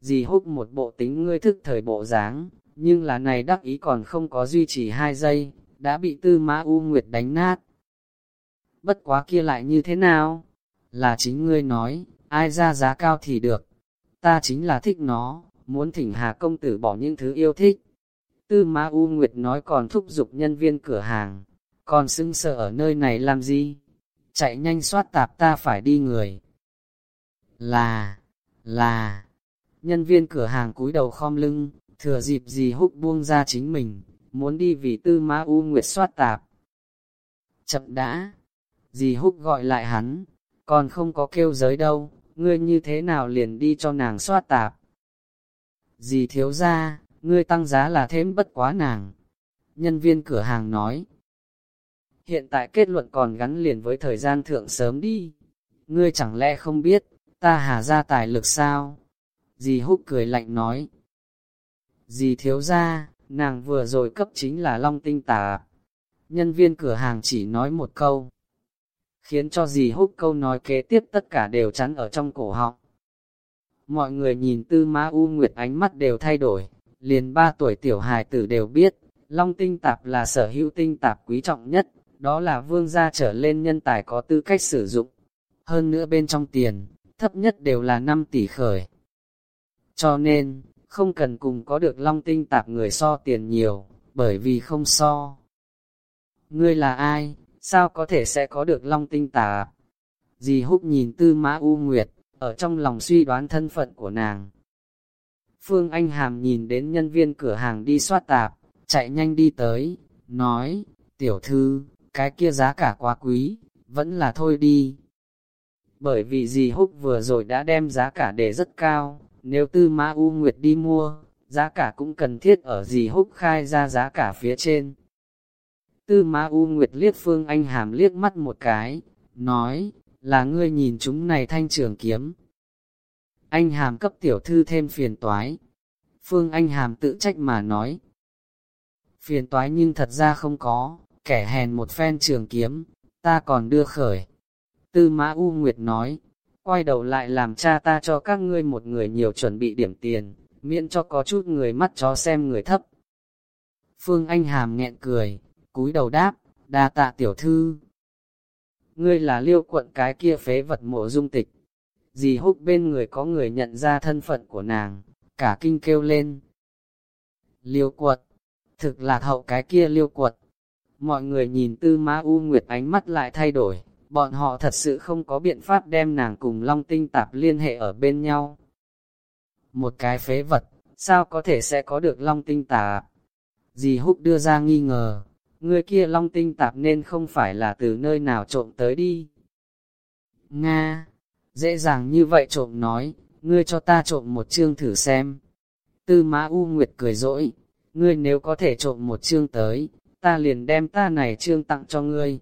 Dì húc một bộ tính ngươi thức thời bộ dáng, nhưng là này đắc ý còn không có duy trì hai giây, đã bị tư mã U Nguyệt đánh nát. Bất quá kia lại như thế nào? Là chính ngươi nói, ai ra giá cao thì được. Ta chính là thích nó, muốn thỉnh Hà Công Tử bỏ những thứ yêu thích. Tư Ma U Nguyệt nói còn thúc giục nhân viên cửa hàng, còn xưng sợ ở nơi này làm gì? Chạy nhanh soát tạp ta phải đi người. Là, là, nhân viên cửa hàng cúi đầu khom lưng, thừa dịp gì húc buông ra chính mình, muốn đi vì tư ma u nguyệt soát tạp. Chậm đã, dì húc gọi lại hắn, còn không có kêu giới đâu, ngươi như thế nào liền đi cho nàng soát tạp. Dì thiếu ra, ngươi tăng giá là thêm bất quá nàng. Nhân viên cửa hàng nói, hiện tại kết luận còn gắn liền với thời gian thượng sớm đi. Ngươi chẳng lẽ không biết, ta hà ra tài lực sao? Dì húc cười lạnh nói. Dì thiếu ra, nàng vừa rồi cấp chính là long tinh tà. Nhân viên cửa hàng chỉ nói một câu, khiến cho dì húc câu nói kế tiếp tất cả đều chắn ở trong cổ họng. Mọi người nhìn tư ma U Nguyệt ánh mắt đều thay đổi, liền ba tuổi tiểu hài tử đều biết, long tinh tạp là sở hữu tinh tạp quý trọng nhất, đó là vương gia trở lên nhân tài có tư cách sử dụng. Hơn nữa bên trong tiền, thấp nhất đều là 5 tỷ khởi. Cho nên, không cần cùng có được long tinh tạp người so tiền nhiều, bởi vì không so. Ngươi là ai, sao có thể sẽ có được long tinh tạp? Dì húc nhìn tư mã U Nguyệt, ở trong lòng suy đoán thân phận của nàng. Phương Anh Hàm nhìn đến nhân viên cửa hàng đi soát tạp, chạy nhanh đi tới, nói, tiểu thư, cái kia giá cả quá quý, vẫn là thôi đi. Bởi vì dì húc vừa rồi đã đem giá cả để rất cao, nếu tư mã U Nguyệt đi mua, giá cả cũng cần thiết ở dì húc khai ra giá cả phía trên. Tư mã U Nguyệt liếc Phương Anh Hàm liếc mắt một cái, nói, là ngươi nhìn chúng này thanh trường kiếm. Anh Hàm cấp tiểu thư thêm phiền toái. Phương Anh Hàm tự trách mà nói. Phiền toái nhưng thật ra không có, kẻ hèn một phen trường kiếm, ta còn đưa khởi. Tư Mã U Nguyệt nói, quay đầu lại làm cha ta cho các ngươi một người nhiều chuẩn bị điểm tiền, miễn cho có chút người mắt chó xem người thấp. Phương Anh Hàm nghẹn cười, cúi đầu đáp, đa tạ tiểu thư. Ngươi là liêu quận cái kia phế vật mộ dung tịch. Dì húc bên người có người nhận ra thân phận của nàng, cả kinh kêu lên. Liêu quật, thực là hậu cái kia liêu quật. Mọi người nhìn tư mã u nguyệt ánh mắt lại thay đổi, bọn họ thật sự không có biện pháp đem nàng cùng long tinh tạp liên hệ ở bên nhau. Một cái phế vật, sao có thể sẽ có được long tinh tạp? Dì húc đưa ra nghi ngờ, người kia long tinh tạp nên không phải là từ nơi nào trộm tới đi. Nga, dễ dàng như vậy trộm nói, ngươi cho ta trộm một chương thử xem. Tư mã U Nguyệt cười rỗi ngươi nếu có thể trộm một chương tới, ta liền đem ta này chương tặng cho ngươi.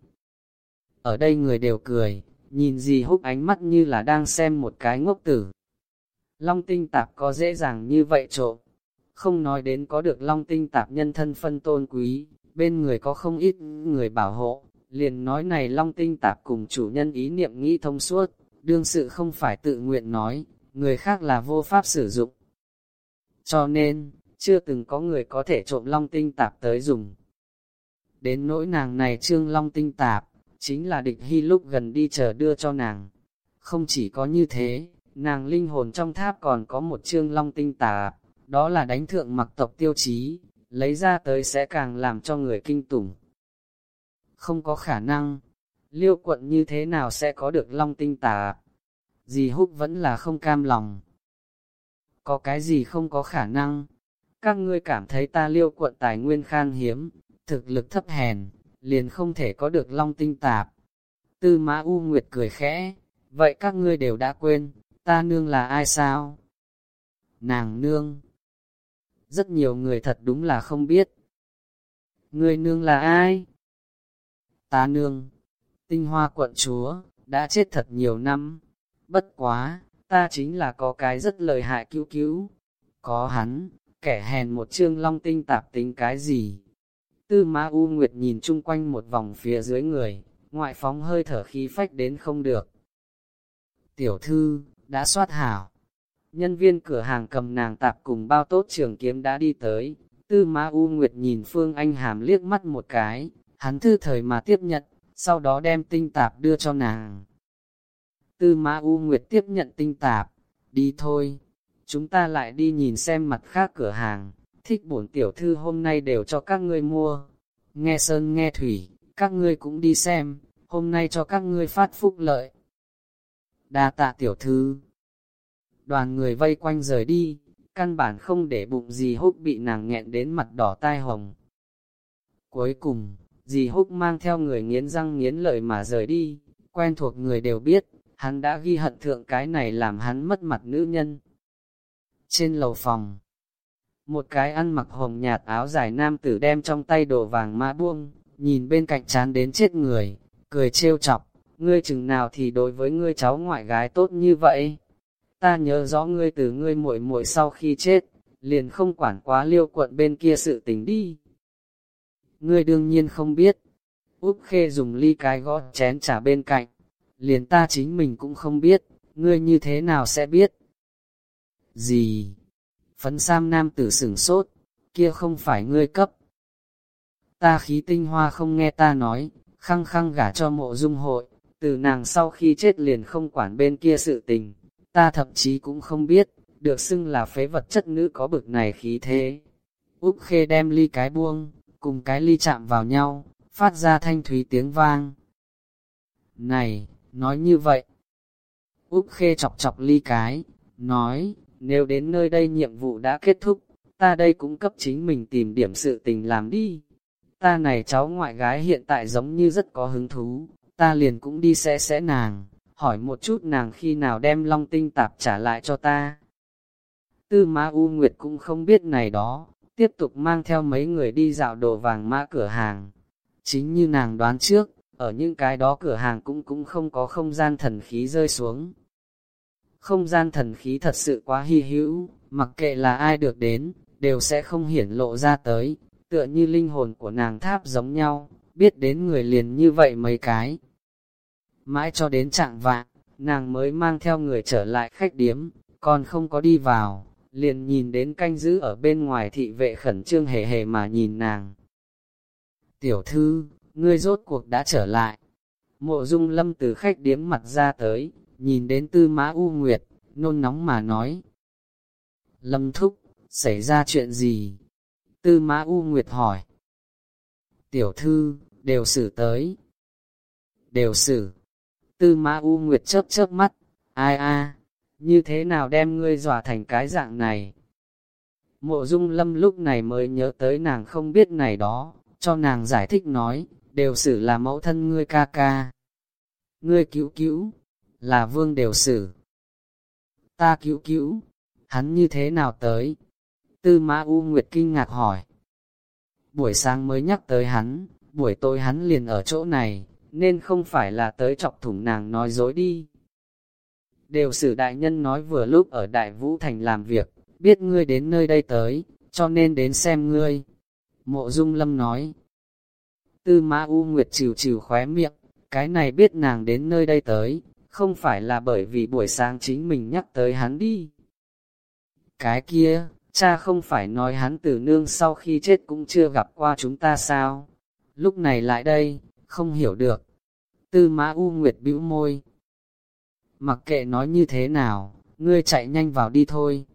Ở đây người đều cười, nhìn gì húc ánh mắt như là đang xem một cái ngốc tử. Long tinh tạp có dễ dàng như vậy trộm, không nói đến có được long tinh tạp nhân thân phân tôn quý, bên người có không ít người bảo hộ, liền nói này long tinh tạp cùng chủ nhân ý niệm nghĩ thông suốt, đương sự không phải tự nguyện nói, người khác là vô pháp sử dụng. Cho nên, chưa từng có người có thể trộm long tinh tạp tới dùng. Đến nỗi nàng này trương long tinh tạp, chính là địch hy lúc gần đi chờ đưa cho nàng. Không chỉ có như thế, nàng linh hồn trong tháp còn có một trương long tinh tạp, đó là đánh thượng mặc tộc tiêu chí, lấy ra tới sẽ càng làm cho người kinh tủng. Không có khả năng, liêu quận như thế nào sẽ có được long tinh tà? Dì húc vẫn là không cam lòng. Có cái gì không có khả năng? Các ngươi cảm thấy ta liêu quận tài nguyên khan hiếm, thực lực thấp hèn, liền không thể có được long tinh tạp. Tư mã U Nguyệt cười khẽ, vậy các ngươi đều đã quên, ta nương là ai sao? Nàng nương, rất nhiều người thật đúng là không biết. Người nương là ai? Ta nương, tinh hoa quận chúa, đã chết thật nhiều năm. Bất quá, ta chính là có cái rất lợi hại cứu cứu. Có hắn, kẻ hèn một chương long tinh tạp tính cái gì? Tư Ma U Nguyệt nhìn chung quanh một vòng phía dưới người, ngoại phóng hơi thở khí phách đến không được. Tiểu thư, đã soát hảo, Nhân viên cửa hàng cầm nàng tạp cùng bao tốt trường kiếm đã đi tới. Tư Ma U Nguyệt nhìn Phương Anh Hàm liếc mắt một cái, hắn thư thời mà tiếp nhận, sau đó đem tinh tạp đưa cho nàng. Tư Ma U Nguyệt tiếp nhận tinh tạp, đi thôi, chúng ta lại đi nhìn xem mặt khác cửa hàng, thích bổn tiểu thư hôm nay đều cho các ngươi mua. Nghe sơn nghe thủy, các ngươi cũng đi xem, hôm nay cho các ngươi phát phúc lợi. Đa tạ tiểu thư đoàn người vây quanh rời đi, căn bản không để bụng gì húc bị nàng nghẹn đến mặt đỏ tai hồng. Cuối cùng, dì húc mang theo người nghiến răng nghiến lợi mà rời đi, quen thuộc người đều biết, hắn đã ghi hận thượng cái này làm hắn mất mặt nữ nhân. Trên lầu phòng, một cái ăn mặc hồng nhạt áo dài nam tử đem trong tay đồ vàng mã buông, nhìn bên cạnh chán đến chết người, cười trêu chọc, ngươi chừng nào thì đối với ngươi cháu ngoại gái tốt như vậy ta nhớ rõ ngươi từ ngươi muội muội sau khi chết, liền không quản quá liêu quận bên kia sự tình đi. Ngươi đương nhiên không biết, Úc Khê dùng ly cái gót chén trà bên cạnh, liền ta chính mình cũng không biết, ngươi như thế nào sẽ biết. Gì? Phấn Sam nam tử sửng sốt, kia không phải ngươi cấp. Ta khí tinh hoa không nghe ta nói, khăng khăng gả cho mộ dung hội, từ nàng sau khi chết liền không quản bên kia sự tình, ta thậm chí cũng không biết, được xưng là phế vật chất nữ có bực này khí thế. Úc khê đem ly cái buông, cùng cái ly chạm vào nhau, phát ra thanh thúy tiếng vang. Này, nói như vậy. Úc khê chọc chọc ly cái, nói, nếu đến nơi đây nhiệm vụ đã kết thúc, ta đây cũng cấp chính mình tìm điểm sự tình làm đi. Ta này cháu ngoại gái hiện tại giống như rất có hứng thú, ta liền cũng đi sẽ sẽ nàng, hỏi một chút nàng khi nào đem long tinh tạp trả lại cho ta. Tư Ma U Nguyệt cũng không biết này đó, tiếp tục mang theo mấy người đi dạo đồ vàng mã cửa hàng. Chính như nàng đoán trước, ở những cái đó cửa hàng cũng cũng không có không gian thần khí rơi xuống. Không gian thần khí thật sự quá hy hữu, mặc kệ là ai được đến, đều sẽ không hiển lộ ra tới, tựa như linh hồn của nàng tháp giống nhau, biết đến người liền như vậy mấy cái. Mãi cho đến trạng vạn, nàng mới mang theo người trở lại khách điếm, còn không có đi vào, liền nhìn đến canh giữ ở bên ngoài thị vệ khẩn trương hề hề mà nhìn nàng. Tiểu thư, ngươi rốt cuộc đã trở lại. Mộ dung lâm từ khách điếm mặt ra tới, nhìn đến tư mã u nguyệt, nôn nóng mà nói. Lâm thúc, xảy ra chuyện gì? Tư mã u nguyệt hỏi. Tiểu thư, đều xử tới. Đều xử. Tư mã u nguyệt chớp chớp mắt. Ai a như thế nào đem ngươi dọa thành cái dạng này? Mộ dung lâm lúc này mới nhớ tới nàng không biết này đó, cho nàng giải thích nói, đều xử là mẫu thân ngươi ca ca. Ngươi cứu cứu, là vương đều xử. Ta cứu cứu, hắn như thế nào tới? Tư Mã U Nguyệt kinh ngạc hỏi. Buổi sáng mới nhắc tới hắn, buổi tối hắn liền ở chỗ này, nên không phải là tới chọc thủng nàng nói dối đi. Đều sử đại nhân nói vừa lúc ở Đại Vũ Thành làm việc, biết ngươi đến nơi đây tới, cho nên đến xem ngươi. Mộ Dung Lâm nói. Tư Mã U Nguyệt trừ trừ khóe miệng, cái này biết nàng đến nơi đây tới, không phải là bởi vì buổi sáng chính mình nhắc tới hắn đi. Cái kia, cha không phải nói hắn tử nương sau khi chết cũng chưa gặp qua chúng ta sao? Lúc này lại đây, không hiểu được. Tư Mã U Nguyệt bĩu môi, mặc kệ nói như thế nào, ngươi chạy nhanh vào đi thôi.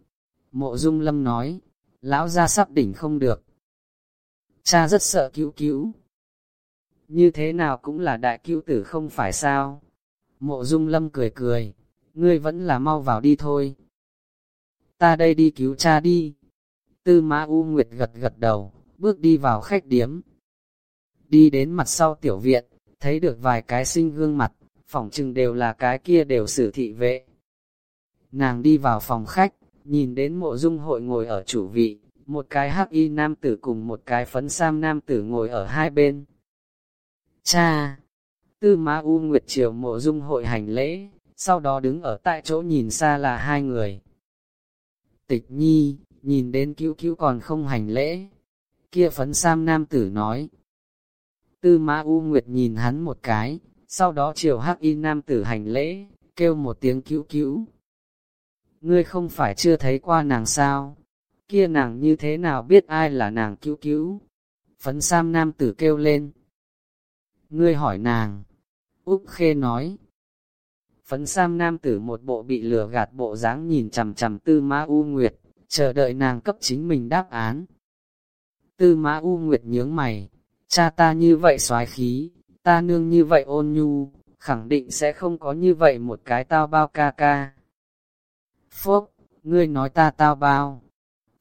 Mộ dung lâm nói, lão ra sắp đỉnh không được. Cha rất sợ cứu cứu. Như thế nào cũng là đại cứu tử không phải sao. Mộ dung lâm cười cười, ngươi vẫn là mau vào đi thôi. Ta đây đi cứu cha đi. Tư mã U Nguyệt gật gật đầu, bước đi vào khách điếm. Đi đến mặt sau tiểu viện, thấy được vài cái sinh gương mặt, phỏng chừng đều là cái kia đều xử thị vệ. Nàng đi vào phòng khách, nhìn đến mộ dung hội ngồi ở chủ vị, một cái hắc y nam tử cùng một cái phấn sam nam tử ngồi ở hai bên. Cha! Tư Ma U Nguyệt Triều mộ dung hội hành lễ, sau đó đứng ở tại chỗ nhìn xa là hai người. Tịch nhi, nhìn đến cứu cứu còn không hành lễ. Kia phấn sam nam tử nói. Tư Ma U Nguyệt nhìn hắn một cái, sau đó chiều hắc y nam tử hành lễ, kêu một tiếng cứu cứu. Ngươi không phải chưa thấy qua nàng sao? Kia nàng như thế nào biết ai là nàng cứu cứu? Phấn Sam nam tử kêu lên. Ngươi hỏi nàng. Úc Khê nói. Phấn Sam nam tử một bộ bị lừa gạt bộ dáng nhìn chằm chằm tư ma U Nguyệt, chờ đợi nàng cấp chính mình đáp án. Tư ma U Nguyệt nhướng mày, cha ta như vậy xoái khí, ta nương như vậy ôn nhu, khẳng định sẽ không có như vậy một cái tao bao ca ca. Phúc, ngươi nói ta tao bao.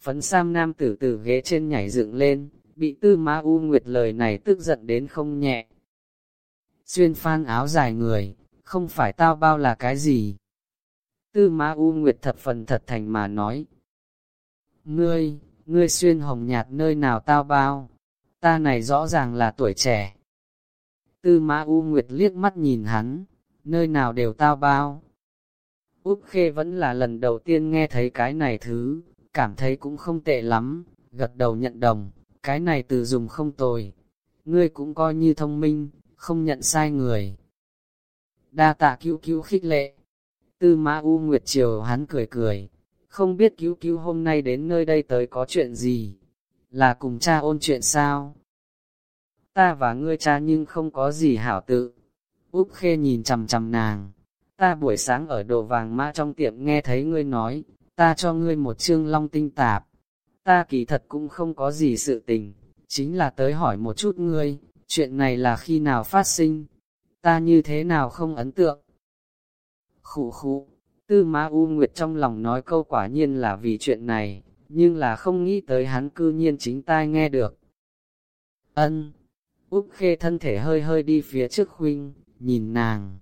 Phấn Sam nam tử tử ghế trên nhảy dựng lên, bị tư ma u nguyệt lời này tức giận đến không nhẹ. Xuyên phan áo dài người, không phải tao bao là cái gì. Tư ma u nguyệt thật phần thật thành mà nói. Ngươi, ngươi xuyên hồng nhạt nơi nào tao bao, ta này rõ ràng là tuổi trẻ, Tư Ma U Nguyệt liếc mắt nhìn hắn, nơi nào đều tao bao. Úc Khê vẫn là lần đầu tiên nghe thấy cái này thứ, cảm thấy cũng không tệ lắm, gật đầu nhận đồng, cái này từ dùng không tồi. Ngươi cũng coi như thông minh, không nhận sai người. Đa tạ cứu cứu khích lệ. Tư Ma U Nguyệt chiều hắn cười cười, không biết cứu cứu hôm nay đến nơi đây tới có chuyện gì, là cùng cha ôn chuyện sao? Ta và ngươi cha nhưng không có gì hảo tự. Úc Khê nhìn chầm chầm nàng, ta buổi sáng ở đồ vàng mã trong tiệm nghe thấy ngươi nói, ta cho ngươi một chương long tinh tạp. Ta kỳ thật cũng không có gì sự tình, chính là tới hỏi một chút ngươi, chuyện này là khi nào phát sinh, ta như thế nào không ấn tượng. Khủ khủ, tư ma U Nguyệt trong lòng nói câu quả nhiên là vì chuyện này, nhưng là không nghĩ tới hắn cư nhiên chính tai nghe được. Ân, Úc Khê thân thể hơi hơi đi phía trước huynh, nhìn nàng.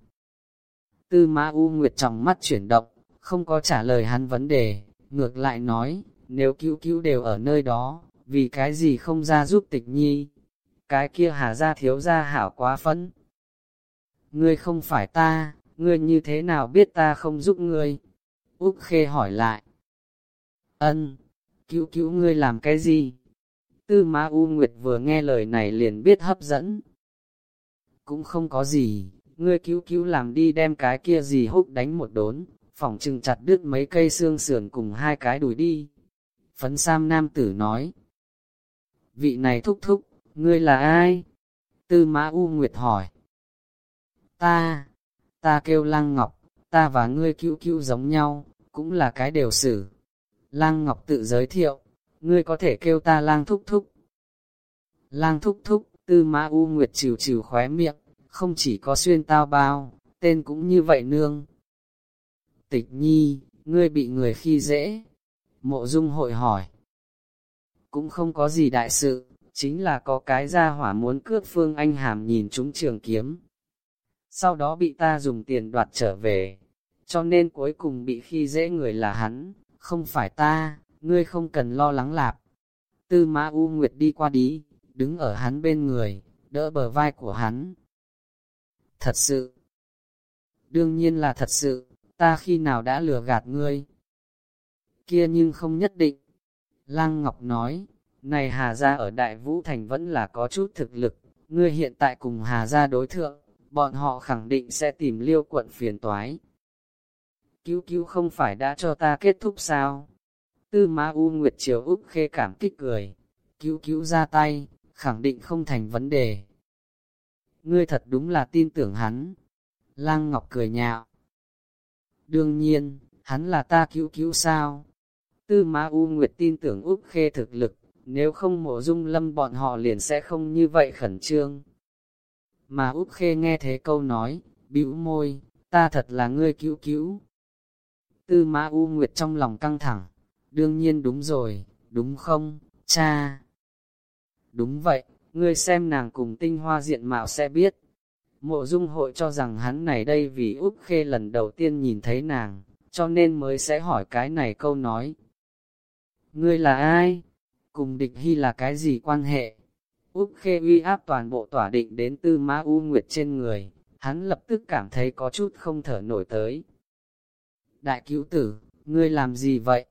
Tư Ma U Nguyệt trong mắt chuyển động, không có trả lời hắn vấn đề, ngược lại nói, nếu cứu cứu đều ở nơi đó, vì cái gì không ra giúp tịch nhi. Cái kia hà ra thiếu ra hảo quá phấn. Ngươi không phải ta, ngươi như thế nào biết ta không giúp ngươi? Úc Khê hỏi lại. Ân, cứu cứu ngươi làm cái gì? Tư Ma U Nguyệt vừa nghe lời này liền biết hấp dẫn. Cũng không có gì, ngươi cứu cứu làm đi đem cái kia gì húc đánh một đốn, phỏng chừng chặt đứt mấy cây xương sườn cùng hai cái đùi đi. Phấn Sam Nam Tử nói. Vị này thúc thúc, ngươi là ai? Tư Ma U Nguyệt hỏi. Ta, ta kêu Lăng Ngọc, ta và ngươi cứu cứu giống nhau, cũng là cái đều xử. Lăng Ngọc tự giới thiệu, ngươi có thể kêu ta lang thúc thúc. Lang thúc thúc, tư mã u nguyệt trừ trừ khóe miệng, không chỉ có xuyên tao bao, tên cũng như vậy nương. Tịch nhi, ngươi bị người khi dễ. Mộ dung hội hỏi. Cũng không có gì đại sự, chính là có cái gia hỏa muốn cướp phương anh hàm nhìn chúng trường kiếm. Sau đó bị ta dùng tiền đoạt trở về, cho nên cuối cùng bị khi dễ người là hắn, không phải ta ngươi không cần lo lắng lạp. Tư Mã U Nguyệt đi qua đi, đứng ở hắn bên người, đỡ bờ vai của hắn. Thật sự, đương nhiên là thật sự, ta khi nào đã lừa gạt ngươi. Kia nhưng không nhất định. Lăng Ngọc nói, này Hà Gia ở Đại Vũ Thành vẫn là có chút thực lực, ngươi hiện tại cùng Hà Gia đối thượng, bọn họ khẳng định sẽ tìm liêu quận phiền toái. Cứu cứu không phải đã cho ta kết thúc sao? Tư Ma U Nguyệt Triều Úc khê cảm kích cười, cứu cứu ra tay, khẳng định không thành vấn đề. Ngươi thật đúng là tin tưởng hắn. Lăng Ngọc cười nhạo. Đương nhiên, hắn là ta cứu cứu sao? Tư Ma U Nguyệt tin tưởng Úc khê thực lực, nếu không mộ dung lâm bọn họ liền sẽ không như vậy khẩn trương. Mà Úc khê nghe thế câu nói, bĩu môi, ta thật là ngươi cứu cứu. Tư Ma U Nguyệt trong lòng căng thẳng, đương nhiên đúng rồi, đúng không, cha? Đúng vậy, ngươi xem nàng cùng tinh hoa diện mạo sẽ biết. Mộ dung hội cho rằng hắn này đây vì Úc Khê lần đầu tiên nhìn thấy nàng, cho nên mới sẽ hỏi cái này câu nói. Ngươi là ai? Cùng địch hy là cái gì quan hệ? Úc Khê uy áp toàn bộ tỏa định đến tư ma U Nguyệt trên người, hắn lập tức cảm thấy có chút không thở nổi tới. Đại cứu tử, ngươi làm gì vậy?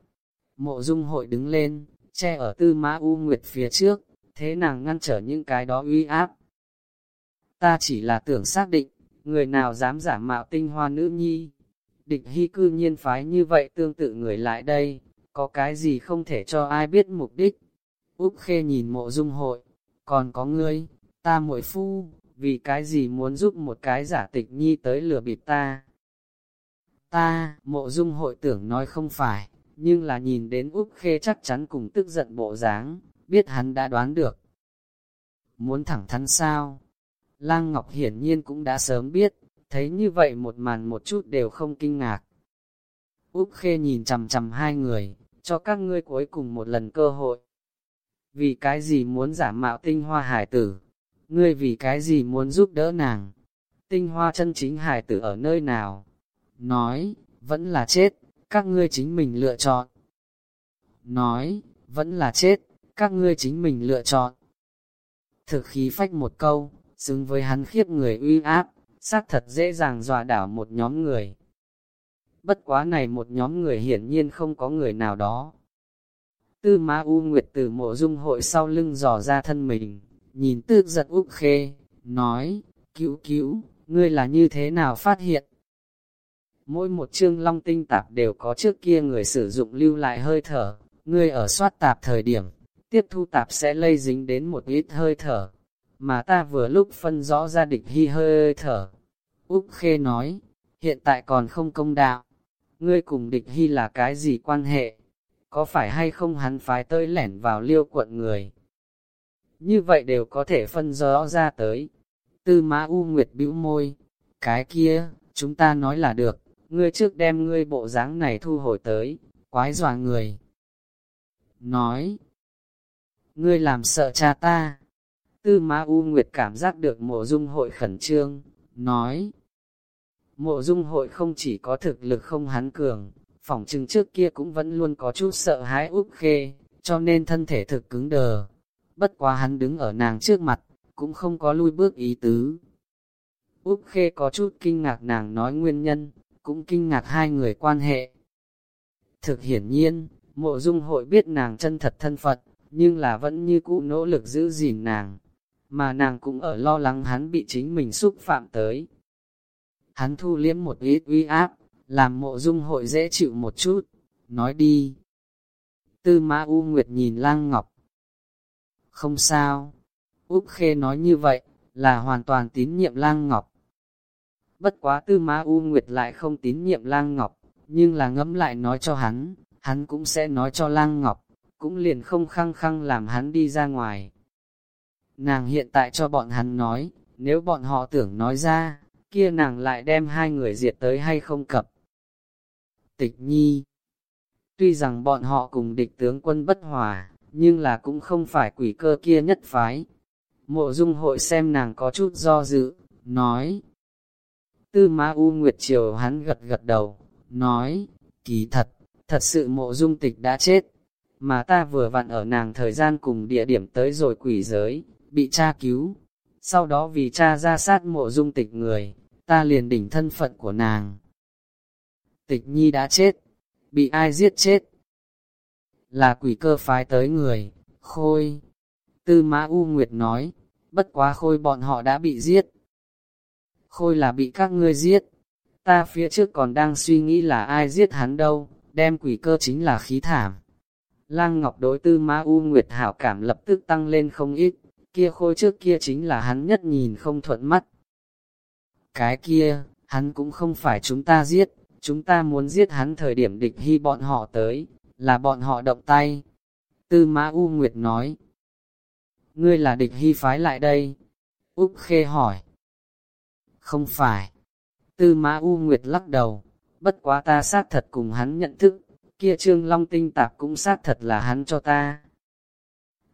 Mộ dung hội đứng lên, che ở tư mã U Nguyệt phía trước, thế nàng ngăn trở những cái đó uy áp. Ta chỉ là tưởng xác định, người nào dám giả mạo tinh hoa nữ nhi. Địch hy cư nhiên phái như vậy tương tự người lại đây, có cái gì không thể cho ai biết mục đích. Úc khê nhìn mộ dung hội, còn có ngươi, ta muội phu, vì cái gì muốn giúp một cái giả tịch nhi tới lừa bịp ta. Ta, mộ dung hội tưởng nói không phải, nhưng là nhìn đến Úc Khê chắc chắn cùng tức giận bộ dáng, biết hắn đã đoán được. Muốn thẳng thắn sao? Lang Ngọc hiển nhiên cũng đã sớm biết, thấy như vậy một màn một chút đều không kinh ngạc. Úc Khê nhìn chầm chầm hai người, cho các ngươi cuối cùng một lần cơ hội. Vì cái gì muốn giả mạo tinh hoa hải tử? Ngươi vì cái gì muốn giúp đỡ nàng? Tinh hoa chân chính hải tử ở nơi nào? Nói, vẫn là chết các ngươi chính mình lựa chọn. Nói, vẫn là chết, các ngươi chính mình lựa chọn. Thực khí phách một câu, xứng với hắn khiếp người uy áp, xác thật dễ dàng dọa đảo một nhóm người. Bất quá này một nhóm người hiển nhiên không có người nào đó. Tư Ma U Nguyệt từ mộ dung hội sau lưng dò ra thân mình, nhìn tư giật Úc Khê, nói, cứu cứu, ngươi là như thế nào phát hiện? Mỗi một chương long tinh tạp đều có trước kia người sử dụng lưu lại hơi thở, người ở soát tạp thời điểm, tiếp thu tạp sẽ lây dính đến một ít hơi thở, mà ta vừa lúc phân rõ ra địch hy hơi thở. Úc Khê nói, hiện tại còn không công đạo, ngươi cùng địch hy là cái gì quan hệ, có phải hay không hắn phái tới lẻn vào liêu quận người. Như vậy đều có thể phân rõ ra tới. Tư mã U Nguyệt bĩu môi, cái kia, chúng ta nói là được, ngươi trước đem ngươi bộ dáng này thu hồi tới, quái dọa người. Nói, ngươi làm sợ cha ta. Tư Ma U Nguyệt cảm giác được mộ dung hội khẩn trương, nói, Mộ dung hội không chỉ có thực lực không hắn cường, phỏng chừng trước kia cũng vẫn luôn có chút sợ hãi úp Khê, cho nên thân thể thực cứng đờ. Bất quá hắn đứng ở nàng trước mặt, cũng không có lui bước ý tứ. Úp Khê có chút kinh ngạc nàng nói nguyên nhân, cũng kinh ngạc hai người quan hệ. Thực hiển nhiên, mộ dung hội biết nàng chân thật thân phận nhưng là vẫn như cũ nỗ lực giữ gìn nàng. Mà nàng cũng ở lo lắng hắn bị chính mình xúc phạm tới, hắn thu liếm một ít uy áp, làm mộ dung hội dễ chịu một chút, nói đi. Tư mã U Nguyệt nhìn lang ngọc. Không sao, Úc Khê nói như vậy, là hoàn toàn tín nhiệm lang ngọc. Bất quá tư má U Nguyệt lại không tín nhiệm lang ngọc, nhưng là ngẫm lại nói cho hắn, hắn cũng sẽ nói cho lang ngọc, cũng liền không khăng khăng làm hắn đi ra ngoài. Nàng hiện tại cho bọn hắn nói, nếu bọn họ tưởng nói ra, kia nàng lại đem hai người diệt tới hay không cập. Tịch nhi Tuy rằng bọn họ cùng địch tướng quân bất hòa, nhưng là cũng không phải quỷ cơ kia nhất phái. Mộ dung hội xem nàng có chút do dự, nói. Tư Ma U Nguyệt Triều hắn gật gật đầu, nói, kỳ thật, thật sự mộ dung tịch đã chết, mà ta vừa vặn ở nàng thời gian cùng địa điểm tới rồi quỷ giới, bị cha cứu. Sau đó vì cha ra sát mộ dung tịch người, ta liền đỉnh thân phận của nàng. Tịch nhi đã chết, bị ai giết chết? Là quỷ cơ phái tới người, khôi. Tư mã U Nguyệt nói, bất quá khôi bọn họ đã bị giết. Khôi là bị các ngươi giết. Ta phía trước còn đang suy nghĩ là ai giết hắn đâu, đem quỷ cơ chính là khí thảm. Lang Ngọc đối tư ma U Nguyệt hảo cảm lập tức tăng lên không ít, kia khôi trước kia chính là hắn nhất nhìn không thuận mắt. Cái kia, hắn cũng không phải chúng ta giết, chúng ta muốn giết hắn thời điểm địch hy bọn họ tới, là bọn họ động tay. Tư ma U Nguyệt nói, ngươi là địch hy phái lại đây. Úc Khê hỏi, không phải. Tư Mã U Nguyệt lắc đầu, bất quá ta xác thật cùng hắn nhận thức, kia trương long tinh tạp cũng xác thật là hắn cho ta.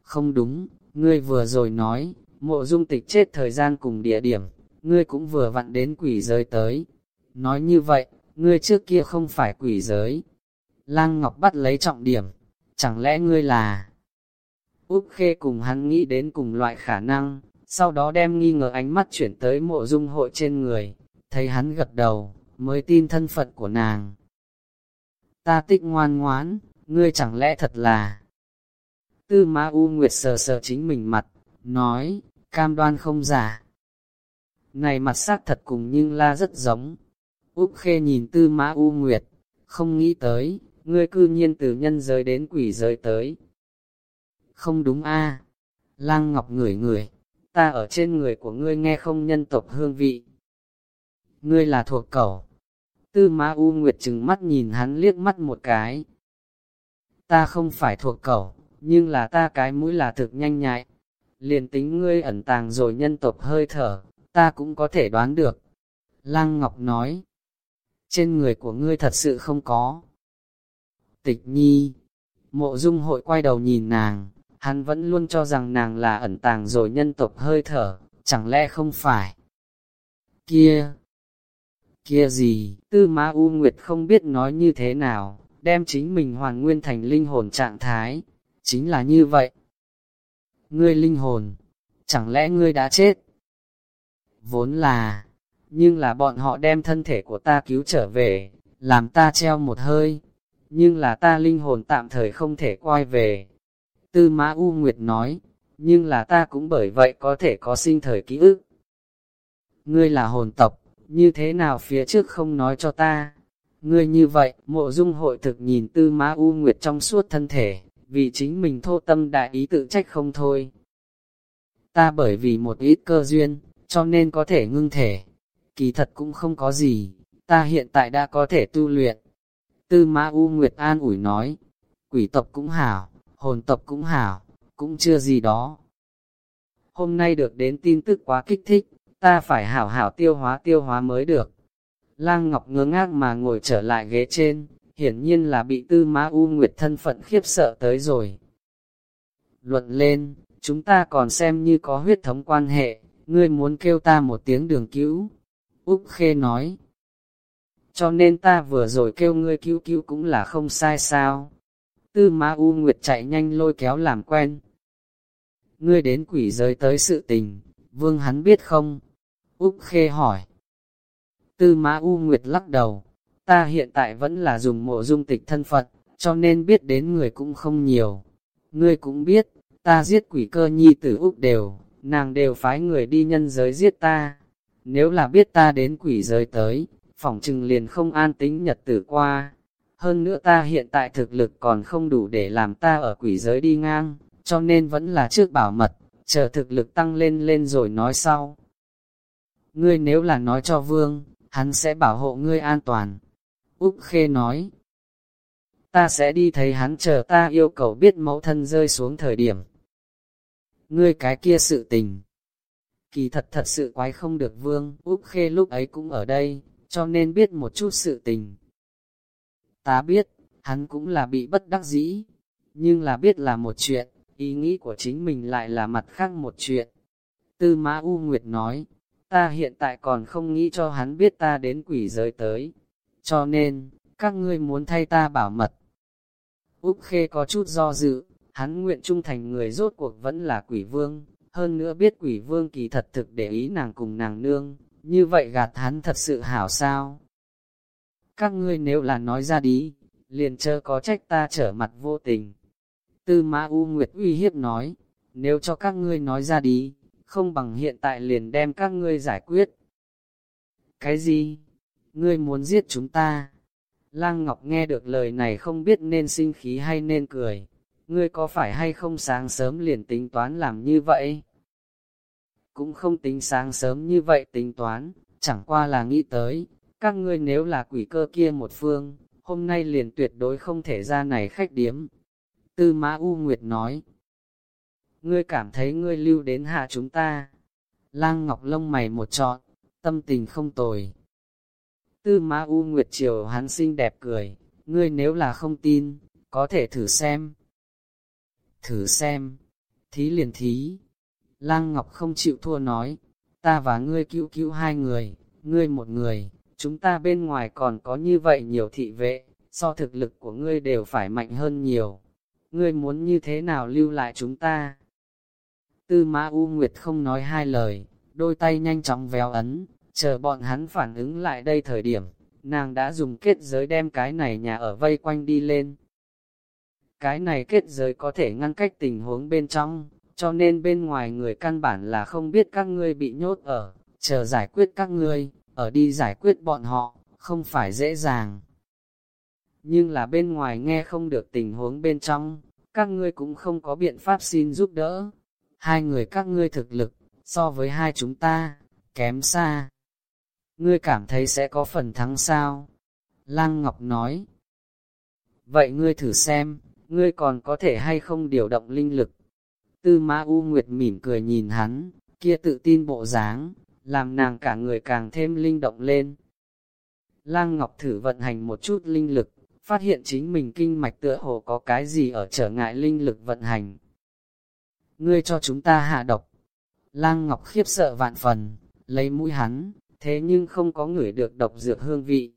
Không đúng, ngươi vừa rồi nói, mộ dung tịch chết thời gian cùng địa điểm, ngươi cũng vừa vặn đến quỷ giới tới. Nói như vậy, ngươi trước kia không phải quỷ giới. Lang Ngọc bắt lấy trọng điểm, chẳng lẽ ngươi là... Úc Khê cùng hắn nghĩ đến cùng loại khả năng, sau đó đem nghi ngờ ánh mắt chuyển tới mộ dung hội trên người, thấy hắn gật đầu, mới tin thân phận của nàng. Ta tích ngoan ngoán, ngươi chẳng lẽ thật là... Tư Ma U Nguyệt sờ sờ chính mình mặt, nói, cam đoan không giả, này mặt sắc thật cùng nhưng la rất giống. Úc Khê nhìn tư Ma U Nguyệt, không nghĩ tới, ngươi cư nhiên từ nhân giới đến quỷ giới tới. Không đúng a Lang Ngọc ngửi ngửi ta ở trên người của ngươi nghe không nhân tộc hương vị. Ngươi là thuộc cẩu. Tư Ma U Nguyệt chừng mắt nhìn hắn liếc mắt một cái. Ta không phải thuộc cẩu, nhưng là ta cái mũi là thực nhanh nhạy. Liền tính ngươi ẩn tàng rồi nhân tộc hơi thở, ta cũng có thể đoán được. Lăng Ngọc nói, trên người của ngươi thật sự không có. Tịch nhi, mộ dung hội quay đầu nhìn nàng, hắn vẫn luôn cho rằng nàng là ẩn tàng rồi nhân tộc hơi thở, chẳng lẽ không phải? Kia, kia gì, tư ma U Nguyệt không biết nói như thế nào, đem chính mình hoàn nguyên thành linh hồn trạng thái, chính là như vậy. Ngươi linh hồn, chẳng lẽ ngươi đã chết? vốn là, nhưng là bọn họ đem thân thể của ta cứu trở về, làm ta treo một hơi, nhưng là ta linh hồn tạm thời không thể quay về. Tư Mã U Nguyệt nói, nhưng là ta cũng bởi vậy có thể có sinh thời ký ức. Ngươi là hồn tộc, như thế nào phía trước không nói cho ta, Ngươi như vậy, mộ dung hội thực nhìn tư mã u nguyệt trong suốt thân thể, vì chính mình thô tâm đại ý tự trách không thôi. Ta bởi vì một ít cơ duyên, cho nên có thể ngưng thể. Kỳ thật cũng không có gì, ta hiện tại đã có thể tu luyện. Tư mã u nguyệt an ủi nói, quỷ tộc cũng hảo, hồn tộc cũng hảo, cũng chưa gì đó. Hôm nay được đến tin tức quá kích thích, ta phải hảo hảo tiêu hóa tiêu hóa mới được. Lang Ngọc ngơ ngác mà ngồi trở lại ghế trên, hiển nhiên là bị tư ma U Nguyệt thân phận khiếp sợ tới rồi. Luận lên, chúng ta còn xem như có huyết thống quan hệ, ngươi muốn kêu ta một tiếng đường cứu. Úc Khê nói, cho nên ta vừa rồi kêu ngươi cứu cứu cũng là không sai sao. Tư Ma U Nguyệt chạy nhanh lôi kéo làm quen. Ngươi đến quỷ giới tới sự tình, vương hắn biết không? Úc Khê hỏi. Tư Ma U Nguyệt lắc đầu, ta hiện tại vẫn là dùng mộ dung tịch thân Phật, cho nên biết đến người cũng không nhiều. Ngươi cũng biết, ta giết quỷ cơ nhi tử Úc đều, nàng đều phái người đi nhân giới giết ta. Nếu là biết ta đến quỷ giới tới, phỏng chừng liền không an tính nhật tử qua. Hơn nữa ta hiện tại thực lực còn không đủ để làm ta ở quỷ giới đi ngang, cho nên vẫn là trước bảo mật, chờ thực lực tăng lên lên rồi nói sau. Ngươi nếu là nói cho vương, hắn sẽ bảo hộ ngươi an toàn. Úc Khê nói, ta sẽ đi thấy hắn chờ ta yêu cầu biết mẫu thân rơi xuống thời điểm. Ngươi cái kia sự tình. Kỳ thật thật sự quái không được vương, Úc Khê lúc ấy cũng ở đây, cho nên biết một chút sự tình. Ta biết, hắn cũng là bị bất đắc dĩ, nhưng là biết là một chuyện, ý nghĩ của chính mình lại là mặt khác một chuyện. Tư Mã U Nguyệt nói, ta hiện tại còn không nghĩ cho hắn biết ta đến quỷ giới tới. Cho nên, các ngươi muốn thay ta bảo mật. Úc Khê có chút do dự, hắn nguyện trung thành người rốt cuộc vẫn là quỷ vương, hơn nữa biết quỷ vương kỳ thật thực để ý nàng cùng nàng nương, như vậy gạt hắn thật sự hảo sao. Các ngươi nếu là nói ra đi, liền chớ có trách ta trở mặt vô tình. Tư Mã U Nguyệt uy hiếp nói, nếu cho các ngươi nói ra đi, không bằng hiện tại liền đem các ngươi giải quyết. Cái gì? Ngươi muốn giết chúng ta? Lang Ngọc nghe được lời này không biết nên sinh khí hay nên cười. Ngươi có phải hay không sáng sớm liền tính toán làm như vậy? Cũng không tính sáng sớm như vậy tính toán, chẳng qua là nghĩ tới. Các ngươi nếu là quỷ cơ kia một phương, hôm nay liền tuyệt đối không thể ra này khách điếm. Tư Mã U Nguyệt nói, ngươi cảm thấy ngươi lưu đến hạ chúng ta. Lang Ngọc lông mày một trọn, tâm tình không tồi. Tư Ma U Nguyệt Triều hắn xinh đẹp cười, ngươi nếu là không tin, có thể thử xem. Thử xem, thí liền thí. Lang Ngọc không chịu thua nói, ta và ngươi cứu cứu hai người, ngươi một người, chúng ta bên ngoài còn có như vậy nhiều thị vệ, so thực lực của ngươi đều phải mạnh hơn nhiều. Ngươi muốn như thế nào lưu lại chúng ta? Tư Mã U Nguyệt không nói hai lời, đôi tay nhanh chóng véo ấn, chờ bọn hắn phản ứng lại đây thời điểm, nàng đã dùng kết giới đem cái này nhà ở vây quanh đi lên. Cái này kết giới có thể ngăn cách tình huống bên trong, cho nên bên ngoài người căn bản là không biết các ngươi bị nhốt ở, chờ giải quyết các ngươi, ở đi giải quyết bọn họ, không phải dễ dàng. Nhưng là bên ngoài nghe không được tình huống bên trong, các ngươi cũng không có biện pháp xin giúp đỡ, hai người các ngươi thực lực, so với hai chúng ta, kém xa. Ngươi cảm thấy sẽ có phần thắng sao? Lăng Ngọc nói. Vậy ngươi thử xem, ngươi còn có thể hay không điều động linh lực. Tư Ma U Nguyệt mỉm cười nhìn hắn, kia tự tin bộ dáng, làm nàng cả người càng thêm linh động lên. Lang Ngọc thử vận hành một chút linh lực, phát hiện chính mình kinh mạch tựa hồ có cái gì ở trở ngại linh lực vận hành, ngươi cho chúng ta hạ độc. Lang Ngọc khiếp sợ vạn phần, lấy mũi hắn, thế nhưng không có người được độc dược hương vị.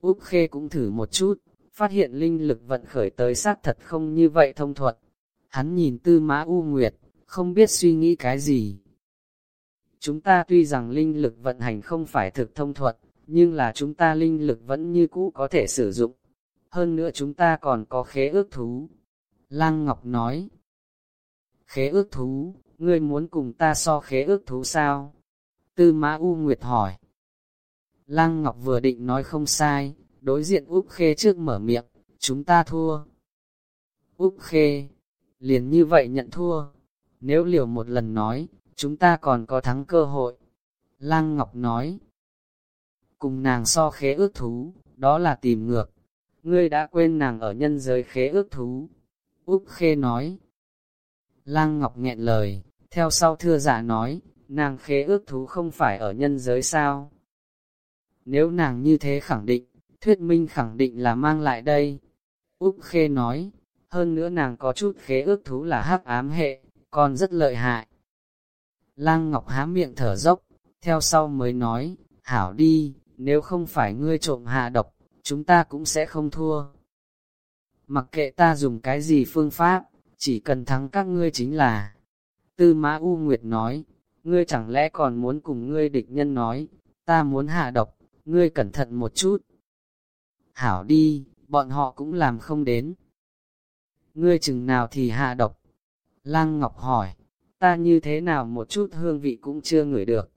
Úc Khê cũng thử một chút, phát hiện linh lực vận khởi tới xác thật không như vậy thông thuận. Hắn nhìn tư mã U Nguyệt, không biết suy nghĩ cái gì. Chúng ta tuy rằng linh lực vận hành không phải thực thông thuận, nhưng là chúng ta linh lực vẫn như cũ có thể sử dụng. Hơn nữa chúng ta còn có khế ước thú. Lang Ngọc nói, Khế ước thú, ngươi muốn cùng ta so khế ước thú sao? Tư Mã U Nguyệt hỏi. Lăng Ngọc vừa định nói không sai, Đối diện Úc Khê trước mở miệng, chúng ta thua. Úc Khê, liền như vậy nhận thua. Nếu liều một lần nói, chúng ta còn có thắng cơ hội. Lăng Ngọc nói, cùng nàng so khế ước thú, đó là tìm ngược. Ngươi đã quên nàng ở nhân giới khế ước thú. Úc Khê nói, Lăng Ngọc nghẹn lời, theo sau thưa giả nói, nàng khế ước thú không phải ở nhân giới sao. Nếu nàng như thế khẳng định, thuyết minh khẳng định là mang lại đây. Úc Khê nói, hơn nữa nàng có chút khế ước thú là hắc ám hệ, còn rất lợi hại. Lang Ngọc há miệng thở dốc, theo sau mới nói, hảo đi, nếu không phải ngươi trộm hạ độc, chúng ta cũng sẽ không thua. Mặc kệ ta dùng cái gì phương pháp, chỉ cần thắng các ngươi chính là. Tư Mã U Nguyệt nói, ngươi chẳng lẽ còn muốn cùng ngươi địch nhân nói, ta muốn hạ độc, ngươi cẩn thận một chút. Hảo đi, bọn họ cũng làm không đến. Ngươi chừng nào thì hạ độc? Lăng Ngọc hỏi, ta như thế nào một chút hương vị cũng chưa ngửi được.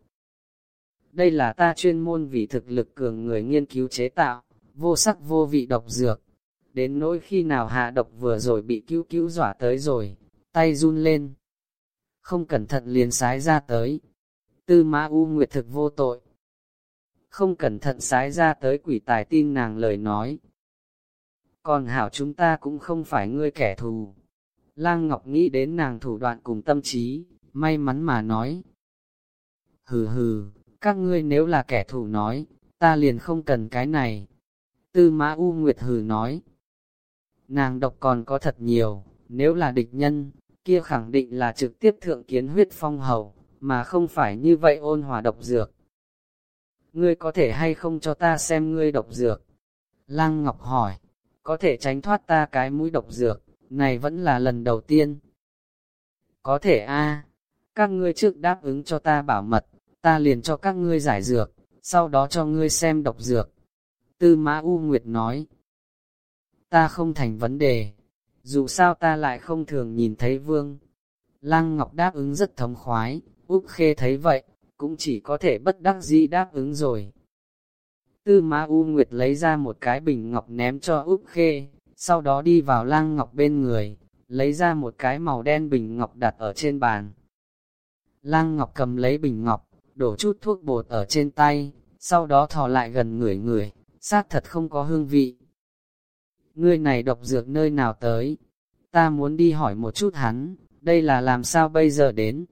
Đây là ta chuyên môn vì thực lực cường người nghiên cứu chế tạo, vô sắc vô vị độc dược. Đến nỗi khi nào hạ độc vừa rồi bị cứu cứu dọa tới rồi, tay run lên. Không cẩn thận liền sái ra tới. Tư mã U Nguyệt thực vô tội. Không cẩn thận sái ra tới quỷ tài tin nàng lời nói. Còn hảo chúng ta cũng không phải ngươi kẻ thù. Lang Ngọc nghĩ đến nàng thủ đoạn cùng tâm trí, may mắn mà nói. Hừ hừ, các ngươi nếu là kẻ thù nói, ta liền không cần cái này. Tư Mã U Nguyệt hừ nói. Nàng độc còn có thật nhiều, nếu là địch nhân, kia khẳng định là trực tiếp thượng kiến huyết phong hầu, mà không phải như vậy ôn hòa độc dược. Ngươi có thể hay không cho ta xem ngươi độc dược? Lăng Ngọc hỏi, có thể tránh thoát ta cái mũi độc dược, này vẫn là lần đầu tiên. Có thể a các ngươi trước đáp ứng cho ta bảo mật, ta liền cho các ngươi giải dược, sau đó cho ngươi xem độc dược. Tư Mã U Nguyệt nói, ta không thành vấn đề, dù sao ta lại không thường nhìn thấy vương. Lăng Ngọc đáp ứng rất thống khoái, Úc Khê thấy vậy, cũng chỉ có thể bất đắc dĩ đáp ứng rồi. Tư Ma U Nguyệt lấy ra một cái bình ngọc ném cho Úc Khê, sau đó đi vào Lăng Ngọc bên người, lấy ra một cái màu đen bình ngọc đặt ở trên bàn. Lăng Ngọc cầm lấy bình ngọc, đổ chút thuốc bột ở trên tay, sau đó thò lại gần người người, xác thật không có hương vị. Ngươi này độc dược nơi nào tới? Ta muốn đi hỏi một chút hắn, đây là làm sao bây giờ đến?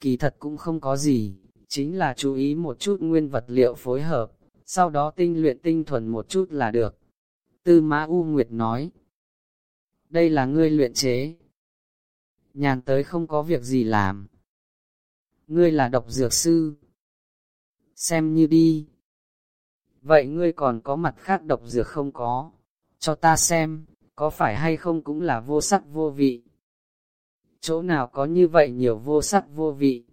Kỳ thật cũng không có gì, chính là chú ý một chút nguyên vật liệu phối hợp, sau đó tinh luyện tinh thuần một chút là được. Tư Mã U Nguyệt nói, đây là ngươi luyện chế. Nhàn tới không có việc gì làm, ngươi là độc dược sư. Xem như đi. Vậy ngươi còn có mặt khác độc dược không có? Cho ta xem, có phải hay không cũng là vô sắc vô vị? Chỗ nào có như vậy nhiều vô sắc vô vị?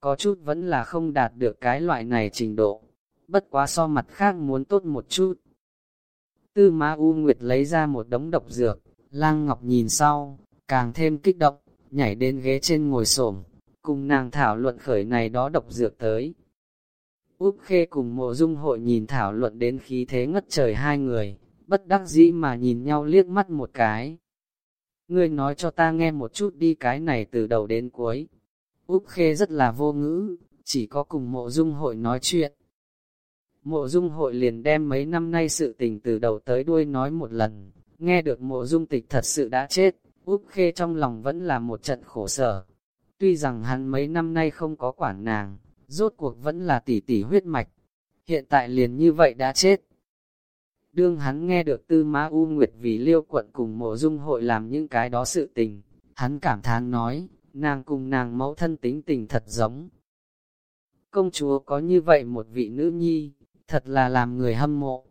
Có chút vẫn là không đạt được cái loại này trình độ. Bất quá so mặt khác muốn tốt một chút. Tư Ma U Nguyệt lấy ra một đống độc dược, Lang Ngọc nhìn sau, càng thêm kích động, nhảy đến ghế trên ngồi xổm cùng nàng thảo luận khởi này đó độc dược tới. Úp Khê cùng mộ dung hội nhìn thảo luận đến khí thế ngất trời hai người, bất đắc dĩ mà nhìn nhau liếc mắt một cái. Ngươi nói cho ta nghe một chút đi cái này từ đầu đến cuối. Úp Khê rất là vô ngữ, chỉ có cùng mộ dung hội nói chuyện. Mộ dung hội liền đem mấy năm nay sự tình từ đầu tới đuôi nói một lần, nghe được mộ dung tịch thật sự đã chết, úp Khê trong lòng vẫn là một trận khổ sở, Tuy rằng hắn mấy năm nay không có quản nàng, rốt cuộc vẫn là tỷ tỷ huyết mạch, hiện tại liền như vậy đã chết. Đương hắn nghe được tư Ma U Nguyệt vì liêu quận cùng mộ dung hội làm những cái đó sự tình, hắn cảm thán nói, nàng cùng nàng mẫu thân tính tình thật giống. Công chúa có như vậy một vị nữ nhi, thật là làm người hâm mộ.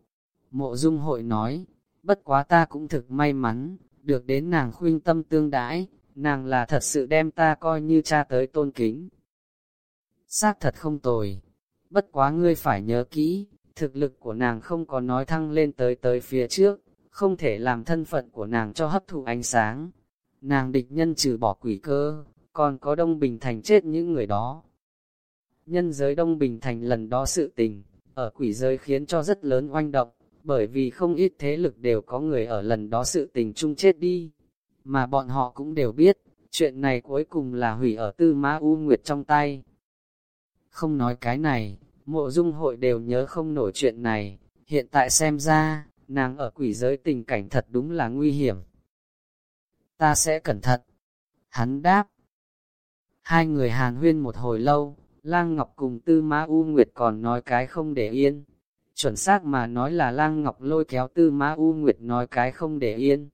Mộ dung hội nói, bất quá ta cũng thực may mắn, được đến nàng khuyên tâm tương đãi, nàng là thật sự đem ta coi như cha tới tôn kính. Xác thật không tồi, bất quá ngươi phải nhớ kỹ, thực lực của nàng không có nói thăng lên tới tới phía trước, không thể làm thân phận của nàng cho hấp thụ ánh sáng. Nàng địch nhân trừ bỏ quỷ cơ, còn có Đông Bình Thành chết những người đó. Nhân giới Đông Bình Thành lần đó sự tình, ở quỷ giới khiến cho rất lớn oanh động, bởi vì không ít thế lực đều có người ở lần đó sự tình chung chết đi, mà bọn họ cũng đều biết, chuyện này cuối cùng là hủy ở tư ma U Nguyệt trong tay. Không nói cái này, mộ dung hội đều nhớ không nổi chuyện này, hiện tại xem ra, nàng ở quỷ giới tình cảnh thật đúng là nguy hiểm. Ta sẽ cẩn thận. Hắn đáp. Hai người hàn huyên một hồi lâu, Lang Ngọc cùng Tư Ma U Nguyệt còn nói cái không để yên. Chuẩn xác mà nói là Lang Ngọc lôi kéo Tư Ma U Nguyệt nói cái không để yên.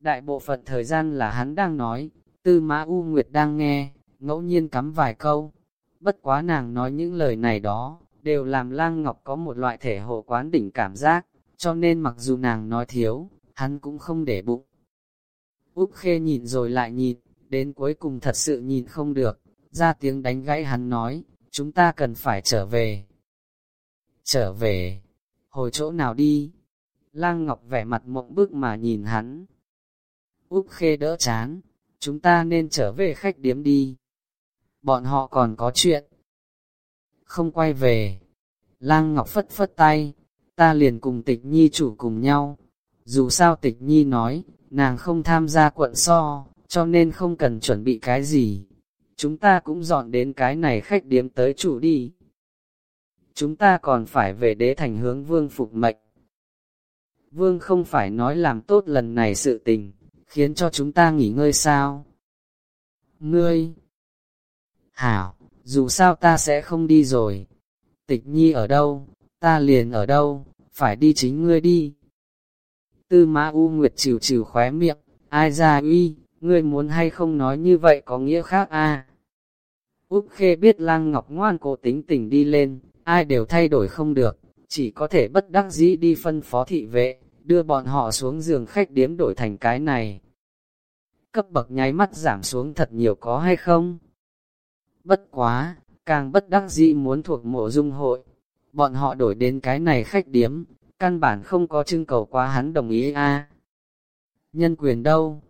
Đại bộ phận thời gian là hắn đang nói, Tư Ma U Nguyệt đang nghe, ngẫu nhiên cắm vài câu. Bất quá nàng nói những lời này đó, đều làm Lang Ngọc có một loại thể hộ quán đỉnh cảm giác, cho nên mặc dù nàng nói thiếu, hắn cũng không để bụng. Úc Khê nhìn rồi lại nhìn, đến cuối cùng thật sự nhìn không được, ra tiếng đánh gãy hắn nói, chúng ta cần phải trở về. Trở về, hồi chỗ nào đi? Lang Ngọc vẻ mặt mộng bức mà nhìn hắn. Úc Khê đỡ chán, chúng ta nên trở về khách điếm đi. Bọn họ còn có chuyện. Không quay về. Lang Ngọc phất phất tay, ta liền cùng tịch nhi chủ cùng nhau. Dù sao tịch nhi nói, nàng không tham gia quận so, cho nên không cần chuẩn bị cái gì. Chúng ta cũng dọn đến cái này khách điếm tới chủ đi. Chúng ta còn phải về đế thành hướng vương phục mệnh. Vương không phải nói làm tốt lần này sự tình, khiến cho chúng ta nghỉ ngơi sao? Ngươi! Hảo, dù sao ta sẽ không đi rồi. Tịch nhi ở đâu, ta liền ở đâu, phải đi chính ngươi đi. Tư mã U Nguyệt trừ trừ khóe miệng, ai ra uy, ngươi muốn hay không nói như vậy có nghĩa khác a à? Úc Khê biết Lang Ngọc ngoan cố tính tình đi lên, ai đều thay đổi không được, chỉ có thể bất đắc dĩ đi phân phó thị vệ, đưa bọn họ xuống giường khách điếm đổi thành cái này. Cấp bậc nháy mắt giảm xuống thật nhiều có hay không? Bất quá, càng bất đắc dĩ muốn thuộc mộ dung hội, bọn họ đổi đến cái này khách điếm, căn bản không có trưng cầu qua hắn đồng ý a. Nhân quyền đâu?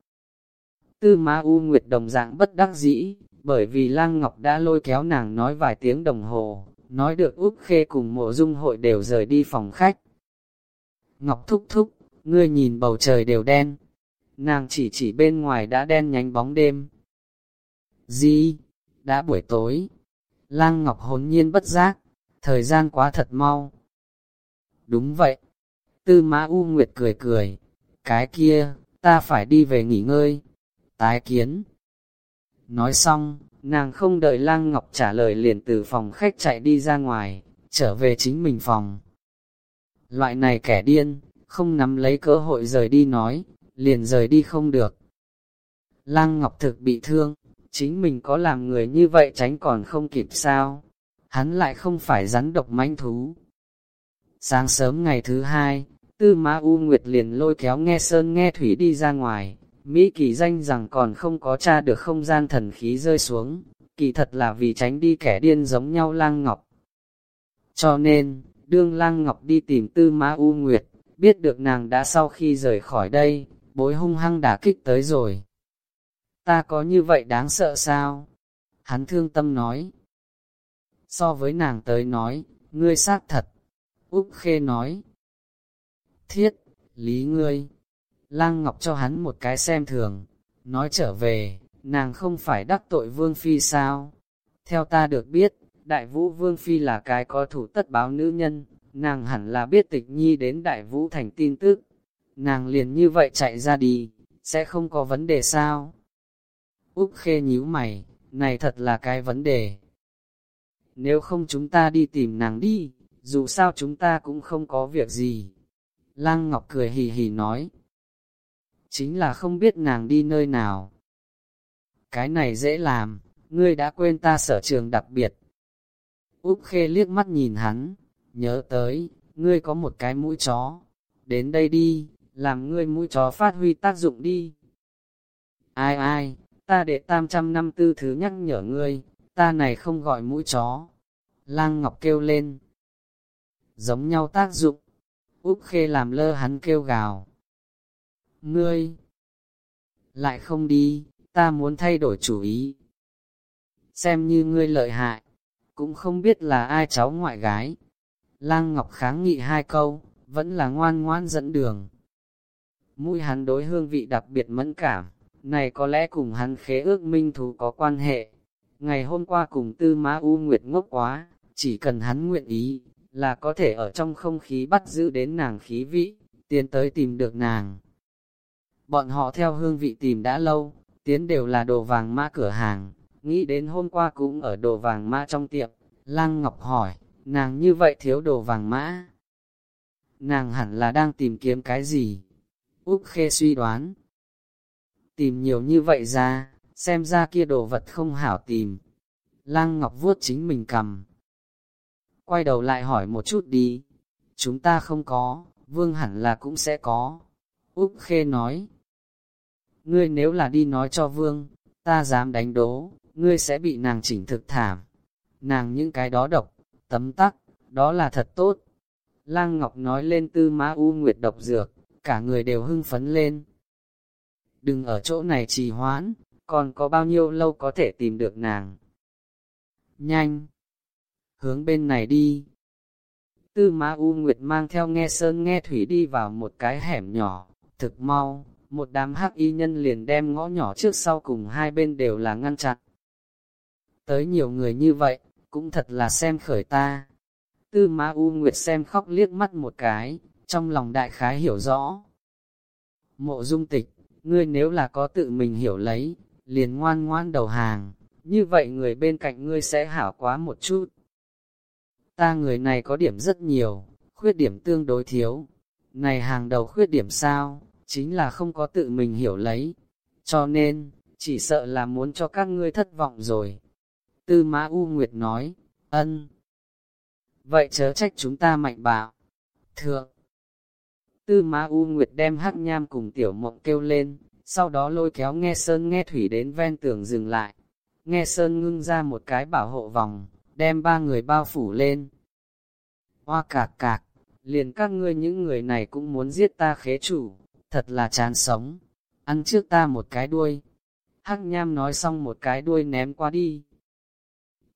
Tư Ma U Nguyệt đồng dạng bất đắc dĩ, bởi vì Lang Ngọc đã lôi kéo nàng nói vài tiếng đồng hồ, nói được Úc Khê cùng mộ dung hội đều rời đi phòng khách. Ngọc thúc thúc, ngươi nhìn bầu trời đều đen. Nàng chỉ chỉ bên ngoài đã đen nhánh bóng đêm. Gì? Đã buổi tối. Lang Ngọc hồn nhiên bất giác, thời gian quá thật mau. Đúng vậy. Tư Mã U Nguyệt cười cười. Cái kia, ta phải đi về nghỉ ngơi. Tái kiến. Nói xong, nàng không đợi Lang Ngọc trả lời liền từ phòng khách chạy đi ra ngoài, trở về chính mình phòng. Loại này kẻ điên, không nắm lấy cơ hội rời đi nói, liền rời đi không được. Lang Ngọc thực bị thương, chính mình có làm người như vậy tránh còn không kịp sao, hắn lại không phải rắn độc manh thú. Sáng sớm ngày thứ hai, Tư Ma U Nguyệt liền lôi kéo nghe sơn nghe thủy đi ra ngoài, Mỹ kỳ danh rằng còn không có tra được không gian thần khí rơi xuống, kỳ thật là vì tránh đi kẻ điên giống nhau lang ngọc. Cho nên, đương lang ngọc đi tìm tư ma u nguyệt, biết được nàng đã sau khi rời khỏi đây, bối hung hăng đả kích tới rồi. Ta có như vậy đáng sợ sao? Hắn thương tâm nói. So với nàng tới nói, ngươi xác thật. Úc Khê nói. Thiết, lý ngươi. Lang Ngọc cho hắn một cái xem thường, nói trở về, nàng không phải đắc tội Vương Phi sao? Theo ta được biết, Đại Vũ Vương Phi là cái có thủ tất báo nữ nhân, nàng hẳn là biết tịch nhi đến Đại Vũ thành tin tức. Nàng liền như vậy chạy ra đi, sẽ không có vấn đề sao? Úc khê nhíu mày, này thật là cái vấn đề. Nếu không chúng ta đi tìm nàng đi, dù sao chúng ta cũng không có việc gì. Lăng Ngọc cười hì hì nói, chính là không biết nàng đi nơi nào. Cái này dễ làm, ngươi đã quên ta sở trường đặc biệt. Úc Khê liếc mắt nhìn hắn, nhớ tới, ngươi có một cái mũi chó, đến đây đi, làm ngươi mũi chó phát huy tác dụng đi. Ai ai, ta để tam trăm năm tư thứ nhắc nhở ngươi, ta này không gọi mũi chó. Lang Ngọc kêu lên. Giống nhau tác dụng. Úc Khê làm lơ hắn kêu gào, ngươi lại không đi, ta muốn thay đổi chủ ý. Xem như ngươi lợi hại, cũng không biết là ai cháu ngoại gái. Lang Ngọc kháng nghị hai câu, vẫn là ngoan ngoan dẫn đường. Mũi hắn đối hương vị đặc biệt mẫn cảm, này có lẽ cùng hắn khế ước minh thú có quan hệ. Ngày hôm qua cùng tư má U Nguyệt ngốc quá, chỉ cần hắn nguyện ý, là có thể ở trong không khí bắt giữ đến nàng khí vị, tiến tới tìm được nàng. Bọn họ theo hương vị tìm đã lâu, tiến đều là đồ vàng mã cửa hàng, nghĩ đến hôm qua cũng ở đồ vàng mã trong tiệm, Lăng Ngọc hỏi, nàng như vậy thiếu đồ vàng mã. Nàng hẳn là đang tìm kiếm cái gì? Úc Khê suy đoán. Tìm nhiều như vậy ra, xem ra kia đồ vật không hảo tìm. Lăng Ngọc vuốt chính mình cầm. Quay đầu lại hỏi một chút đi. Chúng ta không có, Vương hẳn là cũng sẽ có. Úc Khê nói. Ngươi nếu là đi nói cho Vương, ta dám đánh đố, ngươi sẽ bị nàng chỉnh thực thảm. Nàng những cái đó độc, tấm tắc, đó là thật tốt. Lang Ngọc nói lên tư mã u nguyệt độc dược, cả người đều hưng phấn lên. Đừng ở chỗ này trì hoãn, còn có bao nhiêu lâu có thể tìm được nàng. Nhanh! Hướng bên này đi. Tư mã U Nguyệt mang theo nghe sơn nghe thủy đi vào một cái hẻm nhỏ, thực mau, một đám hắc y nhân liền đem ngõ nhỏ trước sau cùng hai bên đều là ngăn chặn. Tới nhiều người như vậy, cũng thật là xem khởi ta. Tư ma U Nguyệt xem khóc liếc mắt một cái, trong lòng đại khái hiểu rõ. Mộ dung tịch, ngươi nếu là có tự mình hiểu lấy, liền ngoan ngoan đầu hàng, như vậy người bên cạnh ngươi sẽ hảo quá một chút. Ta người này có điểm rất nhiều, khuyết điểm tương đối thiếu. Này hàng đầu khuyết điểm sao, chính là không có tự mình hiểu lấy. Cho nên, chỉ sợ là muốn cho các ngươi thất vọng rồi. Tư Mã U Nguyệt nói, ân. Vậy chớ trách chúng ta mạnh bạo. Thượng. Tư Mã U Nguyệt đem hắc nham cùng tiểu mộng kêu lên, sau đó lôi kéo nghe sơn nghe thủy đến ven tường dừng lại. Nghe sơn ngưng ra một cái bảo hộ vòng, đem ba người bao phủ lên. Hoa cạc cạc, liền các ngươi những người này cũng muốn giết ta khế chủ, thật là chán sống. Ăn trước ta một cái đuôi. Hắc nham nói xong một cái đuôi ném qua đi.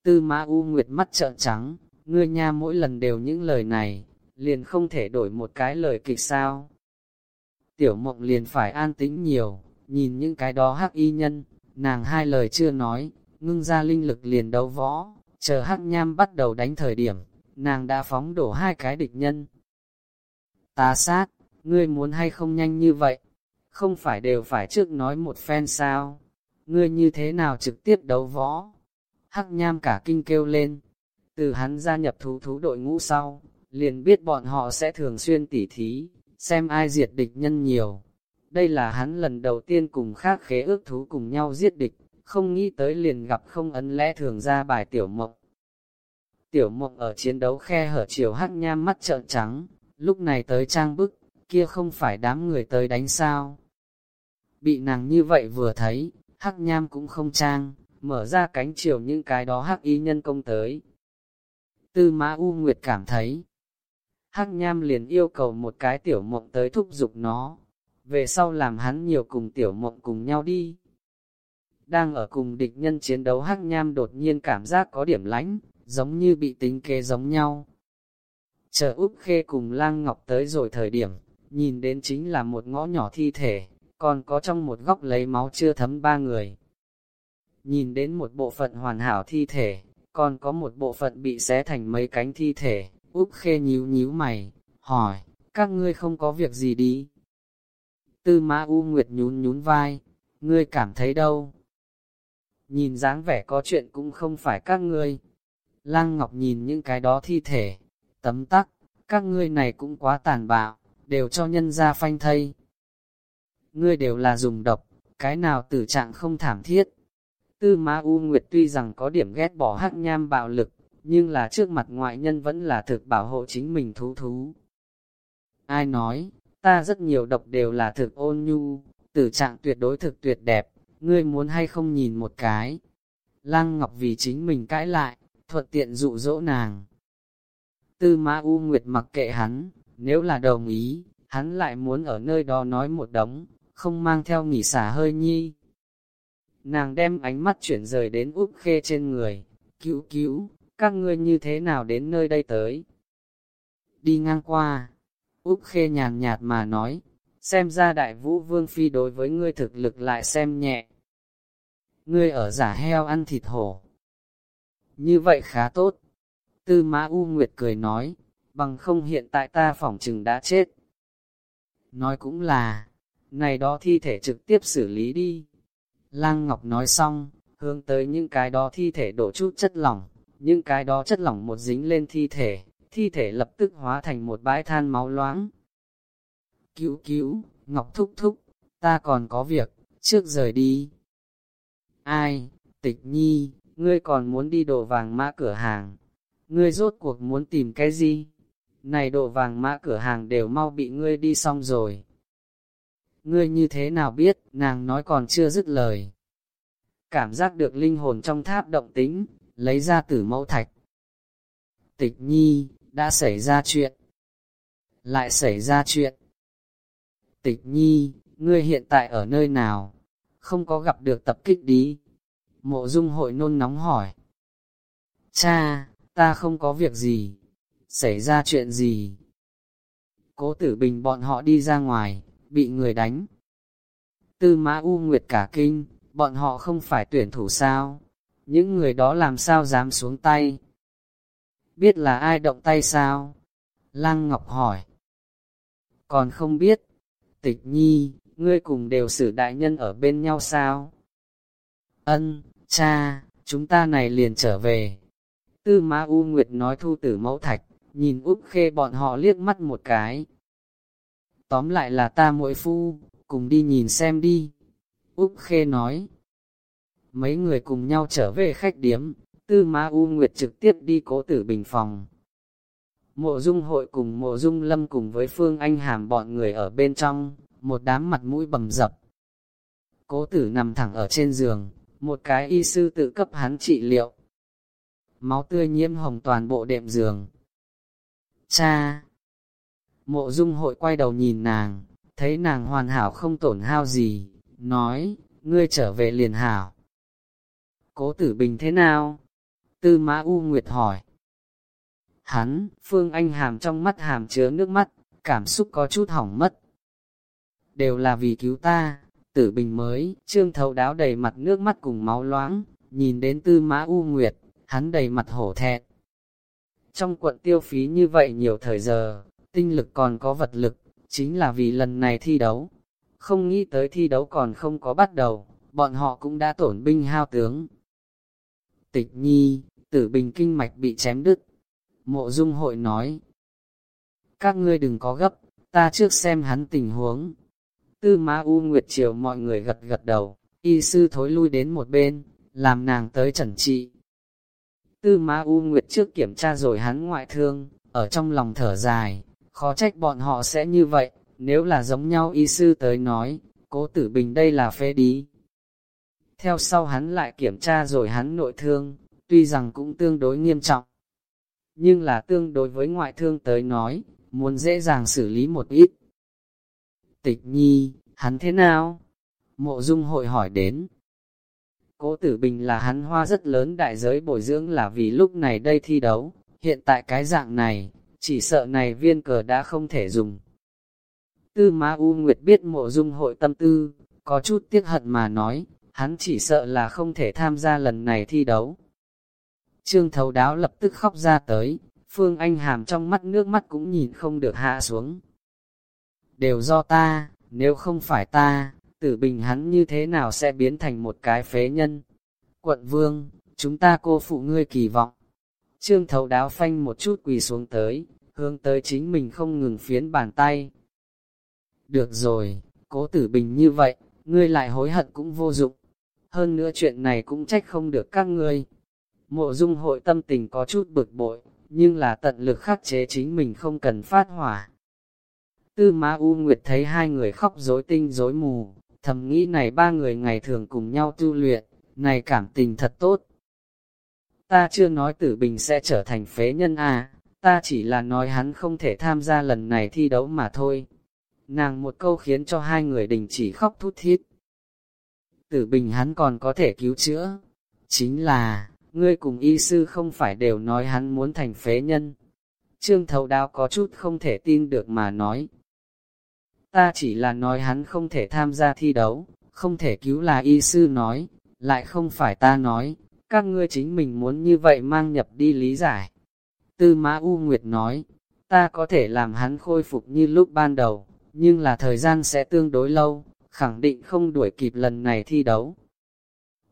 Tư mã U Nguyệt mắt trợn trắng, ngươi nha mỗi lần đều những lời này, liền không thể đổi một cái lời kịch sao. Tiểu mộng liền phải an tĩnh nhiều, nhìn những cái đó hắc y nhân, nàng hai lời chưa nói, ngưng ra linh lực liền đấu võ, chờ hắc nham bắt đầu đánh thời điểm, nàng đã phóng đổ hai cái địch nhân. Ta sát, ngươi muốn hay không nhanh như vậy, không phải đều phải trước nói một phen sao, ngươi như thế nào trực tiếp đấu võ. Hắc nham cả kinh kêu lên, từ hắn gia nhập thú thú đội ngũ sau, liền biết bọn họ sẽ thường xuyên tỉ thí, xem ai diệt địch nhân nhiều. Đây là hắn lần đầu tiên cùng khác khế ước thú cùng nhau giết địch, không nghĩ tới liền gặp không ấn lẽ thường ra bài tiểu mộng. Tiểu mộng ở chiến đấu khe hở chiều hắc nham mắt trợn trắng, lúc này tới trang bức, kia không phải đám người tới đánh sao. Bị nàng như vậy vừa thấy, hắc nham cũng không trang, mở ra cánh chiều những cái đó hắc y nhân công tới. Tư mã U Nguyệt cảm thấy, hắc nham liền yêu cầu một cái tiểu mộng tới thúc giục nó, về sau làm hắn nhiều cùng tiểu mộng cùng nhau đi. Đang ở cùng địch nhân chiến đấu hắc nham đột nhiên cảm giác có điểm lánh, giống như bị tính kế giống nhau. Chờ Úc Khê cùng Lang Ngọc tới rồi thời điểm, nhìn đến chính là một ngõ nhỏ thi thể, còn có trong một góc lấy máu chưa thấm ba người. Nhìn đến một bộ phận hoàn hảo thi thể, còn có một bộ phận bị xé thành mấy cánh thi thể, úp Khê nhíu nhíu mày, hỏi, các ngươi không có việc gì đi. Tư Mã U Nguyệt nhún nhún vai, ngươi cảm thấy đâu? Nhìn dáng vẻ có chuyện cũng không phải các ngươi. Lăng Ngọc nhìn những cái đó thi thể, tấm tắc, các ngươi này cũng quá tàn bạo, đều cho nhân ra phanh thây. Ngươi đều là dùng độc, cái nào tử trạng không thảm thiết. Tư Ma U Nguyệt tuy rằng có điểm ghét bỏ hắc nham bạo lực, nhưng là trước mặt ngoại nhân vẫn là thực bảo hộ chính mình thú thú. Ai nói, ta rất nhiều độc đều là thực ôn nhu, tử trạng tuyệt đối thực tuyệt đẹp, ngươi muốn hay không nhìn một cái. Lăng Ngọc vì chính mình cãi lại, thuận tiện dụ dỗ nàng. Tư Ma U Nguyệt mặc kệ hắn, nếu là đồng ý, hắn lại muốn ở nơi đó nói một đống, không mang theo nghỉ xả hơi nhi. Nàng đem ánh mắt chuyển rời đến Úc Khê trên người, cứu cứu, các ngươi như thế nào đến nơi đây tới? Đi ngang qua, Úc Khê nhàn nhạt mà nói, xem ra đại vũ vương phi đối với ngươi thực lực lại xem nhẹ. Ngươi ở giả heo ăn thịt hổ. Như vậy khá tốt. Tư Mã U Nguyệt cười nói, bằng không hiện tại ta phỏng chừng đã chết. Nói cũng là, này đó thi thể trực tiếp xử lý đi. Lang Ngọc nói xong, hướng tới những cái đó thi thể đổ chút chất lỏng, những cái đó chất lỏng một dính lên thi thể, thi thể lập tức hóa thành một bãi than máu loãng. Cứu cứu, Ngọc thúc thúc, ta còn có việc, trước rời đi. Ai, tịch nhi, ngươi còn muốn đi đổ vàng mã cửa hàng. Ngươi rốt cuộc muốn tìm cái gì? Này đồ vàng mã cửa hàng đều mau bị ngươi đi xong rồi. Ngươi như thế nào biết, nàng nói còn chưa dứt lời. Cảm giác được linh hồn trong tháp động tính, lấy ra tử mẫu thạch. Tịch nhi, đã xảy ra chuyện. Lại xảy ra chuyện. Tịch nhi, ngươi hiện tại ở nơi nào? Không có gặp được tập kích đi. Mộ dung hội nôn nóng hỏi. Cha, ta không có việc gì. Xảy ra chuyện gì? Cố tử bình bọn họ đi ra ngoài, bị người đánh. Tư mã U Nguyệt cả kinh, bọn họ không phải tuyển thủ sao? Những người đó làm sao dám xuống tay? Biết là ai động tay sao? Lăng Ngọc hỏi. Còn không biết. Tịch nhi, ngươi cùng đều xử đại nhân ở bên nhau sao? Ân, cha, chúng ta này liền trở về. Tư Mã U Nguyệt nói thu tử mẫu thạch, nhìn Úc Khê bọn họ liếc mắt một cái. Tóm lại là ta muội phu, cùng đi nhìn xem đi. Úc Khê nói. Mấy người cùng nhau trở về khách điếm, Tư ma U Nguyệt trực tiếp đi cố tử bình phòng. Mộ dung hội cùng mộ dung lâm cùng với Phương Anh Hàm bọn người ở bên trong, một đám mặt mũi bầm dập. Cố tử nằm thẳng ở trên giường, một cái y sư tự cấp hắn trị liệu. Máu tươi nhiễm hồng toàn bộ đệm giường. Cha! Mộ dung hội quay đầu nhìn nàng, thấy nàng hoàn hảo không tổn hao gì, nói, ngươi trở về liền hảo. Cố tử bình thế nào? Tư Mã U Nguyệt hỏi. Hắn, Phương Anh Hàm trong mắt hàm chứa nước mắt, cảm xúc có chút hỏng mất. Đều là vì cứu ta, tử bình mới, trương thấu đáo đầy mặt nước mắt cùng máu loãng, nhìn đến Tư Mã U Nguyệt, hắn đầy mặt hổ thẹn. Trong quận tiêu phí như vậy nhiều thời giờ, tinh lực còn có vật lực, chính là vì lần này thi đấu. Không nghĩ tới thi đấu còn không có bắt đầu, bọn họ cũng đã tổn binh hao tướng. Tịch nhi, tử bình kinh mạch bị chém đứt. Mộ dung hội nói, các ngươi đừng có gấp, ta trước xem hắn tình huống. Tư Ma U Nguyệt chiều mọi người gật gật đầu, y sư thối lui đến một bên, làm nàng tới trần trị. Tư Ma U Nguyệt trước kiểm tra rồi hắn ngoại thương, ở trong lòng thở dài, khó trách bọn họ sẽ như vậy, nếu là giống nhau y sư tới nói, cố tử bình đây là phê đi. Theo sau hắn lại kiểm tra rồi hắn nội thương, tuy rằng cũng tương đối nghiêm trọng. Nhưng là tương đối với ngoại thương tới nói, muốn dễ dàng xử lý một ít. Tịch nhi, hắn thế nào? Mộ dung hội hỏi đến. Cố tử bình là hắn hoa rất lớn đại giới bồi dưỡng là vì lúc này đây thi đấu, hiện tại cái dạng này, chỉ sợ này viên cờ đã không thể dùng. Tư Ma U Nguyệt biết mộ dung hội tâm tư, có chút tiếc hận mà nói, hắn chỉ sợ là không thể tham gia lần này thi đấu. Trương thấu đáo lập tức khóc ra tới, Phương Anh Hàm trong mắt nước mắt cũng nhìn không được hạ xuống. Đều do ta, nếu không phải ta, tử bình hắn như thế nào sẽ biến thành một cái phế nhân. Quận vương, chúng ta cô phụ ngươi kỳ vọng. Trương thấu đáo phanh một chút quỳ xuống tới, hướng tới chính mình không ngừng phiến bàn tay. Được rồi, cố tử bình như vậy, ngươi lại hối hận cũng vô dụng. Hơn nữa chuyện này cũng trách không được các ngươi. Mộ dung hội tâm tình có chút bực bội, nhưng là tận lực khắc chế chính mình không cần phát hỏa. Tư Ma U Nguyệt thấy hai người khóc rối tinh rối mù, thầm nghĩ này ba người ngày thường cùng nhau tu luyện, này cảm tình thật tốt. Ta chưa nói tử bình sẽ trở thành phế nhân à, ta chỉ là nói hắn không thể tham gia lần này thi đấu mà thôi. Nàng một câu khiến cho hai người đình chỉ khóc thút thít. Tử bình hắn còn có thể cứu chữa. Chính là, ngươi cùng y sư không phải đều nói hắn muốn thành phế nhân. Trương thấu đáo có chút không thể tin được mà nói. Ta chỉ là nói hắn không thể tham gia thi đấu, không thể cứu là y sư nói, lại không phải ta nói, các ngươi chính mình muốn như vậy mang nhập đi lý giải. Tư Mã U Nguyệt nói, ta có thể làm hắn khôi phục như lúc ban đầu, nhưng là thời gian sẽ tương đối lâu, khẳng định không đuổi kịp lần này thi đấu.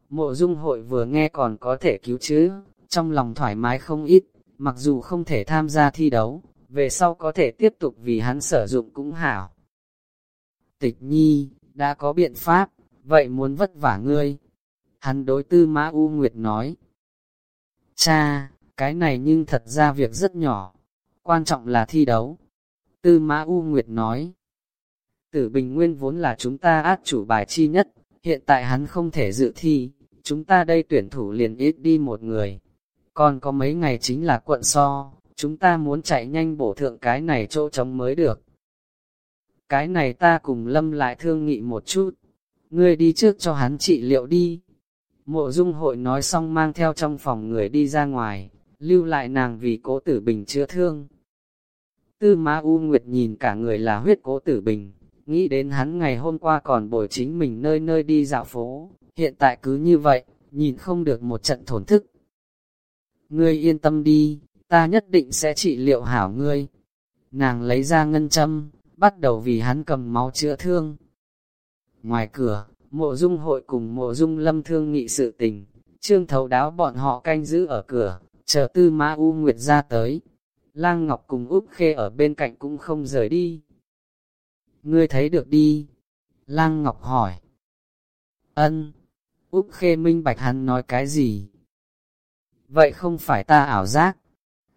Mộ dung hội vừa nghe còn có thể cứu chứ, trong lòng thoải mái không ít, mặc dù không thể tham gia thi đấu, về sau có thể tiếp tục vì hắn sử dụng cũng hảo. Tịch nhi, đã có biện pháp, vậy muốn vất vả ngươi. Hắn đối tư mã U Nguyệt nói. Cha, cái này nhưng thật ra việc rất nhỏ, quan trọng là thi đấu. Tư mã U Nguyệt nói. Tử Bình Nguyên vốn là chúng ta át chủ bài chi nhất, hiện tại hắn không thể dự thi, chúng ta đây tuyển thủ liền ít đi một người. Còn có mấy ngày chính là quận so, chúng ta muốn chạy nhanh bổ thượng cái này chỗ trống mới được. Cái này ta cùng lâm lại thương nghị một chút, ngươi đi trước cho hắn trị liệu đi. Mộ dung hội nói xong mang theo trong phòng người đi ra ngoài, lưu lại nàng vì cố tử bình chữa thương. Tư Ma U Nguyệt nhìn cả người là huyết cố tử bình, nghĩ đến hắn ngày hôm qua còn bồi chính mình nơi nơi đi dạo phố, hiện tại cứ như vậy, nhìn không được một trận thổn thức. Ngươi yên tâm đi, ta nhất định sẽ trị liệu hảo ngươi. Nàng lấy ra ngân châm, bắt đầu vì hắn cầm máu chữa thương. Ngoài cửa, mộ dung hội cùng mộ dung lâm thương nghị sự tình, trương thấu đáo bọn họ canh giữ ở cửa, chờ tư ma U Nguyệt ra tới. Lang Ngọc cùng Úc Khê ở bên cạnh cũng không rời đi. Ngươi thấy được đi. Lang Ngọc hỏi. Ân. Úc Khê minh bạch hắn nói cái gì? Vậy không phải ta ảo giác.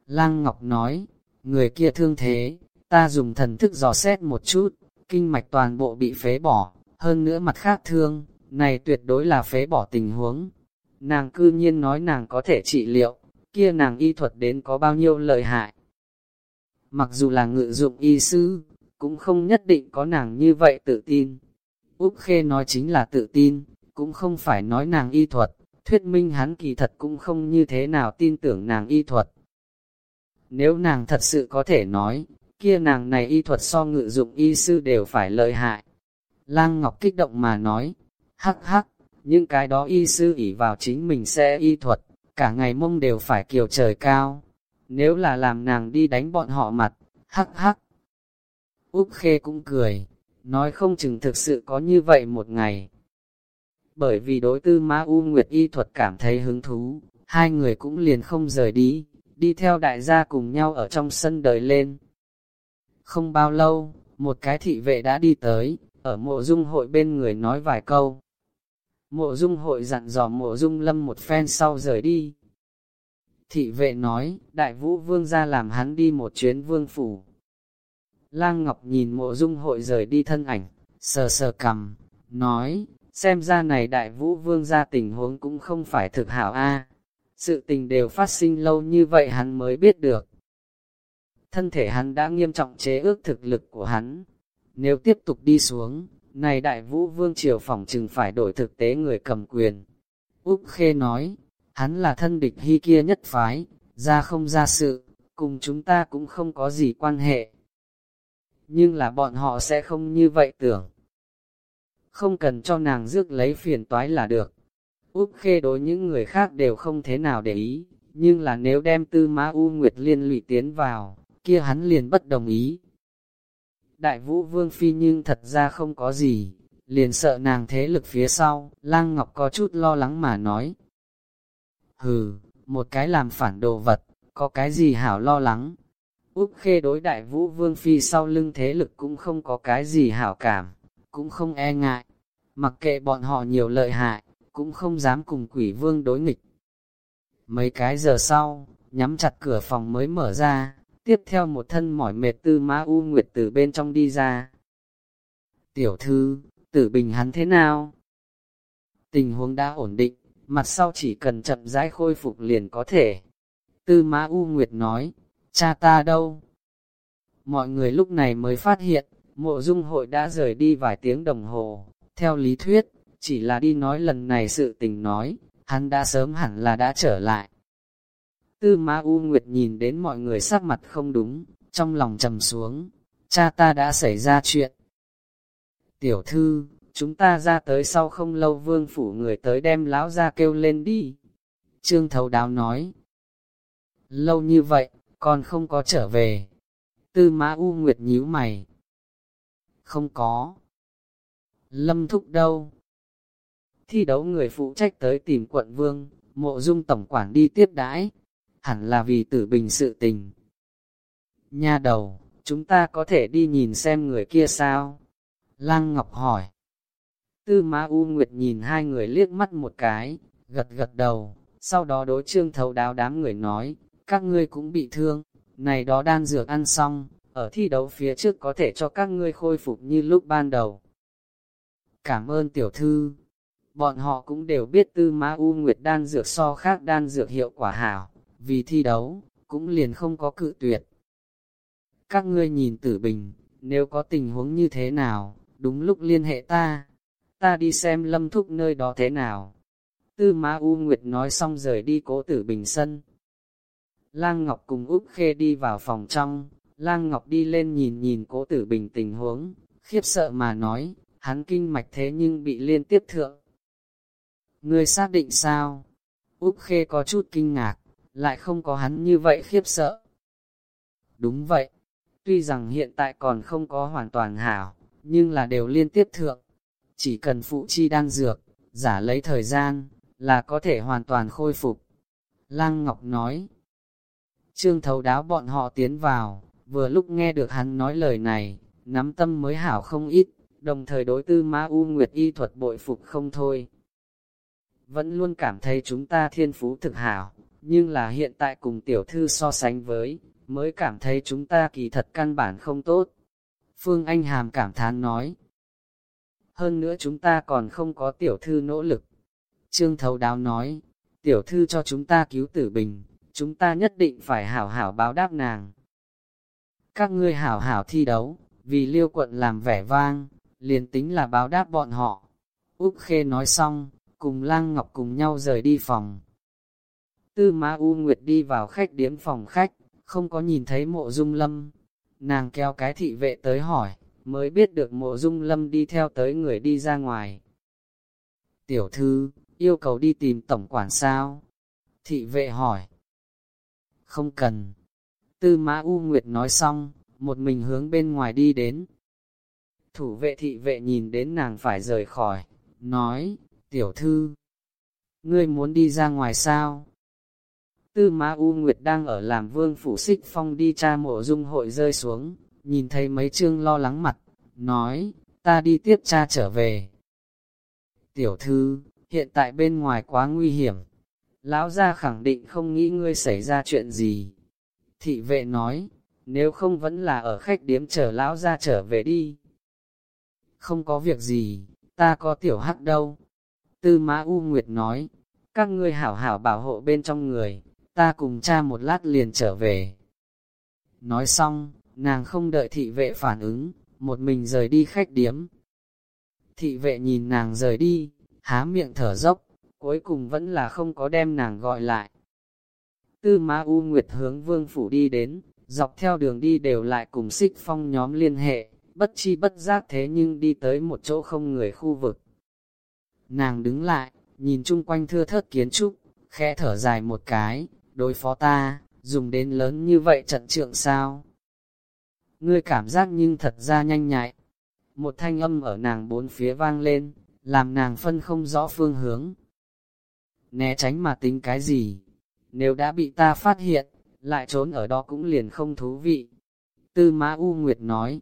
Lang Ngọc nói, người kia thương thế, ta dùng thần thức dò xét một chút, kinh mạch toàn bộ bị phế bỏ, hơn nữa mặt khác thương, này tuyệt đối là phế bỏ tình huống. Nàng cư nhiên nói nàng có thể trị liệu, kia nàng y thuật đến có bao nhiêu lợi hại. Mặc dù là ngự dụng y sư, cũng không nhất định có nàng như vậy tự tin. Úc Khê nói chính là tự tin, cũng không phải nói nàng y thuật, thuyết minh hắn kỳ thật cũng không như thế nào tin tưởng nàng y thuật. Nếu nàng thật sự có thể nói, kia nàng này y thuật so ngự dụng y sư đều phải lợi hại. Lang Ngọc kích động mà nói, hắc hắc, những cái đó y sư ỉ vào chính mình sẽ y thuật, cả ngày mông đều phải kiều trời cao. Nếu là làm nàng đi đánh bọn họ mặt, hắc hắc. Úc Khê cũng cười, nói không chừng thực sự có như vậy một ngày. Bởi vì đối tư Ma U Nguyệt y thuật cảm thấy hứng thú, hai người cũng liền không rời đi, đi theo đại gia cùng nhau ở trong sân đời lên. Không bao lâu, một cái thị vệ đã đi tới, ở mộ dung hội bên người nói vài câu. Mộ dung hội dặn dò mộ dung lâm một phen sau rời đi. Thị vệ nói, đại vũ vương ra làm hắn đi một chuyến vương phủ. Lang Ngọc nhìn mộ dung hội rời đi thân ảnh, sờ sờ cầm, nói, xem ra này đại vũ vương ra tình huống cũng không phải thực hảo a Sự tình đều phát sinh lâu như vậy hắn mới biết được. Thân thể hắn đã nghiêm trọng chế ước thực lực của hắn. Nếu tiếp tục đi xuống, này đại vũ vương triều phòng chừng phải đổi thực tế người cầm quyền. Úc Khê nói, hắn là thân địch hy kia nhất phái, ra không ra sự, cùng chúng ta cũng không có gì quan hệ. Nhưng là bọn họ sẽ không như vậy tưởng. Không cần cho nàng rước lấy phiền toái là được. Úc Khê đối những người khác đều không thế nào để ý, nhưng là nếu đem tư ma U Nguyệt liên lụy tiến vào, kia hắn liền bất đồng ý. Đại vũ vương phi nhưng thật ra không có gì, liền sợ nàng thế lực phía sau, lang ngọc có chút lo lắng mà nói. Hừ, một cái làm phản đồ vật, có cái gì hảo lo lắng. Úc khê đối đại vũ vương phi sau lưng thế lực cũng không có cái gì hảo cảm, cũng không e ngại. Mặc kệ bọn họ nhiều lợi hại, cũng không dám cùng quỷ vương đối nghịch. Mấy cái giờ sau, nhắm chặt cửa phòng mới mở ra, tiếp theo một thân mỏi mệt tư ma u nguyệt từ bên trong đi ra. Tiểu thư, tử bình hắn thế nào? Tình huống đã ổn định, mặt sau chỉ cần chậm rãi khôi phục liền có thể. Tư ma U Nguyệt nói, cha ta đâu? Mọi người lúc này mới phát hiện, mộ dung hội đã rời đi vài tiếng đồng hồ. Theo lý thuyết, chỉ là đi nói lần này sự tình nói, hắn đã sớm hẳn là đã trở lại. Tư Ma U Nguyệt nhìn đến mọi người sắc mặt không đúng, trong lòng trầm xuống, cha ta đã xảy ra chuyện. Tiểu thư, chúng ta ra tới sau không lâu vương phủ người tới đem lão ra kêu lên đi. Trương Thấu Đáo nói, lâu như vậy, còn không có trở về. Tư Ma U Nguyệt nhíu mày. Không có. Lâm Thúc đâu? Thi đấu người phụ trách tới tìm quận vương, mộ dung tổng quản đi tiếp đãi, hẳn là vì tử bình sự tình. Nha đầu, chúng ta có thể đi nhìn xem người kia sao? Lăng Ngọc hỏi. Tư ma U Nguyệt nhìn hai người liếc mắt một cái, gật gật đầu, sau đó đối trương thấu đáo đám người nói, các ngươi cũng bị thương, này đó đan dược ăn xong, ở thi đấu phía trước có thể cho các ngươi khôi phục như lúc ban đầu. Cảm ơn tiểu thư. Bọn họ cũng đều biết tư ma U Nguyệt đan dược so khác đan dược hiệu quả hảo, vì thi đấu, cũng liền không có cự tuyệt. Các ngươi nhìn tử bình, nếu có tình huống như thế nào, đúng lúc liên hệ ta, ta đi xem lâm thúc nơi đó thế nào. Tư Ma U Nguyệt nói xong rời đi cố tử bình sân. Lang Ngọc cùng Úc Khê đi vào phòng trong, Lang Ngọc đi lên nhìn nhìn cố tử bình tình huống, khiếp sợ mà nói, hắn kinh mạch thế nhưng bị liên tiếp thượng. Ngươi xác định sao? Úc Khê có chút kinh ngạc, lại không có hắn như vậy khiếp sợ. Đúng vậy, tuy rằng hiện tại còn không có hoàn toàn hảo, nhưng là đều liên tiếp thượng. Chỉ cần phụ chi đang dược, giả lấy thời gian, là có thể hoàn toàn khôi phục. Lăng Ngọc nói, Trương thấu đáo bọn họ tiến vào, vừa lúc nghe được hắn nói lời này, nắm tâm mới hảo không ít, đồng thời đối tư Ma U Nguyệt y thuật bội phục không thôi. Vẫn luôn cảm thấy chúng ta thiên phú thực hảo, nhưng là hiện tại cùng tiểu thư so sánh với, mới cảm thấy chúng ta kỳ thật căn bản không tốt. Phương Anh Hàm cảm thán nói. Hơn nữa chúng ta còn không có tiểu thư nỗ lực. Trương Thấu Đáo nói, tiểu thư cho chúng ta cứu tử bình, chúng ta nhất định phải hảo hảo báo đáp nàng. Các ngươi hảo hảo thi đấu, vì liêu quận làm vẻ vang, liền tính là báo đáp bọn họ. Úc Khê nói xong, cùng Lang Ngọc cùng nhau rời đi phòng. Tư Ma U Nguyệt đi vào khách điếm phòng khách, không có nhìn thấy mộ dung lâm. Nàng kéo cái thị vệ tới hỏi, mới biết được mộ dung lâm đi theo tới người đi ra ngoài. Tiểu thư, yêu cầu đi tìm tổng quản sao? Thị vệ hỏi. Không cần. Tư Mã U Nguyệt nói xong, một mình hướng bên ngoài đi đến. Thủ vệ thị vệ nhìn đến nàng phải rời khỏi, nói, tiểu thư, ngươi muốn đi ra ngoài sao? Tư Ma U Nguyệt đang ở làm vương phủ xích phong đi tra mộ dung hội rơi xuống, nhìn thấy mấy chương lo lắng mặt, nói, ta đi tiếp cha trở về. Tiểu thư, hiện tại bên ngoài quá nguy hiểm, lão gia khẳng định không nghĩ ngươi xảy ra chuyện gì. Thị vệ nói, nếu không vẫn là ở khách điếm chờ lão gia trở về đi. Không có việc gì, ta có tiểu hắc đâu. Tư Mã U Nguyệt nói, các ngươi hảo hảo bảo hộ bên trong người, ta cùng cha một lát liền trở về. Nói xong, nàng không đợi thị vệ phản ứng, một mình rời đi khách điếm. Thị vệ nhìn nàng rời đi, há miệng thở dốc, cuối cùng vẫn là không có đem nàng gọi lại. Tư Ma U Nguyệt hướng vương phủ đi đến, dọc theo đường đi đều lại cùng xích phong nhóm liên hệ, bất chi bất giác thế nhưng đi tới một chỗ không người khu vực. Nàng đứng lại, nhìn chung quanh thưa thớt kiến trúc, khẽ thở dài một cái, đối phó ta, dùng đến lớn như vậy trận trượng sao? Ngươi cảm giác nhưng thật ra nhanh nhạy. Một thanh âm ở nàng bốn phía vang lên, làm nàng phân không rõ phương hướng. Né tránh mà tính cái gì? Nếu đã bị ta phát hiện, lại trốn ở đó cũng liền không thú vị. Tư Mã U Nguyệt nói,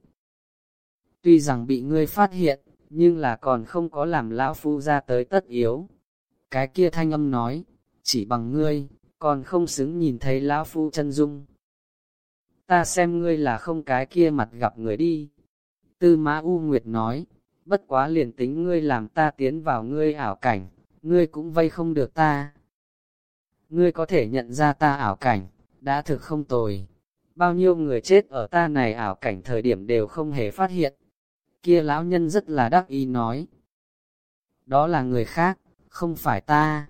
tuy rằng bị ngươi phát hiện, nhưng là còn không có làm lão phu ra tới tất yếu. Cái kia thanh âm nói, chỉ bằng ngươi, còn không xứng nhìn thấy lão phu chân dung. Ta xem ngươi là không cái kia mặt gặp người đi. Tư Mã U Nguyệt nói, bất quá liền tính ngươi làm ta tiến vào ngươi ảo cảnh, ngươi cũng vây không được ta. Ngươi có thể nhận ra ta ảo cảnh, đã thực không tồi. Bao nhiêu người chết ở ta này ảo cảnh thời điểm đều không hề phát hiện. Kia lão nhân rất là đắc ý nói. Đó là người khác, không phải ta.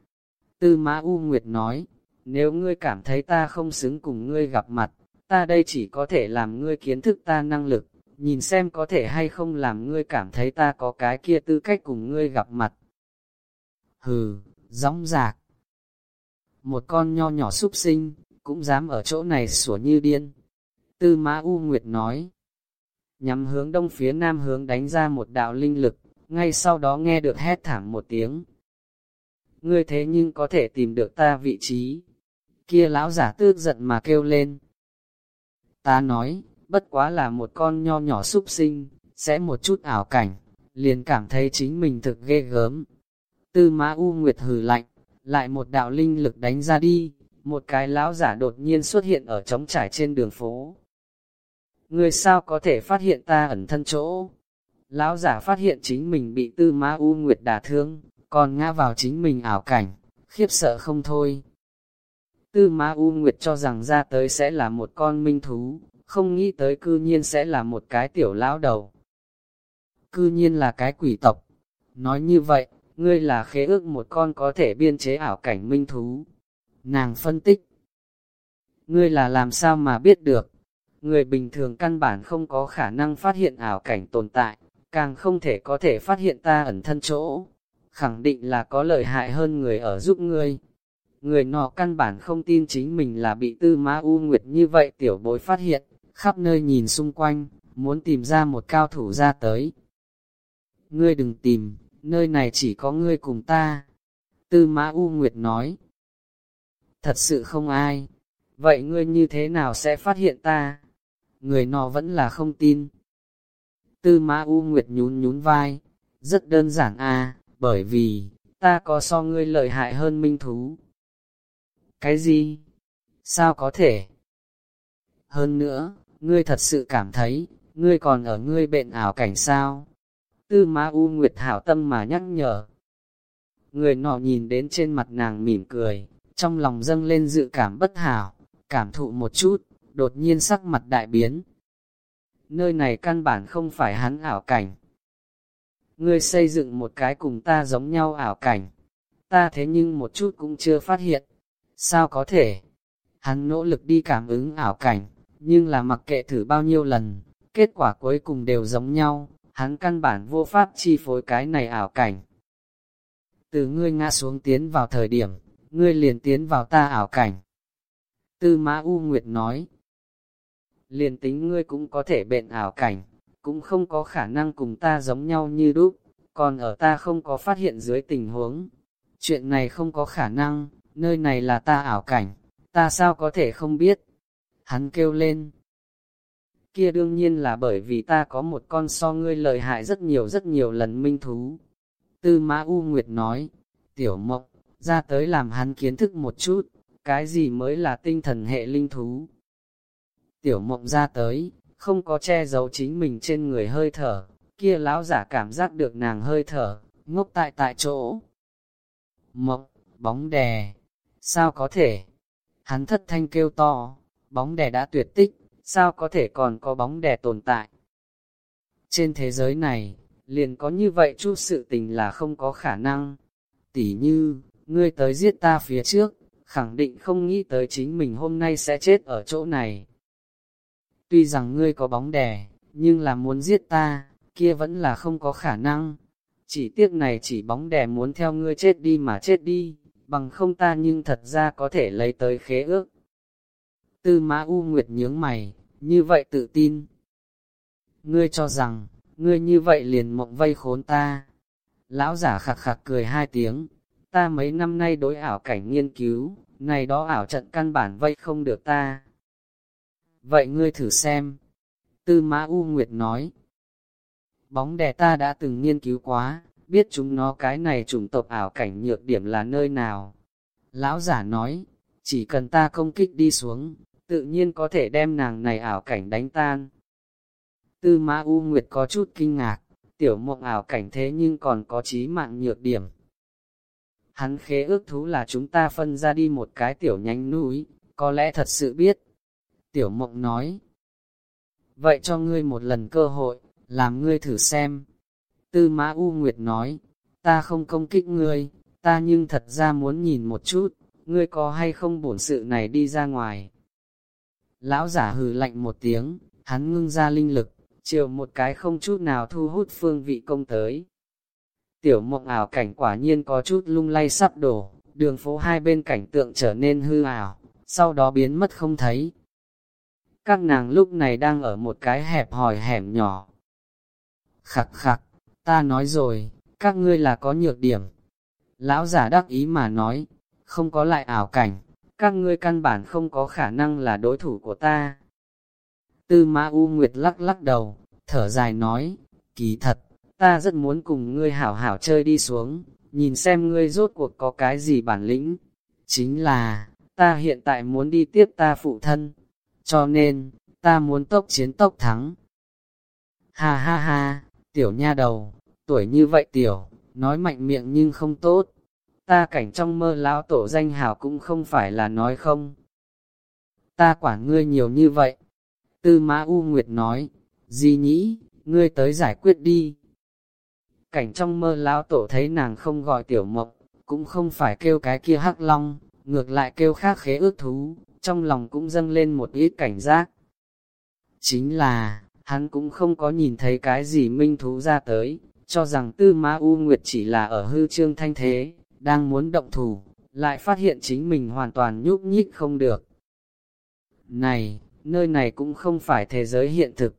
Tư Mã U Nguyệt nói, nếu ngươi cảm thấy ta không xứng cùng ngươi gặp mặt, ta đây chỉ có thể làm ngươi kiến thức ta năng lực, nhìn xem có thể hay không làm ngươi cảm thấy ta có cái kia tư cách cùng ngươi gặp mặt. Hừ, gióng giạc. Một con nho nhỏ súc sinh, cũng dám ở chỗ này sủa như điên. Tư Mã U Nguyệt nói, nhắm hướng đông phía nam hướng đánh ra một đạo linh lực, ngay sau đó nghe được hét thảm một tiếng. Ngươi thế nhưng có thể tìm được ta vị trí. Kia lão giả tức giận mà kêu lên. Ta nói, bất quá là một con nho nhỏ súc sinh, sẽ một chút ảo cảnh, liền cảm thấy chính mình thực ghê gớm. Tư mã U Nguyệt hừ lạnh, lại một đạo linh lực đánh ra đi, một cái lão giả đột nhiên xuất hiện ở trống trải trên đường phố. Người sao có thể phát hiện ta ẩn thân chỗ? Lão giả phát hiện chính mình bị tư mã U Nguyệt đả thương, còn ngã vào chính mình ảo cảnh, khiếp sợ không thôi. Tư Ma U Nguyệt cho rằng ra tới sẽ là một con minh thú, không nghĩ tới cư nhiên sẽ là một cái tiểu lão đầu. Cư nhiên là cái quỷ tộc. Nói như vậy, ngươi là khế ước một con có thể biên chế ảo cảnh minh thú. Nàng phân tích. Ngươi là làm sao mà biết được? Người bình thường căn bản không có khả năng phát hiện ảo cảnh tồn tại, càng không thể có thể phát hiện ta ẩn thân chỗ. Khẳng định là có lợi hại hơn người ở giúp ngươi. Người nọ căn bản không tin chính mình là bị tư ma u nguyệt như vậy tiểu bối phát hiện, khắp nơi nhìn xung quanh, muốn tìm ra một cao thủ ra tới. Ngươi đừng tìm, nơi này chỉ có ngươi cùng ta. Tư Mã U Nguyệt nói. Thật sự không ai. Vậy ngươi như thế nào sẽ phát hiện ta? Người nọ vẫn là không tin. Tư Mã U Nguyệt nhún nhún vai. Rất đơn giản à, bởi vì, ta có so ngươi lợi hại hơn minh thú. Cái gì? Sao có thể? Hơn nữa, ngươi thật sự cảm thấy, ngươi còn ở ngươi bệnh ảo cảnh sao? Tư Ma U Nguyệt hảo tâm mà nhắc nhở. Người nọ nhìn đến trên mặt nàng mỉm cười, trong lòng dâng lên dự cảm bất hảo, cảm thụ một chút, đột nhiên sắc mặt đại biến. Nơi này căn bản không phải hắn ảo cảnh. Ngươi xây dựng một cái cùng ta giống nhau ảo cảnh. Ta thế nhưng một chút cũng chưa phát hiện. Sao có thể? Hắn nỗ lực đi cảm ứng ảo cảnh, nhưng là mặc kệ thử bao nhiêu lần, kết quả cuối cùng đều giống nhau, hắn căn bản vô pháp chi phối cái này ảo cảnh. Từ ngươi ngã xuống tiến vào thời điểm, ngươi liền tiến vào ta ảo cảnh. Tư Mã U Nguyệt nói, liền tính ngươi cũng có thể bệnh ảo cảnh, cũng không có khả năng cùng ta giống nhau như đúc, còn ở ta không có phát hiện dưới tình huống. Chuyện này không có khả năng, nơi này là ta ảo cảnh, ta sao có thể không biết. Hắn kêu lên. Kia đương nhiên là bởi vì ta có một con so ngươi lợi hại rất nhiều rất nhiều lần minh thú. Tư Mã U Nguyệt nói, tiểu mộng, ra tới làm hắn kiến thức một chút, cái gì mới là tinh thần hệ linh thú. Tiểu mộng ra tới, không có che giấu chính mình trên người hơi thở, kia lão giả cảm giác được nàng hơi thở, ngốc tại tại chỗ. Mộng, bóng đè, sao có thể? Hắn thất thanh kêu to, bóng đè đã tuyệt tích, sao có thể còn có bóng đè tồn tại? Trên thế giới này, liền có như vậy chút sự tình là không có khả năng. Tỉ như, ngươi tới giết ta phía trước, khẳng định không nghĩ tới chính mình hôm nay sẽ chết ở chỗ này. Tuy rằng ngươi có bóng đè, nhưng là muốn giết ta, kia vẫn là không có khả năng. Chỉ tiếc này chỉ bóng đè muốn theo ngươi chết đi mà chết đi, bằng không ta nhưng thật ra có thể lấy tới khế ước. Tư mã U Nguyệt nhướng mày, như vậy tự tin. Ngươi cho rằng, ngươi như vậy liền mộng vây khốn ta. Lão giả khạc khạc cười hai tiếng, ta mấy năm nay đối ảo cảnh nghiên cứu, này đó ảo trận căn bản vây không được ta. Vậy ngươi thử xem. Tư mã U Nguyệt nói. Bóng đè ta đã từng nghiên cứu quá, biết chúng nó cái này chủng tộc ảo cảnh nhược điểm là nơi nào. Lão giả nói, chỉ cần ta công kích đi xuống, tự nhiên có thể đem nàng này ảo cảnh đánh tan. Tư Mã U Nguyệt có chút kinh ngạc, tiểu mộng ảo cảnh thế nhưng còn có trí mạng nhược điểm. Hắn khế ước thú là chúng ta phân ra đi một cái tiểu nhánh núi, có lẽ thật sự biết. Tiểu mộng nói, vậy cho ngươi một lần cơ hội, làm ngươi thử xem. Tư Mã U Nguyệt nói, ta không công kích ngươi, ta nhưng thật ra muốn nhìn một chút, ngươi có hay không bổn sự này đi ra ngoài. Lão giả hừ lạnh một tiếng, hắn ngưng ra linh lực, chiều một cái không chút nào thu hút phương vị công tới. Tiểu mộng ảo cảnh quả nhiên có chút lung lay sắp đổ, đường phố hai bên cảnh tượng trở nên hư ảo, sau đó biến mất không thấy. Các nàng lúc này đang ở một cái hẹp hòi hẻm nhỏ. Khắc khắc, ta nói rồi, các ngươi là có nhược điểm. Lão giả đắc ý mà nói, không có lại ảo cảnh, các ngươi căn bản không có khả năng là đối thủ của ta. Tư Mã U Nguyệt lắc lắc đầu, thở dài nói, kỳ thật, ta rất muốn cùng ngươi hảo hảo chơi đi xuống, nhìn xem ngươi rốt cuộc có cái gì bản lĩnh. Chính là, ta hiện tại muốn đi tiếp ta phụ thân, cho nên, ta muốn tốc chiến tốc thắng. Ha ha ha, tiểu nha đầu, tuổi như vậy tiểu, nói mạnh miệng nhưng không tốt. Ta cảnh trong mơ lão tổ danh hào cũng không phải là nói không. Ta quản ngươi nhiều như vậy. Tư Mã U Nguyệt nói, Di nhĩ, ngươi tới giải quyết đi. Cảnh trong mơ lão tổ thấy nàng không gọi tiểu mộc cũng không phải kêu cái kia hắc long, ngược lại kêu khác khế ước thú, trong lòng cũng dâng lên một ít cảnh giác. Chính là, hắn cũng không có nhìn thấy cái gì minh thú ra tới, cho rằng tư ma u nguyệt chỉ là ở hư trương thanh thế, đang muốn động thủ, lại phát hiện chính mình hoàn toàn nhúc nhích không được. Này, nơi này cũng không phải thế giới hiện thực.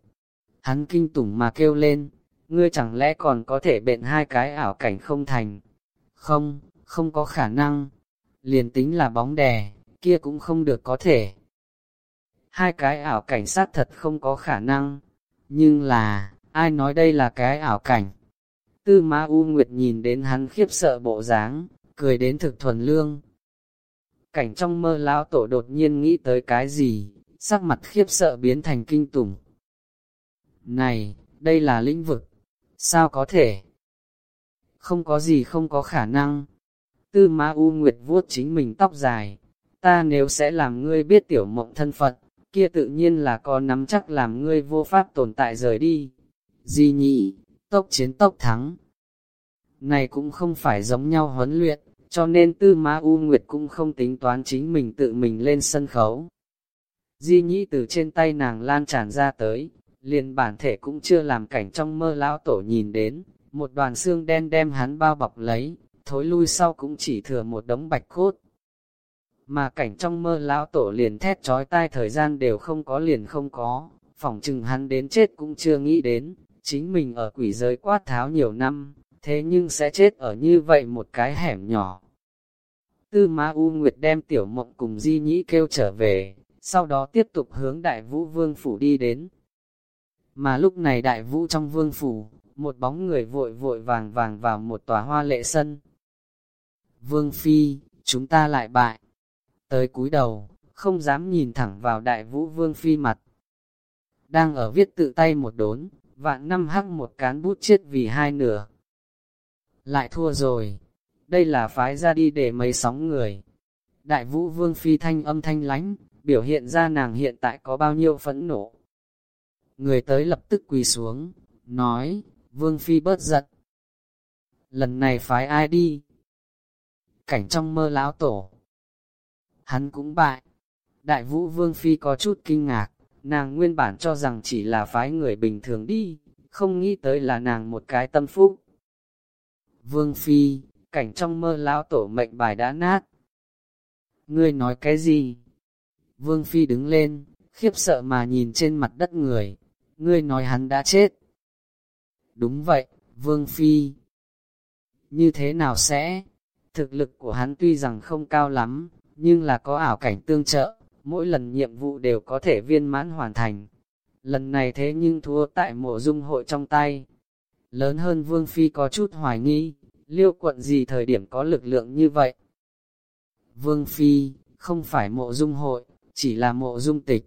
Hắn kinh tủng mà kêu lên, ngươi chẳng lẽ còn có thể bệnh hai cái ảo cảnh không thành? Không, không có khả năng. Liền tính là bóng đè, kia cũng không được có thể. Hai cái ảo cảnh sát thật không có khả năng. Nhưng là, ai nói đây là cái ảo cảnh? Tư Ma U Nguyệt nhìn đến hắn khiếp sợ bộ dáng, cười đến thực thuần lương. Cảnh trong mơ lão tổ đột nhiên nghĩ tới cái gì, sắc mặt khiếp sợ biến thành kinh tủng. Này, đây là lĩnh vực, sao có thể? Không có gì không có khả năng. Tư Ma U Nguyệt vuốt chính mình tóc dài, ta nếu sẽ làm ngươi biết tiểu mộng thân Phật, kia tự nhiên là có nắm chắc làm ngươi vô pháp tồn tại rời đi. Di nhị, tốc chiến tốc thắng. Này cũng không phải giống nhau huấn luyện, cho nên tư ma U Nguyệt cũng không tính toán chính mình tự mình lên sân khấu. Di nhĩ từ trên tay nàng lan tràn ra tới, liền bản thể cũng chưa làm cảnh trong mơ lão tổ nhìn đến, một đoàn xương đen đem hắn bao bọc lấy, thối lui sau cũng chỉ thừa một đống bạch cốt. Mà cảnh trong mơ lão tổ liền thét trói tai thời gian đều không có liền không có, phỏng chừng hắn đến chết cũng chưa nghĩ đến, chính mình ở quỷ giới quát tháo nhiều năm, thế nhưng sẽ chết ở như vậy một cái hẻm nhỏ. Tư Ma U Nguyệt đem tiểu mộng cùng Di Nhĩ kêu trở về, sau đó tiếp tục hướng đại vũ vương phủ đi đến. Mà lúc này đại vũ trong vương phủ, một bóng người vội vội vàng vàng vào một tòa hoa lệ sân. Vương Phi, chúng ta lại bại. Tới cúi đầu, không dám nhìn thẳng vào đại vũ Vương Phi mặt. Đang ở viết tự tay một đốn, vạn năm hắc một cán bút chết vì hai nửa. Lại thua rồi, đây là phái ra đi để mấy sóng người. Đại vũ Vương Phi thanh âm thanh lánh, biểu hiện ra nàng hiện tại có bao nhiêu phẫn nộ. Người tới lập tức quỳ xuống, nói, Vương Phi bớt giận. Lần này phái ai đi? Cảnh trong mơ lão tổ. Hắn cũng bại. Đại vũ Vương Phi có chút kinh ngạc, nàng nguyên bản cho rằng chỉ là phái người bình thường đi, không nghĩ tới là nàng một cái tâm phúc. Vương Phi, cảnh trong mơ lão tổ mệnh bài đã nát. Ngươi nói cái gì? Vương Phi đứng lên, khiếp sợ mà nhìn trên mặt đất người. Ngươi nói hắn đã chết. Đúng vậy, Vương Phi. Như thế nào sẽ? Thực lực của hắn tuy rằng không cao lắm, nhưng là có ảo cảnh tương trợ, mỗi lần nhiệm vụ đều có thể viên mãn hoàn thành. Lần này thế nhưng thua tại mộ dung hội trong tay. Lớn hơn Vương Phi có chút hoài nghi, liêu quận gì thời điểm có lực lượng như vậy? Vương Phi, không phải mộ dung hội, chỉ là mộ dung tịch.